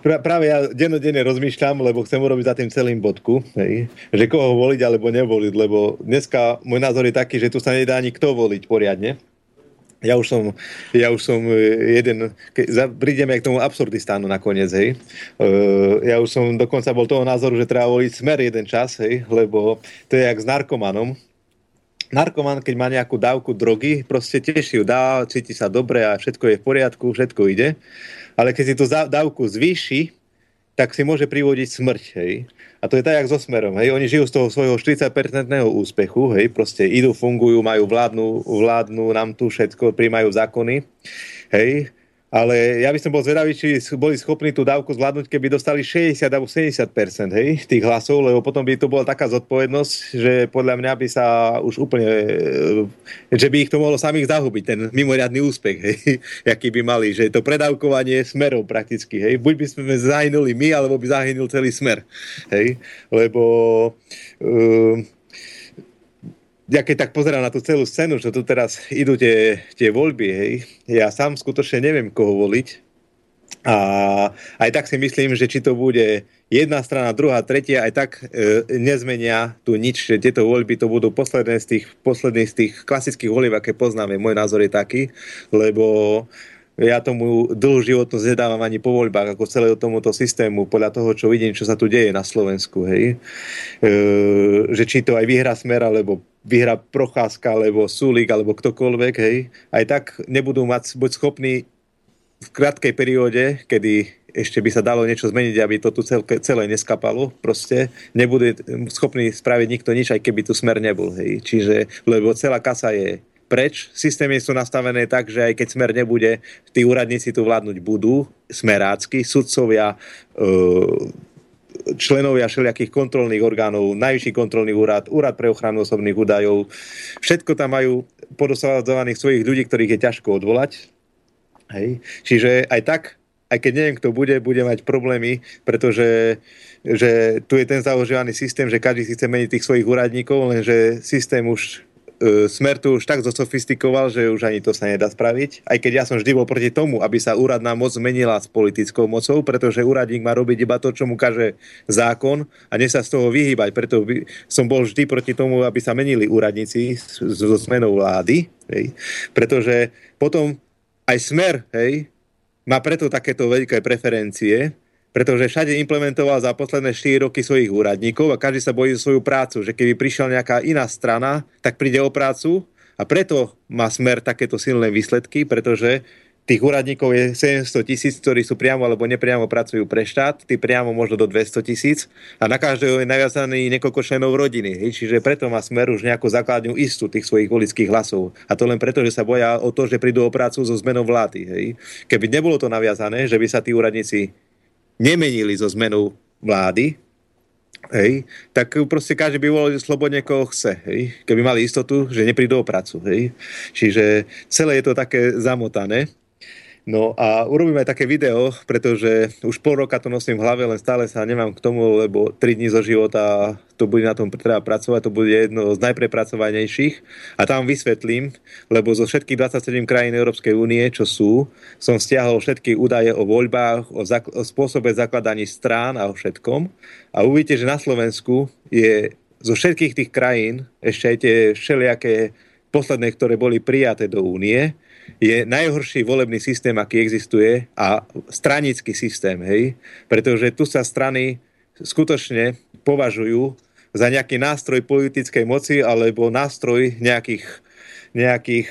pra, práve ja dennodenne rozmýšľam, lebo chcem urobiť za tým celým bodku, hej, že koho voliť alebo nevoliť, lebo dneska môj názor je taký, že tu sa nedá ani kto voliť poriadne ja už som, ja už som e, jeden, ke, za, prídeme k tomu absurdistánu nakoniec, hej. Uh, ja už som dokonca bol toho názoru, že treba voliť smer jeden čas, hej, lebo to je jak s narkomanom. Narkoman, keď má nejakú dávku drogy, proste tiež ju dá, cíti sa dobre a všetko je v poriadku, všetko ide. Ale keď si tú dávku zvýši, tak si môže privodiť smrť, hej. A to je tak, jak so Smerom, hej. Oni žijú z toho svojho 40-percentného úspechu, hej. Proste idú, fungujú, majú vládnu, vládnu nám tu všetko, príjmajú zákony, hej ale ja by som bol zvedavý, či boli schopní tú dávku zvládnuť, keby dostali 60 alebo 70 hej, tých hlasov, lebo potom by to bola taká zodpovednosť, že podľa mňa by sa už úplne, e, že by ich to mohlo samých zahubiť, ten mimoriadný úspech, hej, aký by mali, že to predávkovanie smerov prakticky, hej, buď by sme zahynuli my, alebo by zahynul celý smer, hej, lebo uh, ja keď tak pozerám na tú celú scénu, že tu teraz idú tie, tie voľby, hej, ja sám skutočne neviem, koho voliť. A aj tak si myslím, že či to bude jedna strana, druhá, tretia, aj tak e, nezmenia tu nič, tieto voľby to budú posledné z tých, posledných z tých klasických volieb, aké poznáme. Môj názor je taký, lebo ja tomu dlhú životnosť nedávam ani po voľbách, ako celého tomuto systému, podľa toho, čo vidím, čo sa tu deje na Slovensku, hej. E, že či to aj vyhra Smer, alebo vyhra Procházka, alebo Sulik, alebo ktokoľvek, hej, aj tak nebudú mať buď schopní v krátkej perióde, kedy ešte by sa dalo niečo zmeniť, aby to tu celé, celé neskapalo, proste nebude schopný spraviť nikto nič, aj keby tu smer nebol. Hej. Čiže, lebo celá kasa je preč. Systémy sú nastavené tak, že aj keď smer nebude, tí úradníci tu vládnuť budú, smerácky, sudcovia, e, členovia všelijakých kontrolných orgánov, najvyšší kontrolný úrad, úrad pre ochranu osobných údajov. Všetko tam majú podosadzovaných svojich ľudí, ktorých je ťažko odvolať. Hej. Čiže aj tak, aj keď neviem, kto bude, bude mať problémy, pretože že tu je ten založený systém, že každý si chce meniť tých svojich úradníkov, lenže systém už E, smer tu už tak zosofistikoval, že už ani to sa nedá spraviť. Aj keď ja som vždy bol proti tomu, aby sa úradná moc zmenila s politickou mocou, pretože úradník má robiť iba to, čo mu kaže zákon a nie sa z toho vyhýbať. Preto by, som bol vždy proti tomu, aby sa menili úradníci so zmenou vlády, hej. pretože potom aj smer hej, má preto takéto veľké preferencie, pretože všade implementoval za posledné 4 roky svojich úradníkov a každý sa bojí svoju prácu, že keby prišla nejaká iná strana, tak príde o prácu a preto má smer takéto silné výsledky, pretože tých úradníkov je 700 tisíc, ktorí sú priamo alebo nepriamo pracujú pre štát, tí priamo možno do 200 tisíc a na každého je naviazaný niekoľko členov rodiny. Čiže preto má smer už nejakú základňu istú tých svojich volických hlasov. A to len preto, že sa boja o to, že prídu o prácu so zmenou vlády. Hej. Keby nebolo to naviazané, že by sa tí úradníci nemenili so zmenou vlády, hej, tak proste každý by volil slobodne, koho chce, hej, keby mali istotu, že neprídu o prácu. Hej. Čiže celé je to také zamotané. No a urobíme aj také video, pretože už pol roka to nosím v hlave, len stále sa nemám k tomu, lebo 3 dní zo života to bude na tom treba pracovať, to bude jedno z najprepracovanejších. A tam vysvetlím, lebo zo všetkých 27 krajín Európskej únie, čo sú, som stiahol všetky údaje o voľbách, o, zak- o spôsobe zakladaní strán a o všetkom. A uvidíte, že na Slovensku je zo všetkých tých krajín, ešte aj tie všelijaké posledné, ktoré boli prijaté do únie, je najhorší volebný systém, aký existuje a stranický systém, hej? Pretože tu sa strany skutočne považujú za nejaký nástroj politickej moci alebo nástroj nejakých, nejakých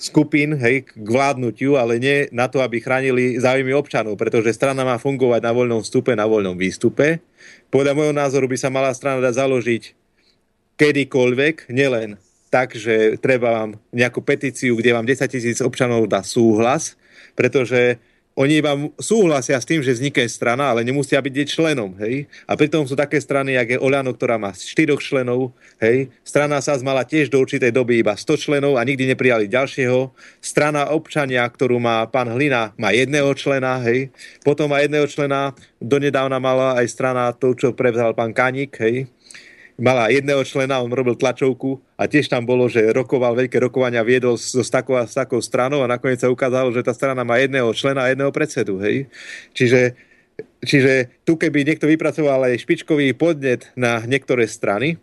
skupín hej, k vládnutiu, ale nie na to, aby chránili záujmy občanov, pretože strana má fungovať na voľnom vstupe, na voľnom výstupe. Podľa môjho názoru by sa mala strana dať založiť kedykoľvek, nielen tak, že treba vám nejakú petíciu, kde vám 10 tisíc občanov dá súhlas, pretože oni vám súhlasia s tým, že vznikne strana, ale nemusia byť členom, hej. A pritom sú také strany, jak je Oľano, ktorá má 4 členov, hej. Strana sa mala tiež do určitej doby iba 100 členov a nikdy neprijali ďalšieho. Strana občania, ktorú má pán Hlina, má jedného člena, hej. Potom má jedného člena, donedávna mala aj strana to, čo prevzal pán Kaník, hej mala jedného člena, on robil tlačovku a tiež tam bolo, že rokoval veľké rokovania, viedol so, s, takou, s takou stranou a nakoniec sa ukázalo, že tá strana má jedného člena a jedného predsedu. Hej? Čiže, čiže tu keby niekto vypracoval aj špičkový podnet na niektoré strany,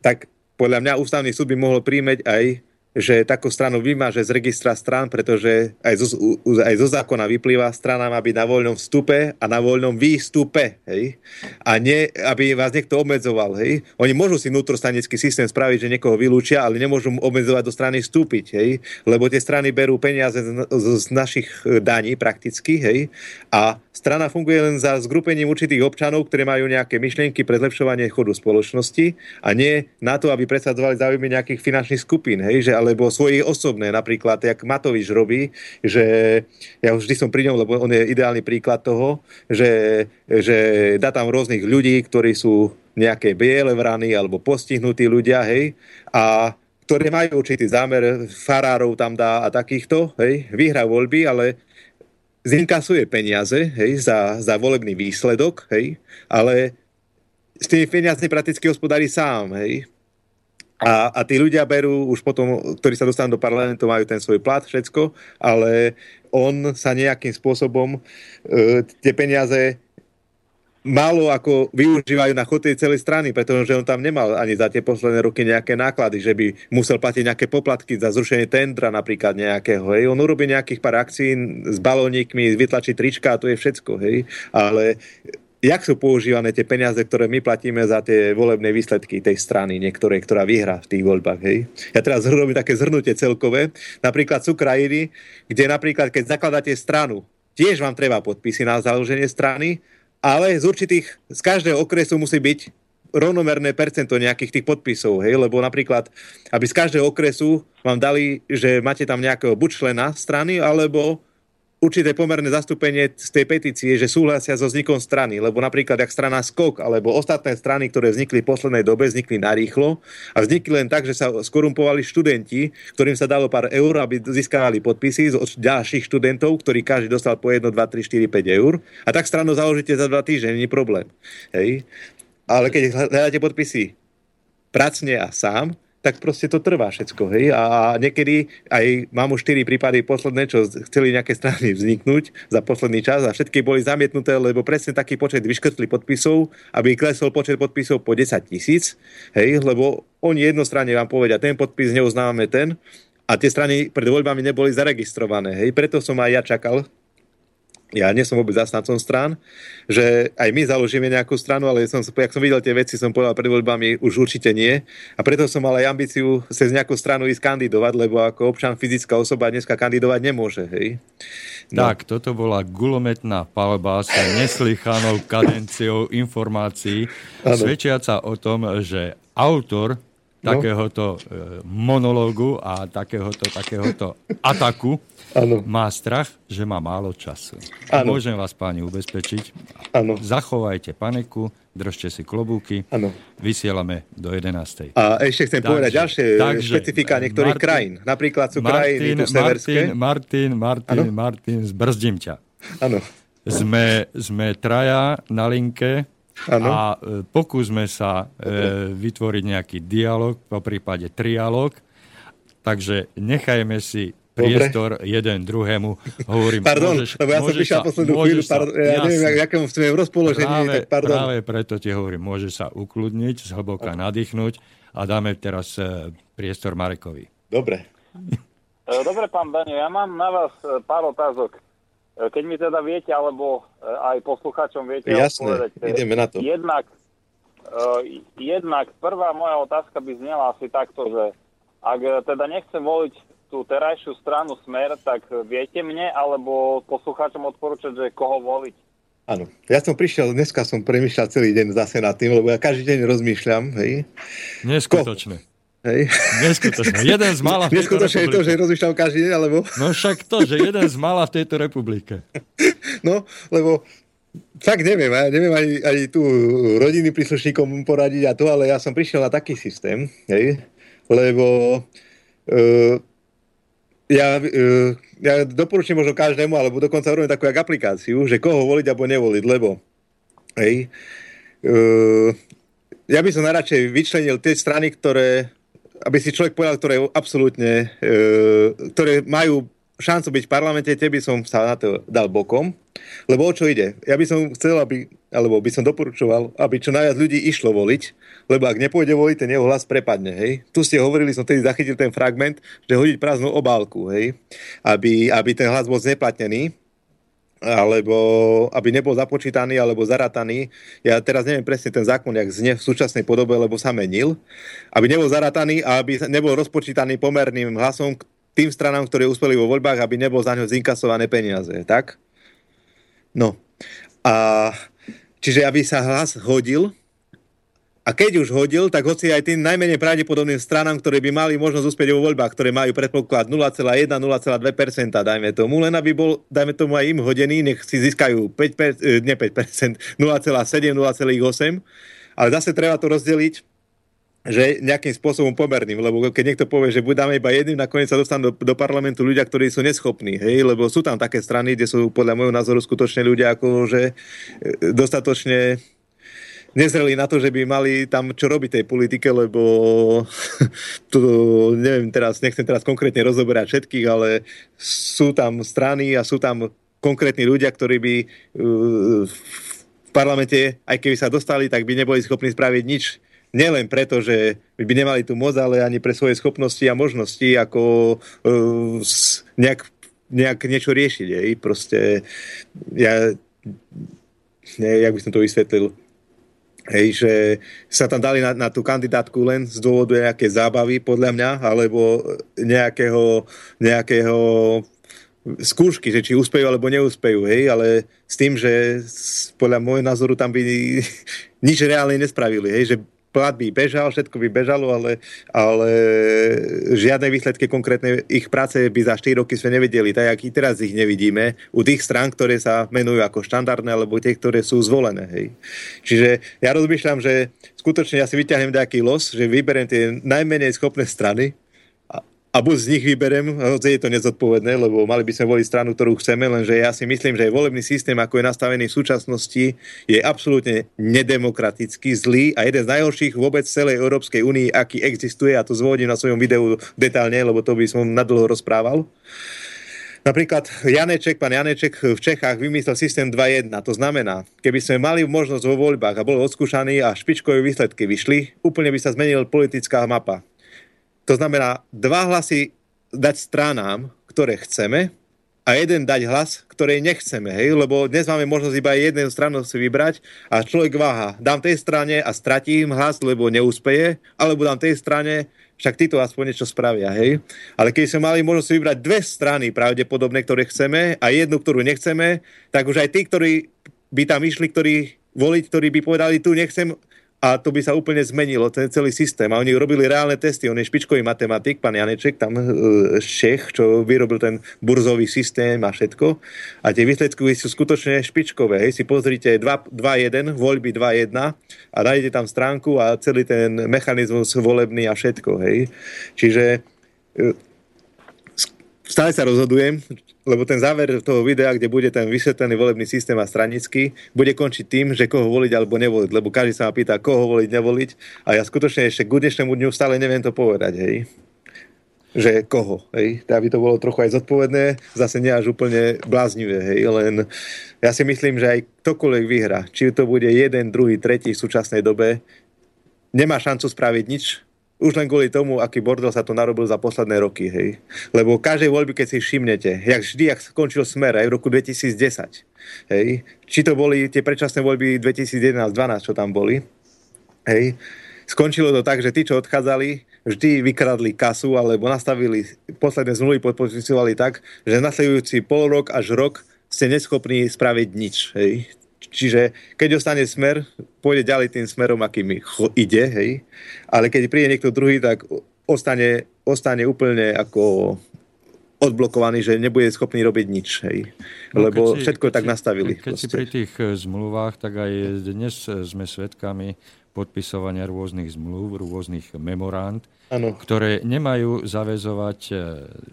tak podľa mňa ústavný súd by mohol príjmeť aj že takú stranu vymaže z registra strán, pretože aj zo, aj zo zákona vyplýva, strana má byť na voľnom vstupe a na voľnom výstupe. Hej? A nie, aby vás niekto obmedzoval. Hej? Oni môžu si vnútrostanecký systém spraviť, že niekoho vylúčia, ale nemôžu obmedzovať do strany vstúpiť. Hej? Lebo tie strany berú peniaze z, z, našich daní prakticky. Hej? A strana funguje len za zgrupením určitých občanov, ktorí majú nejaké myšlienky pre zlepšovanie chodu spoločnosti a nie na to, aby presadzovali záujmy nejakých finančných skupín. Hej? Že alebo svoje osobné, napríklad, jak Matovič robí, že ja už vždy som pri ňom, lebo on je ideálny príklad toho, že, že dá tam rôznych ľudí, ktorí sú nejaké biele vrany alebo postihnutí ľudia, hej, a ktorí majú určitý zámer, farárov tam dá a takýchto, hej, vyhrá voľby, ale zinkasuje peniaze, hej, za, za volebný výsledok, hej, ale s tými peniazmi prakticky hospodári sám, hej. A, a tí ľudia berú už potom, ktorí sa dostanú do parlamentu, majú ten svoj plat, všetko, ale on sa nejakým spôsobom e, tie peniaze málo ako využívajú na chod tej celej strany, pretože on tam nemal ani za tie posledné roky nejaké náklady, že by musel platiť nejaké poplatky za zrušenie tendra napríklad nejakého. Hej. On urobí nejakých pár akcií s balónikmi, vytlačí trička a to je všetko. Hej. Ale jak sú používané tie peniaze, ktoré my platíme za tie volebné výsledky tej strany, niektoré, ktorá vyhrá v tých voľbách. Hej. Ja teraz robím také zhrnutie celkové. Napríklad sú krajiny, kde napríklad, keď zakladáte stranu, tiež vám treba podpisy na založenie strany, ale z určitých, z každého okresu musí byť rovnomerné percento nejakých tých podpisov, hej, lebo napríklad, aby z každého okresu vám dali, že máte tam nejakého buď člena strany, alebo určité pomerné zastúpenie z tej petície, že súhlasia so vznikom strany, lebo napríklad ak strana Skok alebo ostatné strany, ktoré vznikli v poslednej dobe, vznikli narýchlo a vznikli len tak, že sa skorumpovali študenti, ktorým sa dalo pár eur, aby získavali podpisy od ďalších študentov, ktorí každý dostal po 1, 2, 3, 4, 5 eur. A tak stranu založíte za dva týždne, nie problém. Hej. Ale keď hľadáte podpisy pracne a sám, tak proste to trvá všetko. Hej? A niekedy aj mám už 4 prípady posledné, čo chceli nejaké strany vzniknúť za posledný čas a všetky boli zamietnuté, lebo presne taký počet vyškrtli podpisov, aby klesol počet podpisov po 10 tisíc, hej? lebo oni jednostranne vám povedia, ten podpis neuznávame ten, a tie strany pred voľbami neboli zaregistrované. Hej? Preto som aj ja čakal ja nie som vôbec zastancom strán, že aj my založíme nejakú stranu, ale som, jak som videl tie veci, som povedal pred voľbami, už určite nie. A preto som mal aj ambíciu cez nejakú stranu ísť kandidovať, lebo ako občan fyzická osoba dneska kandidovať nemôže. Hej? No. Tak, toto bola gulometná palba s neslychanou kadenciou informácií, ano. svedčiaca o tom, že autor. Takéhoto e, monológu a takéhoto, takéhoto ataku Ano. Má strach, že má málo času. Ano. Môžem vás páni ubezpečiť. Ano. Zachovajte paniku, držte si klobúky. Ano. Vysielame do 11. A ešte chcem takže, povedať ďalšie takže, špecifika niektorých Martin, krajín. Napríklad sú Martin, krajiny tu severské. Martin, Martin, Martin, ano. Martin, zbrzdím ťa. Áno. Sme, sme traja na linke ano. a e, pokúsme sa e, vytvoriť nejaký dialog, po prípade trialog. Takže nechajme si priestor Dobre. jeden druhému. Hovorím, pardon, môžeš, lebo ja som prišiel poslednú chvíľu, pardon, ja neviem, jak, akému sme v rozpoložení, práve, tak pardon. Práve preto ti hovorím, môžeš sa ukludniť, zhlboka nadýchnuť a dáme teraz e, priestor Marekovi. Dobre. E, dobre, pán Daniel, ja mám na vás pár otázok. Keď mi teda viete, alebo aj poslucháčom viete Jasné, odpovedať. ideme na to. Jednak, jednak prvá moja otázka by znela asi takto, že ak teda nechcem voliť tú terajšiu stranu Smer, tak viete mne alebo poslucháčom odporúčať, že koho voliť? Áno. Ja som prišiel, dneska som premyšľal celý deň zase nad tým, lebo ja každý deň rozmýšľam, hej. Neskutočné. Ko, Hej. Neskutočné. Jeden z mála v tejto Neskutočné je to, že rozmýšľam každý deň, alebo... No však to, že jeden z mála v tejto republike. No, lebo fakt neviem, ja neviem ani, ani tu rodiny príslušníkom poradiť a to, ale ja som prišiel na taký systém, hej, lebo uh, ja, uh, ja doporučím možno každému, alebo dokonca robím takú jak aplikáciu, že koho voliť alebo nevoliť, lebo hej, uh, ja by som najradšej vyčlenil tie strany, ktoré, aby si človek povedal, ktoré absolútne, uh, ktoré majú šancu byť v parlamente, tie by som sa na to dal bokom. Lebo o čo ide? Ja by som chcel, aby, alebo by som doporučoval, aby čo najviac ľudí išlo voliť, lebo ak nepôjde voliť, ten jeho hlas prepadne, hej. Tu ste hovorili, som tedy zachytil ten fragment, že hodiť prázdnu obálku, hej, aby, aby ten hlas bol zneplatnený, alebo aby nebol započítaný alebo zarataný. Ja teraz neviem presne ten zákon, jak znie v súčasnej podobe, lebo sa menil. Aby nebol zarataný a aby nebol rozpočítaný pomerným hlasom k tým stranám, ktoré uspeli vo voľbách, aby nebol za ňo zinkasované peniaze. Tak? No. A čiže aby sa hlas hodil a keď už hodil, tak hoci aj tým najmenej pravdepodobným stranám, ktoré by mali možnosť uspieť vo voľbách, ktoré majú predpoklad 0,1-0,2%, dajme tomu, len aby bol, dajme tomu aj im hodený, nech si získajú 5%, eh, nie 5%, 0,7, 0,8, ale zase treba to rozdeliť že nejakým spôsobom pomerným, lebo keď niekto povie, že dáme iba jedným, nakoniec sa dostanú do, do parlamentu ľudia, ktorí sú neschopní, hej, lebo sú tam také strany, kde sú podľa môjho názoru skutočne ľudia ako, že e, dostatočne nezreli na to, že by mali tam čo robiť tej politike, lebo to neviem teraz, nechcem teraz konkrétne rozoberať všetkých, ale sú tam strany a sú tam konkrétni ľudia, ktorí by uh, v parlamente, aj keby sa dostali, tak by neboli schopní spraviť nič. Nielen preto, že by nemali tu moc, ale ani pre svoje schopnosti a možnosti, ako uh, nejak, nejak niečo riešiť. Proste ja ne, jak by som to vysvetlil. Hej, že sa tam dali na, na tú kandidátku len z dôvodu nejaké zábavy, podľa mňa, alebo nejakého, nejakého skúšky, že či úspejú alebo neúspejú, hej, ale s tým, že podľa môjho názoru tam by nič reálne nespravili, hej, že plat by bežal, všetko by bežalo, ale, ale žiadne výsledky konkrétne ich práce by za 4 roky sme nevideli, tak jak i teraz ich nevidíme u tých strán, ktoré sa menujú ako štandardné, alebo tie, ktoré sú zvolené. Hej. Čiže ja rozmýšľam, že skutočne ja si vyťahnem nejaký los, že vyberiem tie najmenej schopné strany a, buď z nich vyberem, hoci je to nezodpovedné, lebo mali by sme voliť stranu, ktorú chceme, lenže ja si myslím, že volebný systém, ako je nastavený v súčasnosti, je absolútne nedemokratický, zlý a jeden z najhorších vôbec celej Európskej únii, aký existuje, a to zvodím na svojom videu detálne, lebo to by som nadlho rozprával. Napríklad Janeček, pán Janeček v Čechách vymyslel systém 2.1. To znamená, keby sme mali možnosť vo voľbách a bol odskúšaný a špičkové výsledky vyšli, úplne by sa zmenila politická mapa. To znamená dva hlasy dať stranám, ktoré chceme a jeden dať hlas, ktorej nechceme, hej? lebo dnes máme možnosť iba jednu stranu si vybrať a človek váha. Dám tej strane a stratím hlas, lebo neúspeje, alebo dám tej strane, však títo aspoň niečo spravia, hej. Ale keď sme mali možnosť vybrať dve strany pravdepodobné, ktoré chceme a jednu, ktorú nechceme, tak už aj tí, ktorí by tam išli, ktorí voliť, ktorí by povedali, tu nechcem, a to by sa úplne zmenilo, ten celý systém. A oni robili reálne testy. On je špičkový matematik, pán Janeček, tam e, Čech, čo vyrobil ten burzový systém a všetko. A tie výsledky sú skutočne špičkové. Hej. Si pozrite 2-1, voľby 2-1 a nájdete tam stránku a celý ten mechanizmus volebný a všetko. Hej. Čiže e, stále sa rozhodujem, lebo ten záver toho videa, kde bude ten vysvetlený volebný systém a stranický, bude končiť tým, že koho voliť alebo nevoliť, lebo každý sa ma pýta, koho voliť, nevoliť. A ja skutočne ešte k dnešnému dňu stále neviem to povedať, hej. Že koho, hej, aby to bolo trochu aj zodpovedné, zase nie až úplne bláznivé, hej, len ja si myslím, že aj ktokoľvek vyhra, či to bude jeden, druhý, tretí v súčasnej dobe, nemá šancu spraviť nič, už len kvôli tomu, aký bordel sa to narobil za posledné roky, hej. Lebo každej voľby, keď si všimnete, jak vždy, jak skončil smer aj v roku 2010, hej, či to boli tie predčasné voľby 2011-12, čo tam boli, hej, skončilo to tak, že tí, čo odchádzali, vždy vykradli kasu alebo nastavili posledné zmluvy, podpisovali tak, že nasledujúci pol rok až rok ste neschopní spraviť nič. Hej. Čiže keď ostane smer, pôjde ďalej tým smerom, akým ide, hej. Ale keď príde niekto druhý, tak ostane, ostane úplne ako odblokovaný, že nebude schopný robiť nič. Hej. No, Lebo si- všetko tak si- nastavili. Keď si proste. pri tých e, zmluvách, tak aj dnes e, sme svedkami podpisovania rôznych zmluv, rôznych memorand, Áno. ktoré nemajú zavezovať e,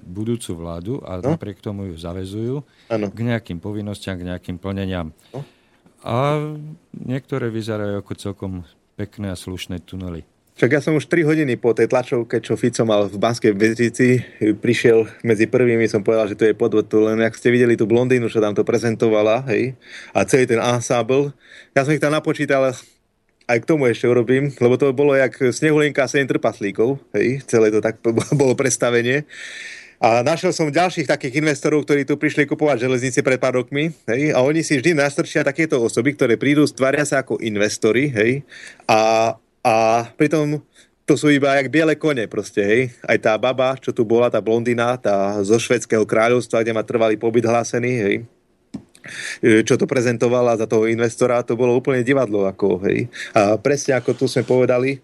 budúcu vládu a No. napriek tomu ju zavezujú Áno. k nejakým povinnostiam, k nejakým plneniam. No. A niektoré vyzerajú ako celkom pekné a slušné tunely. Však ja som už 3 hodiny po tej tlačovke, čo Fico mal v Banskej Bystrici, prišiel medzi prvými, som povedal, že to je podvod, len ak ste videli tú blondínu, čo tam to prezentovala, hej, a celý ten ensemble, ja som ich tam napočítal, aj k tomu ešte urobím, lebo to bolo jak Snehulienka a 7 trpaslíkov, hej, celé to tak bolo predstavenie. A našiel som ďalších takých investorov, ktorí tu prišli kupovať železnice pred pár rokmi, hej, a oni si vždy nastrčia takéto osoby, ktoré prídu, stvária sa ako investori, hej, a, a pritom to sú iba jak biele kone proste, hej. Aj tá baba, čo tu bola, tá blondina, tá zo švedského kráľovstva, kde má trvalý pobyt hlásený, hej e, čo to prezentovala za toho investora, to bolo úplne divadlo. Ako, hej. A presne ako tu sme povedali,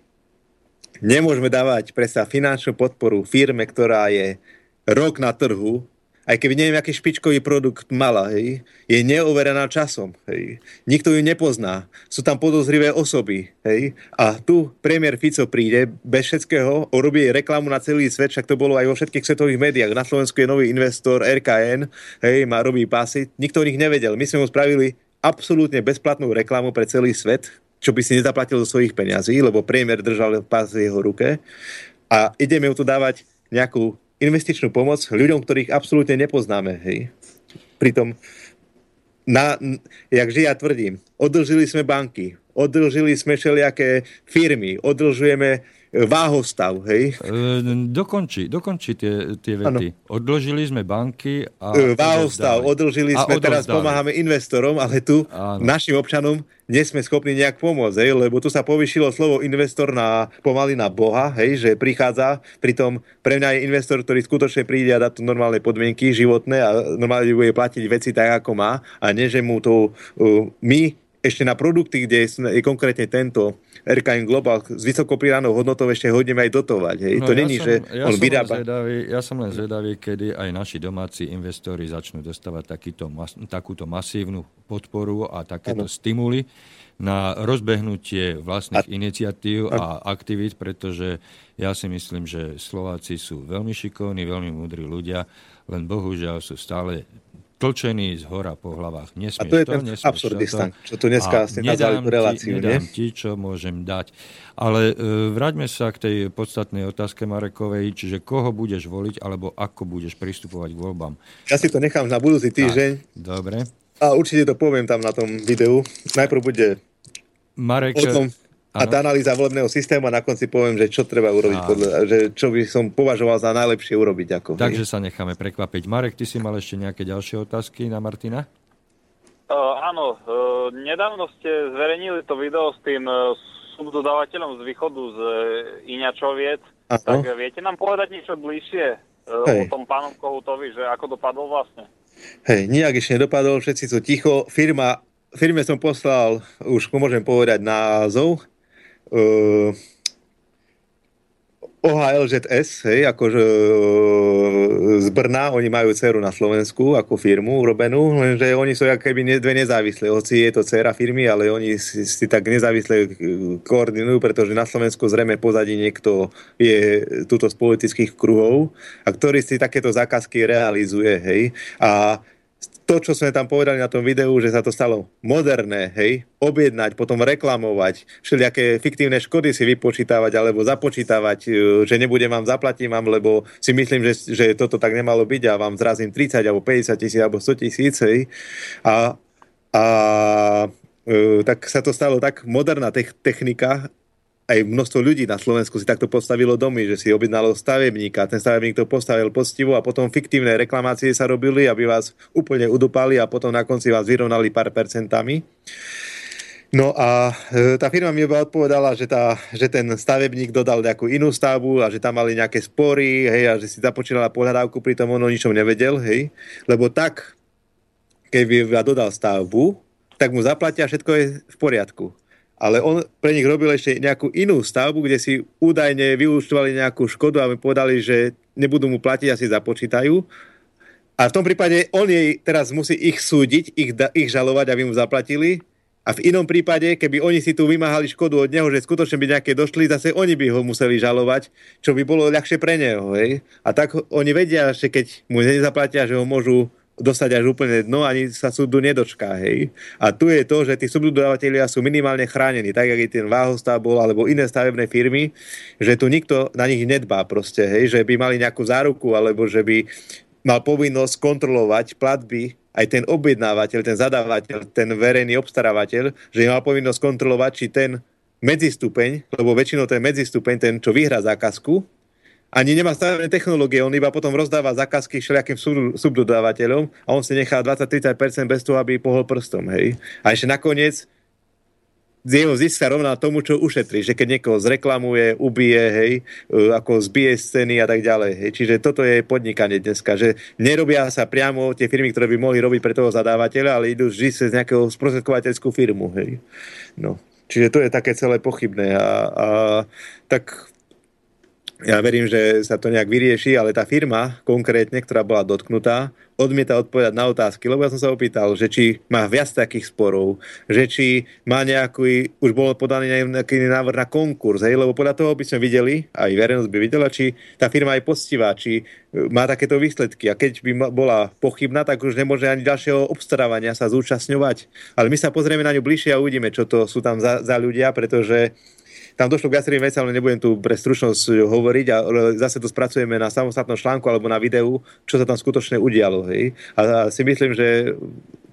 nemôžeme dávať predsa finančnú podporu firme, ktorá je rok na trhu, aj keby neviem, aký špičkový produkt mala, hej, je neoverená časom, hej. Nikto ju nepozná. Sú tam podozrivé osoby, hej. A tu premiér Fico príde bez všetkého, urobí reklamu na celý svet, však to bolo aj vo všetkých svetových médiách. Na Slovensku je nový investor RKN, hej, má robí pásy. Nikto o nich nevedel. My sme mu spravili absolútne bezplatnú reklamu pre celý svet, čo by si nezaplatil zo svojich peňazí, lebo premiér držal pás v jeho ruke. A ideme mu tu dávať nejakú investičnú pomoc ľuďom, ktorých absolútne nepoznáme. Hej. Pritom, na, n- jak že ja tvrdím, odlžili sme banky, odlžili sme všelijaké firmy, odlžujeme váhostav, hej. E, Dokonči, dokonči tie, tie vety. Odložili sme banky a... E, Váhostav, odovzdali. odlžili A sme, teraz odovzdali. pomáhame investorom, ale tu Áno. našim občanom nie sme schopní nejak pomôcť, hej, lebo tu sa povyšilo slovo investor na, pomaly na Boha, hej, že prichádza, pritom pre mňa je investor, ktorý skutočne príde a dá tu normálne podmienky životné a normálne bude platiť veci tak, ako má a nie, že mu to uh, my ešte na produkty, kde je, konkrétne tento RKN Global s vysokou pridanou hodnotou ešte hodíme aj dotovať. Hej. to není, No, som, že ja on vyrába. Zvedavý, ja som len zvedavý, kedy aj naši domáci investori začnú dostávať takýto, takúto masívnu podporu a takéto Áno. stimuly na rozbehnutie vlastných iniciatív a aktivít, pretože ja si myslím, že Slováci sú veľmi šikovní, veľmi múdri ľudia, len bohužiaľ sú stále tlčení z hora po hlavách. Nesmieš A to je to, ten nesmieš absurdistan, toto. čo tu dneska vlastne nedám tú reláciu, ti, nie? nedám ti, čo môžem dať. Ale e, vráťme sa k tej podstatnej otázke Marekovej, čiže koho budeš voliť, alebo ako budeš pristupovať k voľbám. Ja si to nechám na budúci týždeň Dobre. a určite to poviem tam na tom videu. Najprv bude Marek, o tom a tá analýza volebného systému a na konci poviem, že čo treba urobiť, Áno. podľa, že čo by som považoval za najlepšie urobiť. Ako, takže hej. sa necháme prekvapiť. Marek, ty si mal ešte nejaké ďalšie otázky na Martina? Uh, áno, uh, nedávno ste zverejnili to video s tým uh, subdodávateľom z východu z uh, Iňačoviec. Áno. Tak uh, viete nám povedať niečo bližšie uh, Hej. o tom pánom Kohutovi, že ako dopadol vlastne? Hej, nijak ešte nedopadol, všetci sú ticho. Firma, firme som poslal, už môžem povedať názov, uh, OHLZS, hej, akože z Brna, oni majú dceru na Slovensku ako firmu urobenú, lenže oni sú ako keby dve nezávislé, hoci je to dcera firmy, ale oni si, si tak nezávisle uh, koordinujú, pretože na Slovensku zrejme pozadí niekto je tuto z politických kruhov a ktorý si takéto zákazky realizuje, hej. A to, čo sme tam povedali na tom videu, že sa to stalo moderné, hej, objednať, potom reklamovať, všelijaké fiktívne škody si vypočítavať alebo započítavať, e, že nebudem vám zaplatím vám, lebo si myslím, že, že toto tak nemalo byť a vám zrazím 30 alebo 50 tisíc alebo 100 tisíc, hej. A, a e, tak sa to stalo tak moderná tech- technika, aj množstvo ľudí na Slovensku si takto postavilo domy, že si objednalo stavebníka, ten stavebník to postavil poctivo a potom fiktívne reklamácie sa robili, aby vás úplne udupali a potom na konci vás vyrovnali pár percentami. No a e, tá firma mi iba odpovedala, že, tá, že ten stavebník dodal nejakú inú stavbu a že tam mali nejaké spory, hej, a že si započínala pohľadávku, pritom on ničom nevedel, hej, lebo tak, keby iba dodal stavbu, tak mu zaplatia, všetko je v poriadku. Ale on pre nich robil ešte nejakú inú stavbu, kde si údajne vyúčtovali nejakú škodu a mi povedali, že nebudú mu platiť, asi započítajú. A v tom prípade on jej teraz musí ich súdiť, ich, ich žalovať, aby mu zaplatili. A v inom prípade, keby oni si tu vymáhali škodu od neho, že skutočne by nejaké došli, zase oni by ho museli žalovať, čo by bolo ľahšie pre neho. Hej? A tak oni vedia, že keď mu nezaplatia, že ho môžu dostať až úplne dno, ani sa súdu nedočká. Hej. A tu je to, že tí subdodávateľia sú minimálne chránení, tak ako ten Váhostav bol, alebo iné stavebné firmy, že tu nikto na nich nedbá proste, hej, že by mali nejakú záruku, alebo že by mal povinnosť kontrolovať platby aj ten objednávateľ, ten zadávateľ, ten verejný obstarávateľ, že mal povinnosť kontrolovať, či ten medzistupeň, lebo väčšinou ten medzistupeň, ten, čo vyhrá zákazku, ani nemá stavebné technológie, on iba potom rozdáva zákazky všelijakým subdodávateľom a on si nechá 20-30% bez toho, aby pohol prstom, hej. A ešte nakoniec jeho zisk sa rovná tomu, čo ušetrí, že keď niekoho zreklamuje, ubije, hej, e, ako zbije scény a tak ďalej. Hej. Čiže toto je podnikanie dneska, že nerobia sa priamo tie firmy, ktoré by mohli robiť pre toho zadávateľa, ale idú vždy cez nejakého sprostredkovateľskú firmu. Hej. No. Čiže to je také celé pochybné. A, a tak ja verím, že sa to nejak vyrieši, ale tá firma konkrétne, ktorá bola dotknutá, odmieta odpovedať na otázky, lebo ja som sa opýtal, že či má viac takých sporov, že či má nejaký, už bol podaný nejaký návrh na konkurs, hej, lebo podľa toho by sme videli, aj verejnosť by videla, či tá firma je postivá, či e, má takéto výsledky. A keď by bola pochybná, tak už nemôže ani ďalšieho obstarávania sa zúčastňovať. Ale my sa pozrieme na ňu bližšie a uvidíme, čo to sú tam za, za ľudia, pretože tam došlo k viacerým veciam, ale nebudem tu pre stručnosť hovoriť, ale zase to spracujeme na samostatnom článku alebo na videu, čo sa tam skutočne udialo. Hej? A si myslím, že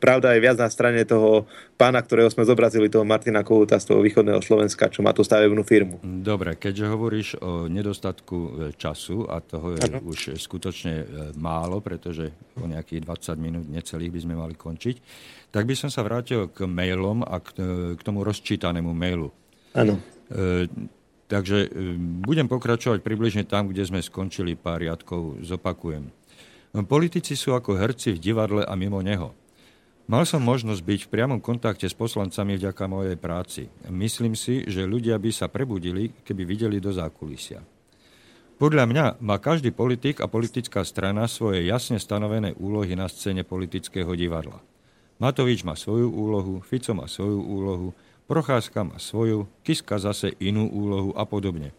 pravda je viac na strane toho pána, ktorého sme zobrazili, toho Martina Kohuta z toho východného Slovenska, čo má tú stavebnú firmu. Dobre, keďže hovoríš o nedostatku e, času a toho je ano. už skutočne e, málo, pretože o nejakých 20 minút necelých by sme mali končiť, tak by som sa vrátil k mailom a k, k tomu rozčítanému mailu. Áno. E, takže e, budem pokračovať približne tam, kde sme skončili pár riadkov, zopakujem. Politici sú ako herci v divadle a mimo neho. Mal som možnosť byť v priamom kontakte s poslancami vďaka mojej práci. Myslím si, že ľudia by sa prebudili, keby videli do zákulisia. Podľa mňa má každý politik a politická strana svoje jasne stanovené úlohy na scéne politického divadla. Matovič má svoju úlohu, Fico má svoju úlohu, Procházka má svoju, Kiska zase inú úlohu a podobne.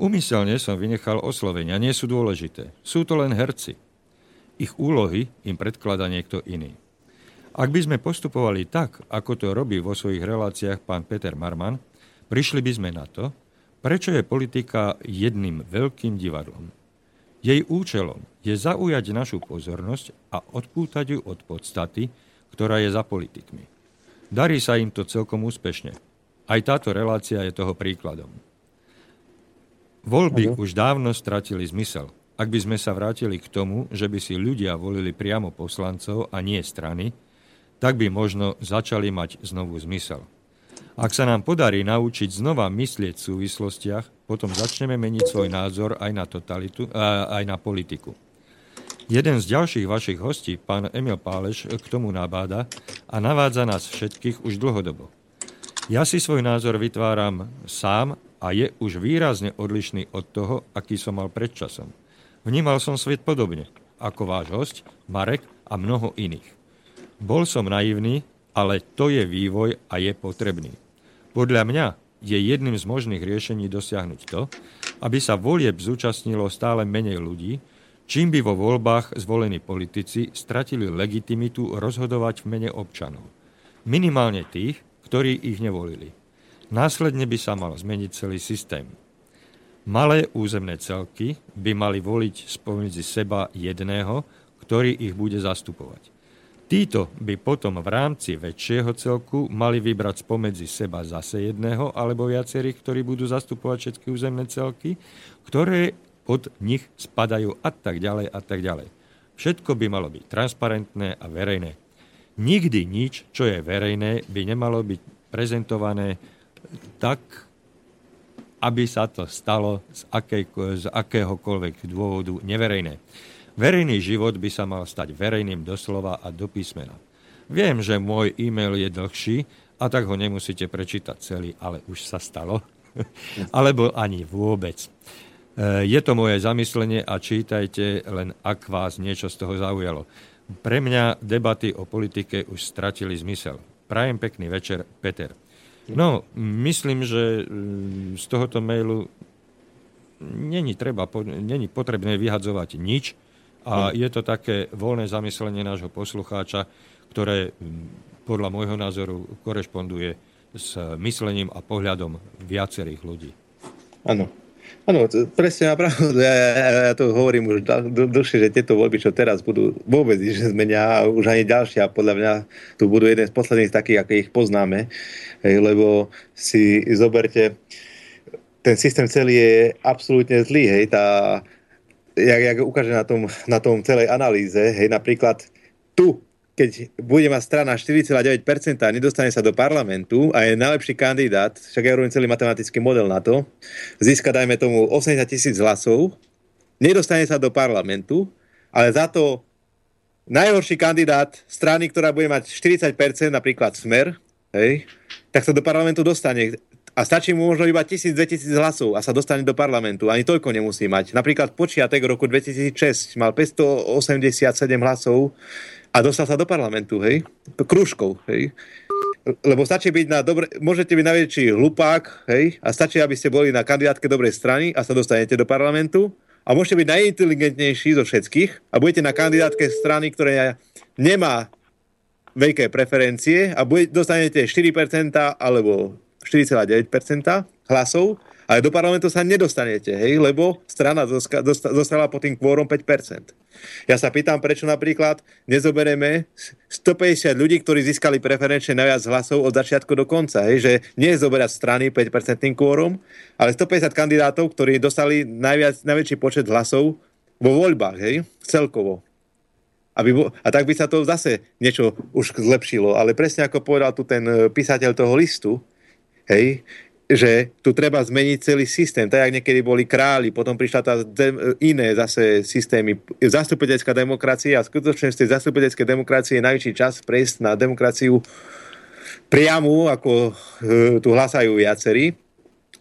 Umyselne som vynechal oslovenia, nie sú dôležité. Sú to len herci. Ich úlohy im predklada niekto iný. Ak by sme postupovali tak, ako to robí vo svojich reláciách pán Peter Marman, prišli by sme na to, prečo je politika jedným veľkým divadlom. Jej účelom je zaujať našu pozornosť a odpútať ju od podstaty, ktorá je za politikmi. Darí sa im to celkom úspešne. Aj táto relácia je toho príkladom. Voľby už dávno stratili zmysel. Ak by sme sa vrátili k tomu, že by si ľudia volili priamo poslancov a nie strany, tak by možno začali mať znovu zmysel. Ak sa nám podarí naučiť znova myslieť v súvislostiach, potom začneme meniť svoj názor aj na, totalitu, aj na politiku. Jeden z ďalších vašich hostí, pán Emil Páleš, k tomu nabáda a navádza nás všetkých už dlhodobo. Ja si svoj názor vytváram sám a je už výrazne odlišný od toho, aký som mal pred časom. Vnímal som svet podobne, ako váš host, Marek a mnoho iných. Bol som naivný, ale to je vývoj a je potrebný. Podľa mňa je jedným z možných riešení dosiahnuť to, aby sa volieb zúčastnilo stále menej ľudí, čím by vo voľbách zvolení politici stratili legitimitu rozhodovať v mene občanov. Minimálne tých, ktorí ich nevolili. Následne by sa mal zmeniť celý systém. Malé územné celky by mali voliť spomedzi seba jedného, ktorý ich bude zastupovať. Títo by potom v rámci väčšieho celku mali vybrať spomedzi seba zase jedného alebo viacerých, ktorí budú zastupovať všetky územné celky, ktoré od nich spadajú a tak ďalej a tak ďalej. Všetko by malo byť transparentné a verejné. Nikdy nič, čo je verejné, by nemalo byť prezentované tak, aby sa to stalo z, akej, z akéhokoľvek dôvodu neverejné. Verejný život by sa mal stať verejným doslova a do písmena. Viem, že môj e-mail je dlhší a tak ho nemusíte prečítať celý, ale už sa stalo. Alebo ani vôbec. E, je to moje zamyslenie a čítajte len, ak vás niečo z toho zaujalo. Pre mňa debaty o politike už stratili zmysel. Prajem pekný večer, Peter. No, myslím, že z tohoto mailu není, treba, není potrebné vyhadzovať nič a je to také voľné zamyslenie nášho poslucháča, ktoré podľa môjho názoru korešponduje s myslením a pohľadom viacerých ľudí. Áno. Áno, presne má pravdu. Ja, ja, ja to hovorím už dlhšie, že tieto voľby, čo teraz budú, vôbec nič zmenia a už ani ďalšie. A podľa mňa tu budú jeden z posledných takých, ako ich poznáme. Lebo si zoberte, ten systém celý je absolútne zlý. Hej, tá, jak, jak ukáže na tom, na tom celej analýze, hej, napríklad tu keď bude mať strana 4,9% a nedostane sa do parlamentu a je najlepší kandidát, však ja robím celý matematický model na to, získa, dajme tomu, 80 tisíc hlasov, nedostane sa do parlamentu, ale za to najhorší kandidát strany, ktorá bude mať 40%, napríklad Smer, hej, tak sa do parlamentu dostane. A stačí mu možno iba 1000-2000 hlasov a sa dostane do parlamentu. Ani toľko nemusí mať. Napríklad počiatek roku 2006 mal 587 hlasov a dostal sa do parlamentu, hej, krúžkou, hej. Lebo stačí byť na dobre, môžete byť najväčší hlupák, hej, a stačí, aby ste boli na kandidátke dobrej strany a sa dostanete do parlamentu. A môžete byť najinteligentnejší zo všetkých a budete na kandidátke strany, ktorá nemá veľké preferencie a bude, dostanete 4% alebo 4,9% hlasov, ale do parlamentu sa nedostanete, hej, lebo strana dostala pod tým kvórom 5%. Ja sa pýtam, prečo napríklad nezoberieme 150 ľudí, ktorí získali preferenčne najviac hlasov od začiatku do konca. Hej? Že nie zoberať strany 5% kvórum, ale 150 kandidátov, ktorí dostali najviac, najväčší počet hlasov vo voľbách, hej? celkovo. Aby bo, a tak by sa to zase niečo už zlepšilo. Ale presne ako povedal tu ten e, písateľ toho listu, hej, že tu treba zmeniť celý systém, tak jak niekedy boli králi, potom prišla tá iné zase systémy, zastupiteľská demokracia a skutočne z tej zastupiteľskej demokracie je najvyšší čas prejsť na demokraciu priamu, ako e, tu hlasajú viacerí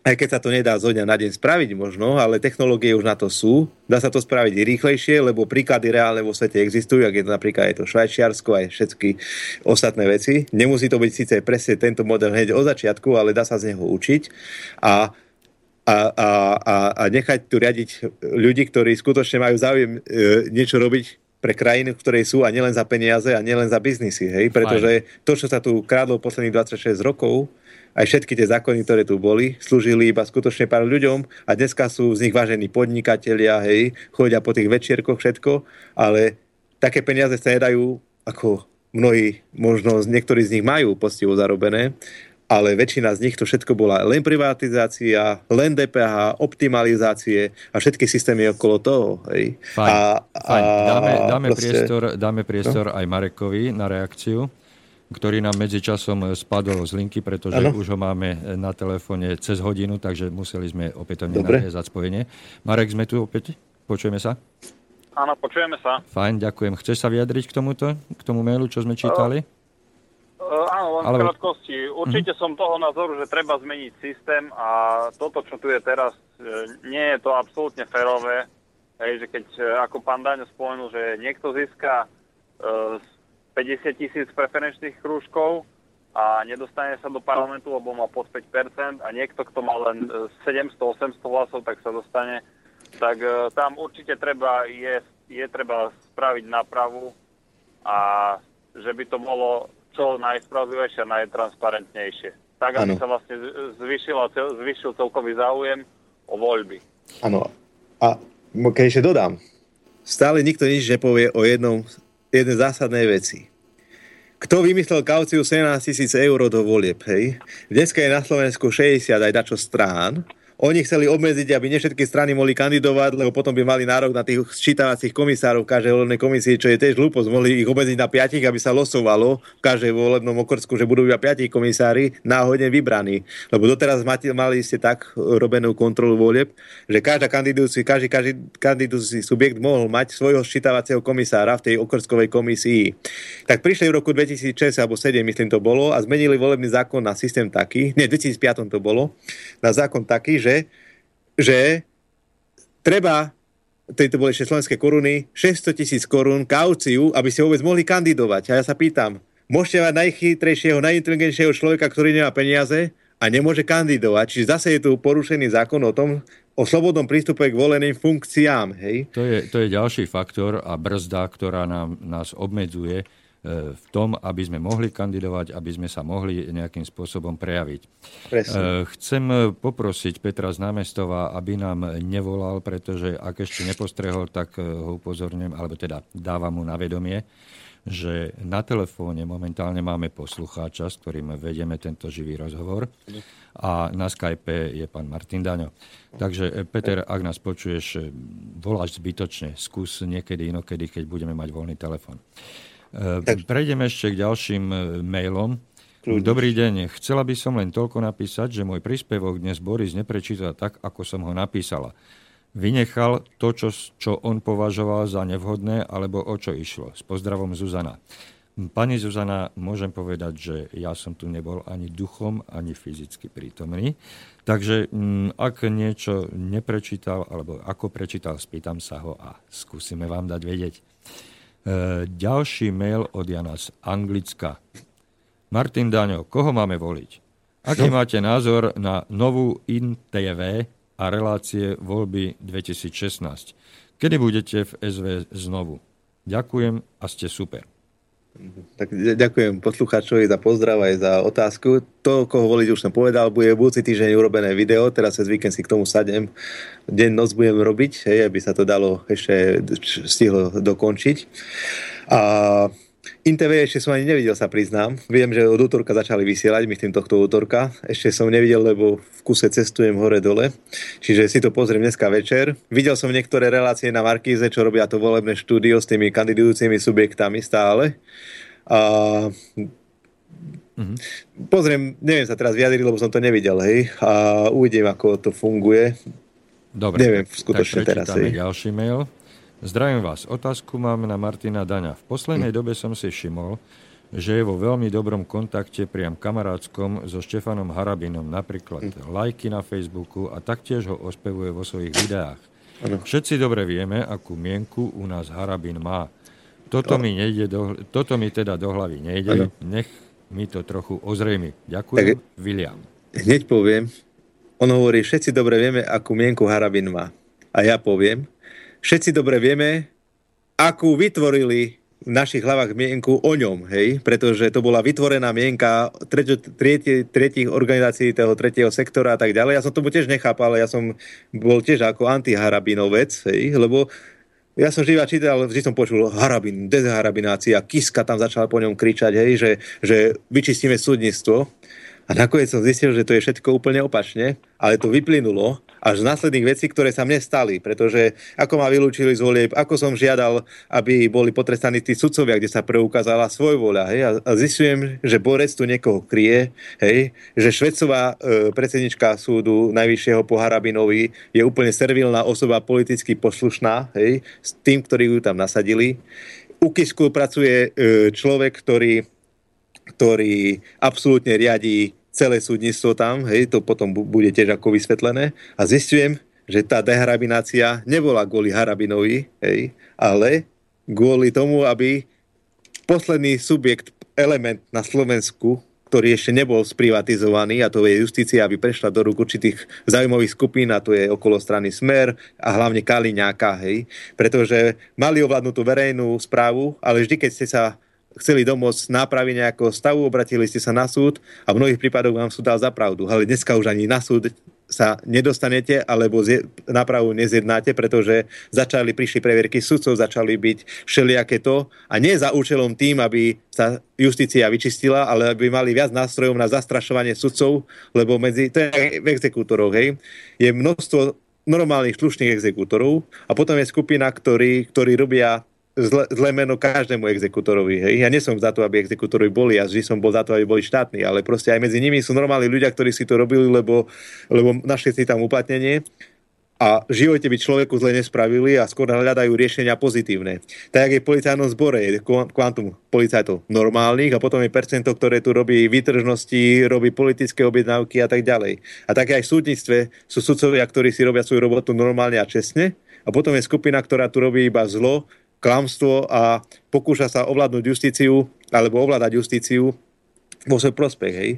aj keď sa to nedá zo dňa na deň spraviť možno, ale technológie už na to sú. Dá sa to spraviť rýchlejšie, lebo príklady reálne vo svete existujú, ak je to napríklad aj to Švajčiarsko, aj všetky ostatné veci. Nemusí to byť síce presne tento model hneď od začiatku, ale dá sa z neho učiť a a, a, a, a nechať tu riadiť ľudí, ktorí skutočne majú záujem e, niečo robiť pre krajiny, v ktorej sú a nielen za peniaze a nielen za biznisy. Hej? Pretože to, čo sa tu krádlo posledných 26 rokov, aj všetky tie zákony, ktoré tu boli, slúžili iba skutočne pár ľuďom a dneska sú z nich vážení podnikatelia, hej, chodia po tých večierkoch všetko, ale také peniaze sa nedajú, ako mnohí, možno niektorí z nich majú postivo zarobené, ale väčšina z nich to všetko bola len privatizácia, len DPH, optimalizácie a všetky systémy okolo toho. Hej. Fajn, a, fajn. Dáme, dáme proste... priestor, dáme priestor no? aj Marekovi na reakciu ktorý nám medzičasom spadol z linky, pretože ano. už ho máme na telefóne cez hodinu, takže museli sme opätovne nadviazať spojenie. Marek, sme tu opäť? Počujeme sa? Áno, počujeme sa. Fajn, ďakujem. Chceš sa vyjadriť k tomuto, k tomu mailu, čo sme čítali? Uh, uh, áno, len Ale... v krátkosti. Určite uh-huh. som toho názoru, že treba zmeniť systém a toto, čo tu je teraz, nie je to absolútne férové. Hej, že keď, ako pán Daňo spomenul, že niekto získa uh, 50 tisíc preferenčných krúžkov a nedostane sa do parlamentu, lebo má pod 5%, a niekto, kto má len 700-800 e, hlasov, tak sa dostane. Tak e, tam určite treba, je, je treba spraviť nápravu a že by to bolo čo najspravodlivejšie a najtransparentnejšie. Tak, aby ano. sa vlastne zvyšil celkový záujem o voľby. Áno. A keď ešte dodám, stále nikto nič nepovie o jednom jedné zásadné veci. Kto vymyslel kauciu 17 tisíc eur do volieb, hej? Dneska je na Slovensku 60 aj dačo strán. Oni chceli obmedziť, aby nie všetky strany mohli kandidovať, lebo potom by mali nárok na tých sčítavacích komisárov v každej volebnej komisii, čo je tiež hlúposť. Mohli ich obmedziť na piatich, aby sa losovalo v každej volebnom okrsku, že budú iba piatich komisári náhodne vybraní. Lebo doteraz mali ste tak robenú kontrolu volieb, že každá kandidujúci, každý, každý kandidujúci subjekt mohol mať svojho sčítavacieho komisára v tej okrskovej komisii. Tak prišli v roku 2006 alebo 2007, myslím to bolo, a zmenili volebný zákon na systém taký, nie, v 2005 to bolo, na zákon taký, že, že treba to boli ešte slovenské koruny, 600 tisíc korún kauciu, aby ste vôbec mohli kandidovať. A ja sa pýtam, môžete mať najchytrejšieho, najinteligentnejšieho človeka, ktorý nemá peniaze a nemôže kandidovať. Čiže zase je tu porušený zákon o tom, o slobodnom prístupe k voleným funkciám. Hej? To, je, to je ďalší faktor a brzda, ktorá nám, nás obmedzuje v tom, aby sme mohli kandidovať, aby sme sa mohli nejakým spôsobom prejaviť. Presne. Eh, chcem poprosiť Petra z námestova, aby nám nevolal, pretože ak ešte nepostrehol, tak eh, ho upozorňujem, alebo teda dávam mu na vedomie, že na telefóne momentálne máme poslucháča, s ktorým vedieme tento živý rozhovor a na Skype je pán Martin Daňo. Takže Peter, ak nás počuješ, voláš zbytočne. Skús niekedy inokedy, keď budeme mať voľný telefón. Tak... Prejdeme ešte k ďalším e, mailom. Dobrý deň. Chcela by som len toľko napísať, že môj príspevok dnes Boris neprečítal tak, ako som ho napísala. Vynechal to, čo, čo on považoval za nevhodné, alebo o čo išlo. S pozdravom Zuzana. Pani Zuzana, môžem povedať, že ja som tu nebol ani duchom, ani fyzicky prítomný. Takže ak niečo neprečítal, alebo ako prečítal, spýtam sa ho a skúsime vám dať vedieť. E, ďalší mail od Jana z Anglicka. Martin Daňo, koho máme voliť? Aký no. máte názor na novú INTV a relácie voľby 2016? Kedy budete v SV znovu? Ďakujem a ste super. Tak ďakujem poslucháčovi za pozdrav aj za otázku. To, koho voliť už som povedal, bude budúci týždeň urobené video, teraz cez víkend si k tomu sadnem. Deň, noc budem robiť, hej, aby sa to dalo ešte stihlo dokončiť. A InTV ešte som ani nevidel, sa priznám. Viem, že od útorka začali vysielať, myslím tohto útorka. Ešte som nevidel, lebo v kuse cestujem hore-dole. Čiže si to pozriem dneska večer. Videl som niektoré relácie na Markíze, čo robia to volebné štúdio s tými kandidujúcimi subjektami stále. A Mm-hmm. Pozriem, neviem sa teraz vyjadriť, lebo som to nevidel, hej. A uvidím, ako to funguje. Dobre, neviem skutočne tak teraz. Hej. ďalší mail. Zdravím vás. Otázku mám na Martina Daňa. V poslednej dobe som si všimol, že je vo veľmi dobrom kontakte priam kamarátskom so Štefanom Harabinom, napríklad hm. lajky na Facebooku a taktiež ho ospevuje vo svojich videách. Ano. Všetci dobre vieme, akú mienku u nás Harabin má. Toto, mi, nejde do, toto mi teda do hlavy nejde. Ano. Nech mi to trochu ozrejmi. Ďakujem, tak, William. Hneď poviem. On hovorí, všetci dobre vieme, akú mienku Harabin má. A ja poviem, všetci dobre vieme, akú vytvorili v našich hlavách mienku o ňom, hej, pretože to bola vytvorená mienka tretich, tretich organizácií toho tretieho sektora a tak ďalej. Ja som tomu tiež nechápal, ja som bol tiež ako antiharabinovec, hej, lebo ja som živa čítal, vždy som počul harabin, dezharabinácia, Kiska tam začala po ňom kričať, hej, že, že vyčistíme súdnictvo. A nakoniec som zistil, že to je všetko úplne opačne, ale to vyplynulo až z následných vecí, ktoré sa mne stali, pretože ako ma vylúčili z volieb, ako som žiadal, aby boli potrestaní tí sudcovia, kde sa preukázala svojvoľa, hej, a, zistujem, že Borec tu niekoho krie, hej, že Švecová e, predsednička súdu najvyššieho po Harabinovi je úplne servilná osoba, politicky poslušná, hej, s tým, ktorí ju tam nasadili. U Kisku pracuje e, človek, ktorý ktorý absolútne riadí celé súdnictvo tam, hej, to potom bude tiež ako vysvetlené. A zistujem, že tá deharabinácia nebola kvôli Harabinovi, hej, ale kvôli tomu, aby posledný subjekt, element na Slovensku, ktorý ešte nebol sprivatizovaný, a to je justícia, aby prešla do rúk určitých zaujímavých skupín, a to je okolo strany Smer a hlavne Kaliňáka, hej. Pretože mali ovládnuť tú verejnú správu, ale vždy, keď ste sa chceli domôcť nápravy nejakého stavu, obratili ste sa na súd a v mnohých prípadoch vám súd dal za pravdu. Ale dneska už ani na súd sa nedostanete alebo zje, napravu nezjednáte, pretože začali, prišli previerky sudcov, začali byť všelijaké to a nie za účelom tým, aby sa justícia vyčistila, ale aby mali viac nástrojov na zastrašovanie sudcov, lebo medzi, to je v exekútoroch, hej, je množstvo normálnych slušných exekútorov a potom je skupina, ktorí, ktorí robia zle, zlé meno každému exekutorovi. Hej. Ja nie som za to, aby exekutorovi boli, ja vždy som bol za to, aby boli štátni, ale proste aj medzi nimi sú normálni ľudia, ktorí si to robili, lebo, lebo našli si tam uplatnenie a v živote by človeku zle nespravili a skôr hľadajú riešenia pozitívne. Tak, jak je v policajnom zbore, je kvantum policajtov normálnych a potom je percento, ktoré tu robí výtržnosti, robí politické objednávky a tak ďalej. A tak aj v súdnictve sú sudcovia, ktorí si robia svoju robotu normálne a čestne a potom je skupina, ktorá tu robí iba zlo klamstvo a pokúša sa ovládnuť justíciu alebo ovládať justíciu vo svoj prospech. Hej.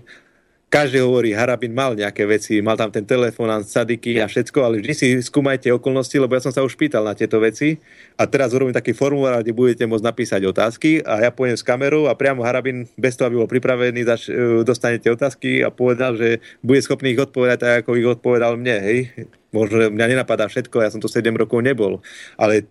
Každý hovorí, Harabin mal nejaké veci, mal tam ten telefonát, sadiky a všetko, ale vždy si skúmajte okolnosti, lebo ja som sa už pýtal na tieto veci a teraz urobím taký formulár, kde budete môcť napísať otázky a ja pôjdem s kamerou a priamo Harabin, bez toho, aby bol pripravený, zač- e, dostanete otázky a povedal, že bude schopný ich odpovedať tak, ako ich odpovedal mne. Hej. Možno mňa nenapadá všetko, ja som to 7 rokov nebol, ale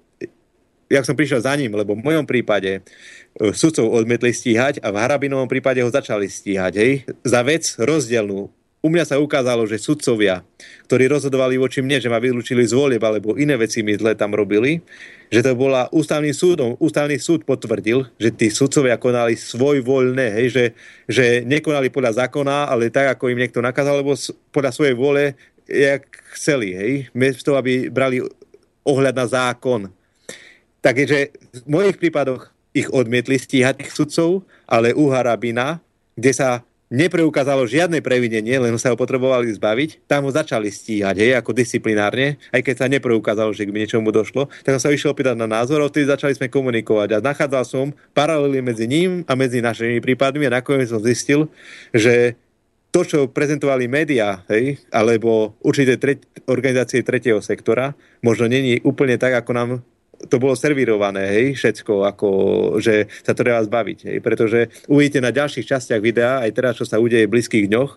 jak som prišiel za ním, lebo v mojom prípade e, sudcov odmietli stíhať a v Harabinovom prípade ho začali stíhať, hej, za vec rozdielnú. U mňa sa ukázalo, že sudcovia, ktorí rozhodovali voči mne, že ma vylúčili z volieb alebo iné veci mi zle tam robili, že to bola ústavným súdom. Ústavný súd potvrdil, že tí sudcovia konali svoj voľné, hej, že, že nekonali podľa zákona, ale tak, ako im niekto nakázal, alebo podľa svojej vôle, jak chceli, hej, toho, aby brali ohľad na zákon. Takže v mojich prípadoch ich odmietli stíhať tých sudcov, ale u Harabina, kde sa nepreukázalo žiadne previnenie, len sa ho potrebovali zbaviť, tam ho začali stíhať, hej, ako disciplinárne, aj keď sa nepreukázalo, že k niečomu došlo, tak som sa išiel opýtať na názor, a vtedy začali sme komunikovať a nachádzal som paralely medzi ním a medzi našimi prípadmi a nakoniec som zistil, že to, čo prezentovali médiá, hej, alebo určité tre- organizácie tretieho sektora, možno není úplne tak, ako nám to bolo servírované, hej, všetko, ako, že sa to treba zbaviť, hej, pretože uvidíte na ďalších častiach videa, aj teraz, čo sa udeje v blízkych dňoch,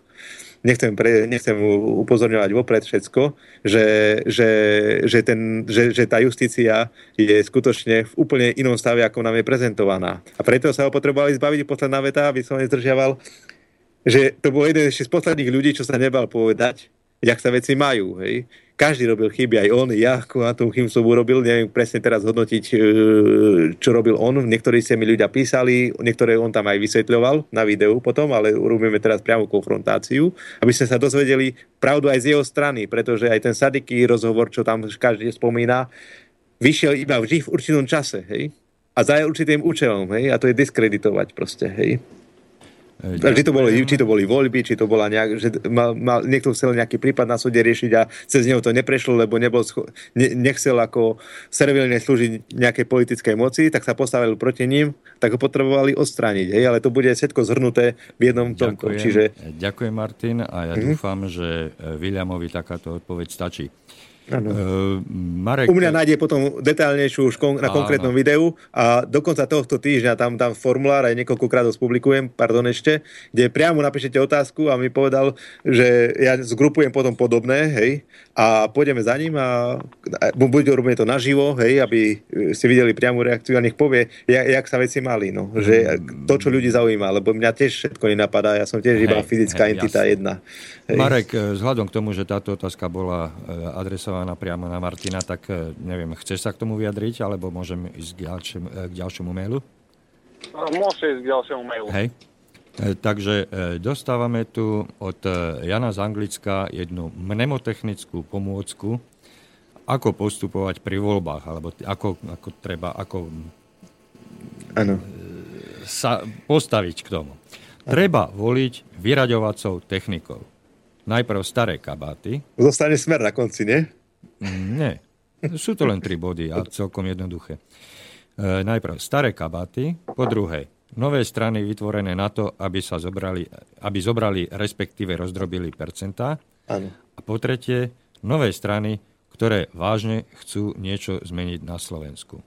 nechcem, pre, nechcem upozorňovať vopred všetko, že, že, že, ten, že, že tá justícia je skutočne v úplne inom stave, ako nám je prezentovaná. A preto sa ho potrebovali zbaviť posledná veta, aby som nezdržiaval, že to bol jeden z posledných ľudí, čo sa nebal povedať, jak sa veci majú. Hej každý robil chyby, aj on, ja na tom chybu urobil, neviem presne teraz hodnotiť, e, čo robil on. Niektorí sa mi ľudia písali, niektoré on tam aj vysvetľoval na videu potom, ale urobíme teraz priamo konfrontáciu, aby sme sa dozvedeli pravdu aj z jeho strany, pretože aj ten sadiký rozhovor, čo tam každý spomína, vyšiel iba vždy v určitom čase, hej? A za určitým účelom, hej? A to je diskreditovať proste, hej? Ďakujem. Či to, boli, či to boli voľby, či to bola nejak, že mal, mal, niekto chcel nejaký prípad na súde riešiť a cez neho to neprešlo, lebo nebol scho- ne, nechcel ako servilne slúžiť nejakej politickej moci, tak sa postavil proti ním, tak ho potrebovali odstrániť. Hej? Ale to bude všetko zhrnuté v jednom tomto. Čiže... Ďakujem, Martin, a ja mm-hmm. dúfam, že Williamovi takáto odpoveď stačí. Ano. Uh, Marek... U mňa nájde potom detailnejšiu už kon- na konkrétnom videu a do konca tohto týždňa tam dám formulár aj niekoľkokrát ho spublikujem, pardon ešte, kde priamo napíšete otázku a mi povedal, že ja zgrupujem potom podobné, hej, a pôjdeme za ním a bude robíme to naživo, hej, aby ste videli priamu reakciu a nech povie, jak, jak sa veci mali, no, že to, čo ľudí zaujíma, lebo mňa tiež všetko nenapadá, ja som tiež hej, iba fyzická hej, entita jasne. jedna. Hej. Marek, eh, vzhľadom k tomu, že táto otázka bola eh, adresovaná priamo na Martina, tak neviem, chceš sa k tomu vyjadriť, alebo môžem ísť k, ďalším, k ďalšiemu mailu? Môžete ísť k ďalšiemu mailu. Hej. E, takže e, dostávame tu od e, Jana z Anglicka jednu mnemotechnickú pomôcku, ako postupovať pri voľbách, alebo ako, ako treba ako ano. sa postaviť k tomu. Ano. Treba voliť vyraďovacou technikou. Najprv staré kabáty. Zostane smer na konci, nie? Nie. Sú to len tri body a celkom jednoduché. E, najprv staré kabáty, po druhé nové strany vytvorené na to, aby sa zobrali, aby zobrali, respektíve rozdrobili percentá. Ano. A po tretie, nové strany, ktoré vážne chcú niečo zmeniť na Slovensku.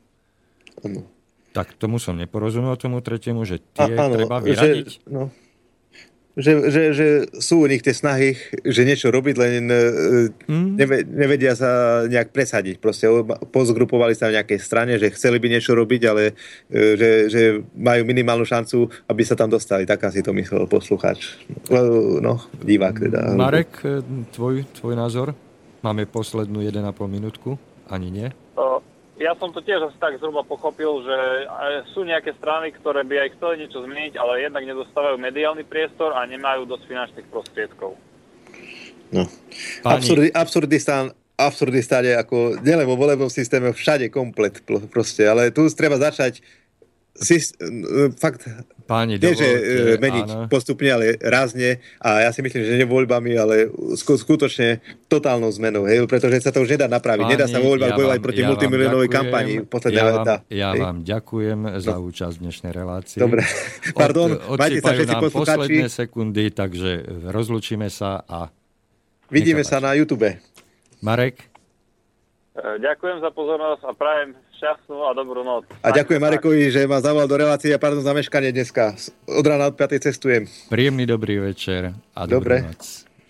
Ano. Tak tomu som neporozumel, tomu tretiemu, že tie a, ano, treba vyradiť. Že, no. Že, že, že sú u nich tie snahy, že niečo robiť, len mm. neve, nevedia sa nejak presadiť. Proste pozgrupovali sa v nejakej strane, že chceli by niečo robiť, ale e, že, že majú minimálnu šancu, aby sa tam dostali. Tak asi to myslel poslucháč. No, divák teda. Marek, e, tvoj, tvoj názor? Máme poslednú 1,5 minútku. Ani nie? Ja som to tiež asi tak zhruba pochopil, že sú nejaké strany, ktoré by aj chceli niečo zmeniť, ale jednak nedostávajú mediálny priestor a nemajú dosť finančných prostriedkov. No. Absurdi, absurdistán, absurdistán je ako nielen vo volebnom systéme, všade komplet proste, ale tu treba začať si, fakt Páni, nie, že e, meniť áno. postupne, ale rázne a ja si myslím, že nie voľbami, ale skutočne totálnou zmenou, hej, pretože sa to už nedá napraviť. Páni, nedá sa vo voľbách ja bojovať proti ja multimilionovej kampani. Ja, vám, ja vám ďakujem za no. účasť v dnešnej relácii. Dobre, pardon, Od, majte sa všetci poslucháči. posledné sekundy, takže rozlučíme sa a... Vidíme sa na YouTube. Marek? E, ďakujem za pozornosť a prajem šťastnú a dobrú noc. A ďakujem Marekovi, že ma zavolal do relácie a pardon za meškanie dneska. Od rána od 5. cestujem. Príjemný dobrý večer a dobrú Dobre. noc.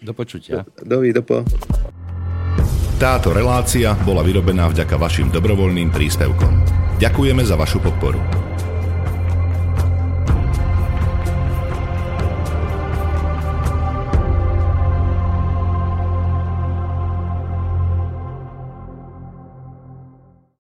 Do počutia. Do, do, dopo. Táto relácia bola vyrobená vďaka vašim dobrovoľným príspevkom. Ďakujeme za vašu podporu.